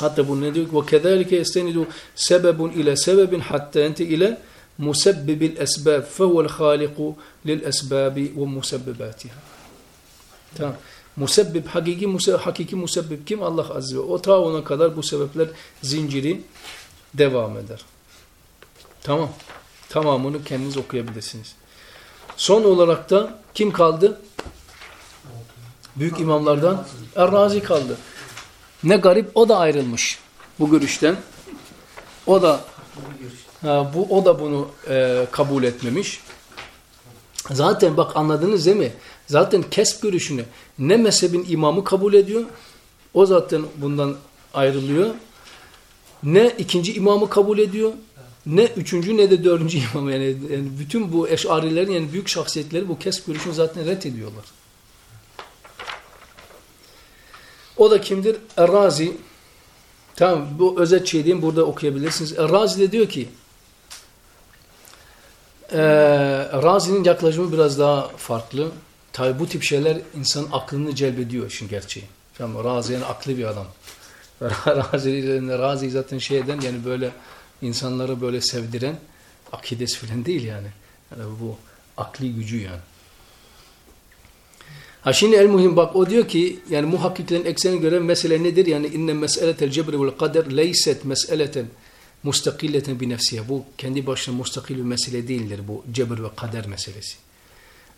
Hatta bu ne diyor? وَكَذَٰلِكَ يَسْتَنِدُ سَبَبٌ اِلَى سَبَبٍ حَتَّى اَنْتِ اِلَى مُسَبِّبِ الْأَسْبَابِ فَهُوَ الْخَالِقُ لِلْأَسْبَابِ وَمُسَبِّبَاتِهَا Tamam. Musebbib, hakiki, muse, hakiki musebbib kim? Allah Azze ve O ta ona kadar bu sebepler zinciri devam eder. Tamam. Tamamını kendiniz okuyabilirsiniz. Son olarak da kim kaldı? Büyük imamlardan Er-Razi kaldı. Ne garip o da ayrılmış bu görüşten. O da ha, bu o da bunu e, kabul etmemiş. Zaten bak anladınız değil mi? Zaten kesp görüşünü ne mezhebin imamı kabul ediyor. O zaten bundan ayrılıyor. Ne ikinci imamı kabul ediyor. Ne üçüncü ne de dördüncü (laughs) imam. Yani, yani bütün bu eşarilerin yani büyük şahsiyetleri bu kesp görüşünü zaten ret ediyorlar. O da kimdir? Errazi. Tamam bu özet şey diyeyim burada okuyabilirsiniz. Errazi de diyor ki e, Razi'nin yaklaşımı biraz daha farklı. Tabi bu tip şeyler insanın aklını celbediyor işin gerçeği. Tamam Razi yani aklı bir adam. (laughs) Razi, Razi zaten şeyden yani böyle insanları böyle sevdiren akidesi falan değil yani. yani bu akli gücü yani. Ha şimdi el muhim bak o diyor ki yani muhakkiklerin eksenine göre mesele nedir? Yani inne meseletel cebri vel kader leyset meseleten mustakilleten bi nefsiye. Bu kendi başına mustakil bir mesele değildir bu cebir ve kader meselesi.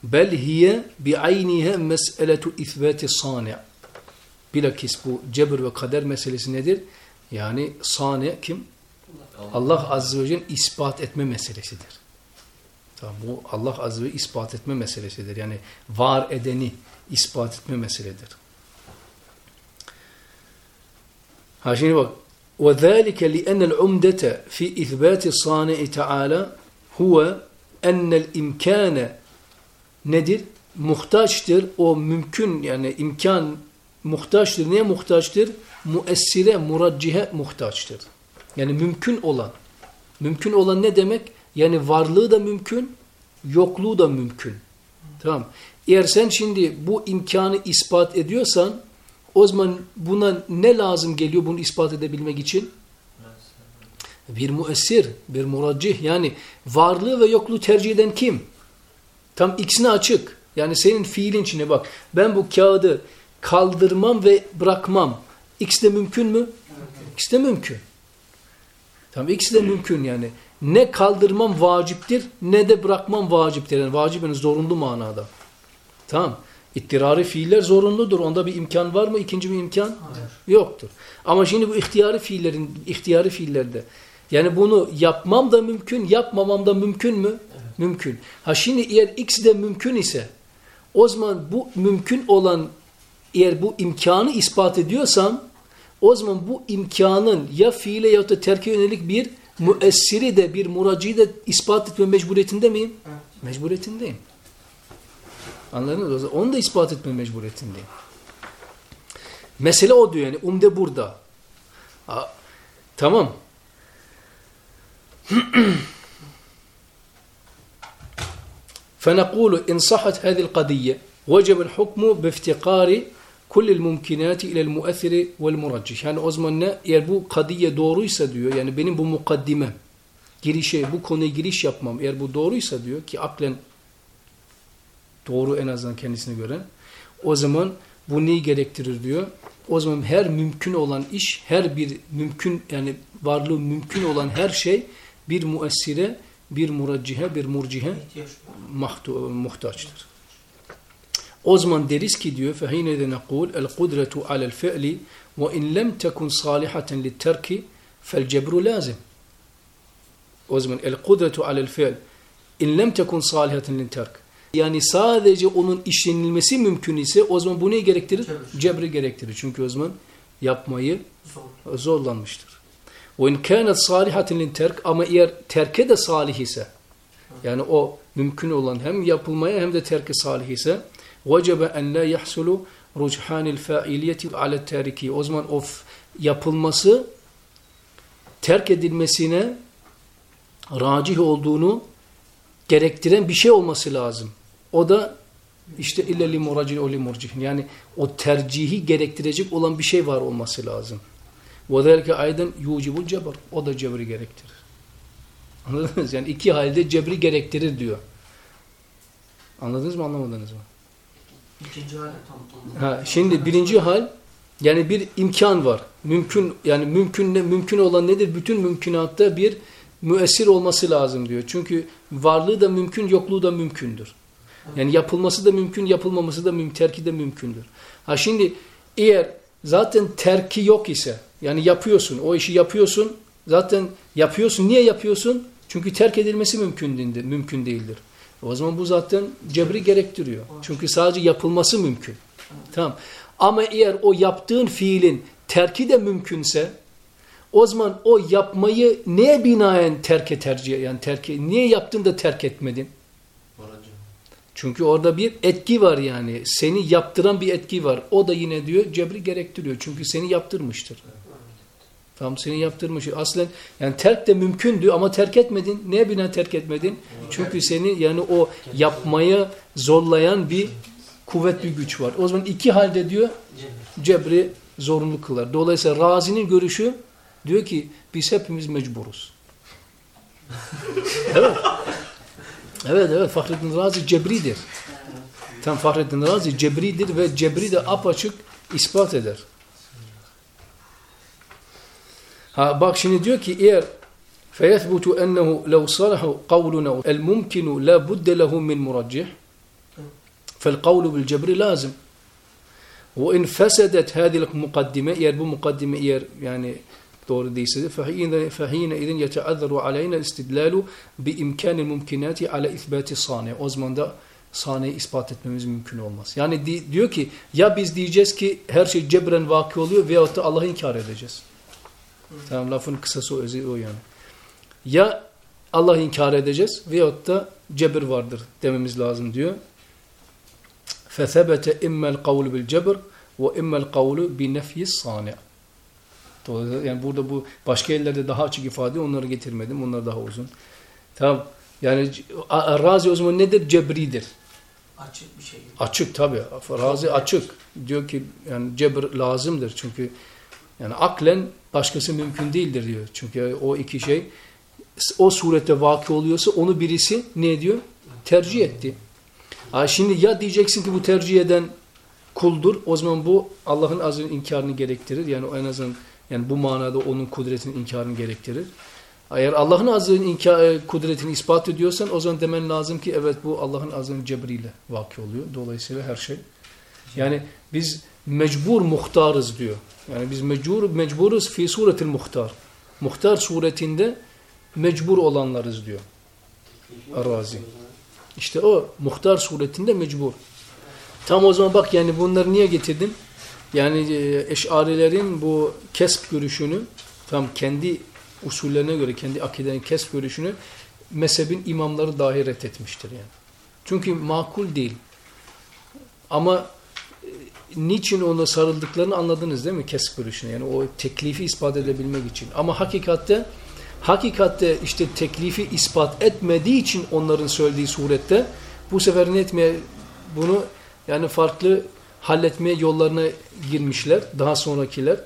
Bel hiye bi ayniha meseletu ithbati sani. Bilakis bu cebir ve kader meselesi nedir? Yani sani kim? Allah Azze ve Celle ispat etme meselesidir. Tamam, bu Allah Azze ve ispat etme meselesidir. Yani var edeni ispat etme meseledir. Ha şimdi bak وذلك لأن العمدة في إثبات الصانع تعالى هو أن الإمكان nedir? Muhtaçtır. O mümkün yani imkan muhtaçtır. Neye muhtaçtır? Muessire, muraccihe muhtaçtır. Yani mümkün olan. Mümkün olan ne demek? Yani varlığı da mümkün, yokluğu da mümkün. Tamam. Eğer sen şimdi bu imkanı ispat ediyorsan o zaman buna ne lazım geliyor bunu ispat edebilmek için? Bir müessir, bir muraccih yani varlığı ve yokluğu tercih eden kim? Tam ikisine açık. Yani senin fiilin içine bak. Ben bu kağıdı kaldırmam ve bırakmam. İkisi de mümkün mü? İkisi de mümkün. Tam ikisi de mümkün yani. Ne kaldırmam vaciptir ne de bırakmam vaciptir. Yani vacip yani zorunlu manada. Tamam. İttirari fiiller zorunludur. Onda bir imkan var mı? İkinci bir imkan? Hayır. Yoktur. Ama şimdi bu ihtiyari fiillerin ihtiyari fiillerde yani bunu yapmam da mümkün, yapmamam da mümkün mü? Evet. Mümkün. Ha şimdi eğer ikisi de mümkün ise o zaman bu mümkün olan eğer bu imkanı ispat ediyorsam o zaman bu imkanın ya fiile ya da terke yönelik bir müessiri de bir muracıyı da ispat etme mecburiyetinde miyim? Evet. Mecburiyetindeyim. Anladınız mı? Onu da ispat etme mecburiyetindeyim. Mesele o diyor yani. Umde burada. Aa, tamam. فنقول إن صحت هذه القضية وجب الحكم بافتقار kullil mumkinati ilel muessiri vel muraccih. Yani o zaman ne? Eğer bu kadiye doğruysa diyor yani benim bu mukaddime girişe bu konuya giriş yapmam eğer bu doğruysa diyor ki aklen doğru en azından kendisine göre o zaman bu neyi gerektirir diyor. O zaman her mümkün olan iş, her bir mümkün yani varlığı mümkün olan her şey bir müessire, bir muraccihe, bir murcihe muhtaçtır. O zaman deriz ki diyor فَهِينَ ذَا نَقُولُ الْقُدْرَةُ عَلَى الْفِعْلِ وَاِنْ لَمْ تَكُنْ صَالِحَةً لِلْتَرْكِ فَالْجَبْرُ lazım. O zaman el-kudretu alel fi'l in lem tekun salihaten lil-terk. Yani sadece onun işlenilmesi mümkün ise o zaman bu ne gerektirir? Cebri, Cebri gerektirir. Çünkü o zaman yapmayı Zor. zorlanmıştır. Ve in kânet salihaten lil-terk ama eğer terke de salih ise yani o mümkün olan hem yapılmaya hem de terke salih ise vecebe en la yahsulu ruchanil fa'iliyeti ala teriki. O zaman o yapılması terk edilmesine racih olduğunu gerektiren bir şey olması lazım. O da işte illa li muracin o. Yani o tercihi gerektirecek olan bir şey var olması lazım. Zelike aydan yucibul cebr. O da cebri gerektirir. Anladınız? Yani iki halde cebri gerektirir diyor. Anladınız mı anlamadınız mı? Ha, şimdi birinci hal yani bir imkan var. Mümkün yani mümkün ne mümkün olan nedir? Bütün mümkünatta bir müessir olması lazım diyor. Çünkü varlığı da mümkün, yokluğu da mümkündür. Yani yapılması da mümkün, yapılmaması da mümkün, terki de mümkündür. Ha şimdi eğer zaten terki yok ise yani yapıyorsun, o işi yapıyorsun, zaten yapıyorsun. Niye yapıyorsun? Çünkü terk edilmesi mümkün değildir. Mümkün değildir. O zaman bu zaten cebri gerektiriyor. Çünkü sadece yapılması mümkün. Tamam. Ama eğer o yaptığın fiilin terki de mümkünse o zaman o yapmayı neye binaen terke tercih yani terki niye yaptın da terk etmedin? Çünkü orada bir etki var yani. Seni yaptıran bir etki var. O da yine diyor cebri gerektiriyor. Çünkü seni yaptırmıştır. Tamam seni yaptırmış. Aslen yani terk de mümkündü ama terk etmedin. Neye binaen terk etmedin? Çünkü seni yani o yapmaya zorlayan bir kuvvet bir güç var. O zaman iki halde diyor cebri zorunlu kılar. Dolayısıyla Razi'nin görüşü diyor ki biz hepimiz mecburuz. (laughs) evet. Evet evet Fahrettin Razi cebridir. Tam Fahrettin Razi cebridir ve cebri de apaçık ispat eder. Ha bak şimdi diyor ki eğer فَيَثْبُتُ أَنَّهُ لَوْ صَلَحُ قَوْلُنَا الْمُمْكِنُ لَا بُدَّ لَهُ مِنْ مُرَجِّحٍ فَالْقَوْلُ بِالْجَبْرِ لازم وَاِنْ فَسَدَتْ هذه المقدمة eğer bu mukaddime eğer yani doğru değilse de فَحِينَ فَحِينَ اِذٍ يَتَعَذَّرُ عَلَيْنَا الْاِسْتِدْلَالُ بِاِمْكَانِ الْمُمْكِنَاتِ عَلَى اِثْبَاتِ sani. O zaman da sahneyi ispat etmemiz mümkün olmaz. Yani di, diyor ki ya biz diyeceğiz ki her şey cebren vaki oluyor veyahut da Allah'ı inkar edeceğiz. Tamam lafın kısası o, özü o yani. Ya Allah'ı inkar edeceğiz veyahut da cebir vardır dememiz lazım diyor. فَثَبَتَ اِمَّا الْقَوْلُ بِالْجَبْرِ وَاِمَّا الْقَوْلُ بِنَفْيِ الصَّانِعِ Dolayısıyla yani burada bu başka yerlerde daha açık ifade onları getirmedim. Onlar daha uzun. Tamam. Yani razi o zaman nedir? Cebridir. açık bir şey. Açık tabi. Razi açık. Diyor ki yani cebr lazımdır. Çünkü yani aklen başkası mümkün değildir diyor. Çünkü o iki şey o surette vaki oluyorsa onu birisi ne diyor? Tercih etti. Ha şimdi ya diyeceksin ki bu tercih eden kuldur. O zaman bu Allah'ın azının inkarını gerektirir. Yani en azından yani bu manada onun kudretinin inkarını gerektirir. Eğer Allah'ın azının inkar, kudretini ispat ediyorsan o zaman demen lazım ki evet bu Allah'ın azının cebriyle vaki oluyor. Dolayısıyla her şey. Yani biz mecbur muhtarız diyor. Yani biz mecbur, mecburuz fi suretil muhtar. Muhtar suretinde mecbur olanlarız diyor. Arazi. İşte o muhtar suretinde mecbur. Tam o zaman bak yani bunları niye getirdim? Yani eşarilerin bu kesp görüşünü tam kendi usullerine göre kendi akidenin kesp görüşünü mezhebin imamları dahi reddetmiştir yani. Çünkü makul değil. Ama niçin ona sarıldıklarını anladınız değil mi kesp görüşüne? Yani o teklifi ispat edebilmek için. Ama hakikatte hakikatte işte teklifi ispat etmediği için onların söylediği surette bu sefer ne etmeye bunu yani farklı halletmeye yollarına girmişler daha sonrakiler.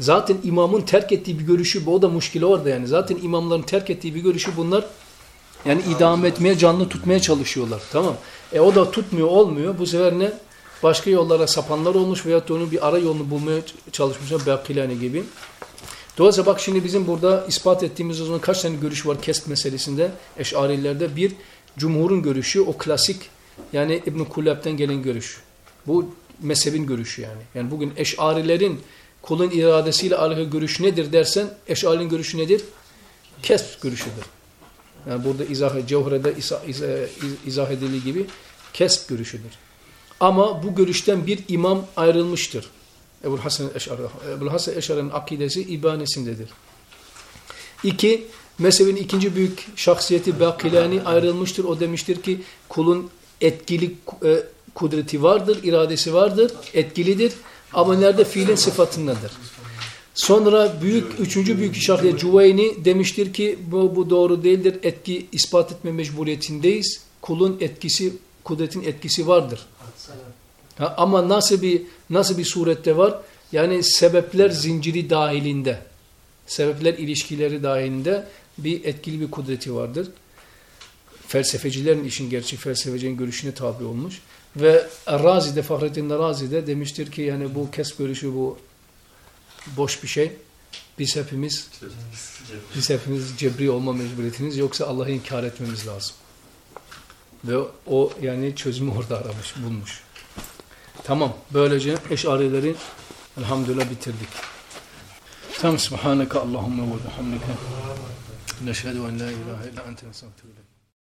Zaten imamın terk ettiği bir görüşü bu o da muşkili orada yani. Zaten imamların terk ettiği bir görüşü bunlar yani idame etmeye canlı tutmaya çalışıyorlar. Tamam. E o da tutmuyor olmuyor. Bu sefer ne? Başka yollara sapanlar olmuş veyahut da onun bir ara yolunu bulmaya çalışmışlar. Bakilani gibi. Dolayısıyla bak şimdi bizim burada ispat ettiğimiz o zaman kaç tane görüş var kesp meselesinde eşarilerde. Bir, cumhurun görüşü o klasik yani İbn-i gelen görüş. Bu mezhebin görüşü yani. Yani bugün eşarilerin kulun iradesiyle alakalı görüş nedir dersen eşarinin görüşü nedir? Kesp görüşüdür. Yani burada izah, Cevher'de izah, izah, edildiği gibi kesp görüşüdür. Ama bu görüşten bir imam ayrılmıştır. Ebu Hasan Eş'ari. Ebu Hasan Eş'ari'nin akidesi ibanesindedir. İki, mezhebin ikinci büyük şahsiyeti Bakilani ayrılmıştır. O demiştir ki kulun etkili e, kudreti vardır, iradesi vardır, etkilidir. Ama nerede fiilin sıfatındadır. Sonra büyük üçüncü büyük şahsiyet Cüveyni demiştir ki bu, bu doğru değildir. Etki ispat etme mecburiyetindeyiz. Kulun etkisi, kudretin etkisi vardır. Ha, ama nasıl bir nasıl bir surette var? Yani sebepler zinciri dahilinde, sebepler ilişkileri dahilinde bir etkili bir kudreti vardır. Felsefecilerin işin gerçi felsefecinin görüşüne tabi olmuş. Ve Razi de Fahrettin Razi de demiştir ki yani bu kes görüşü bu boş bir şey. Biz hepimiz biz hepimiz cebri olma mecburiyetiniz yoksa Allah'ı inkar etmemiz lazım. Ve o yani çözümü orada aramış, bulmuş. Tamam. Böylece eşarileri elhamdülillah bitirdik. Tam subhaneke Allahümme ve bihamdike. Neşhedü en la ilahe illa ente nestağfiruke.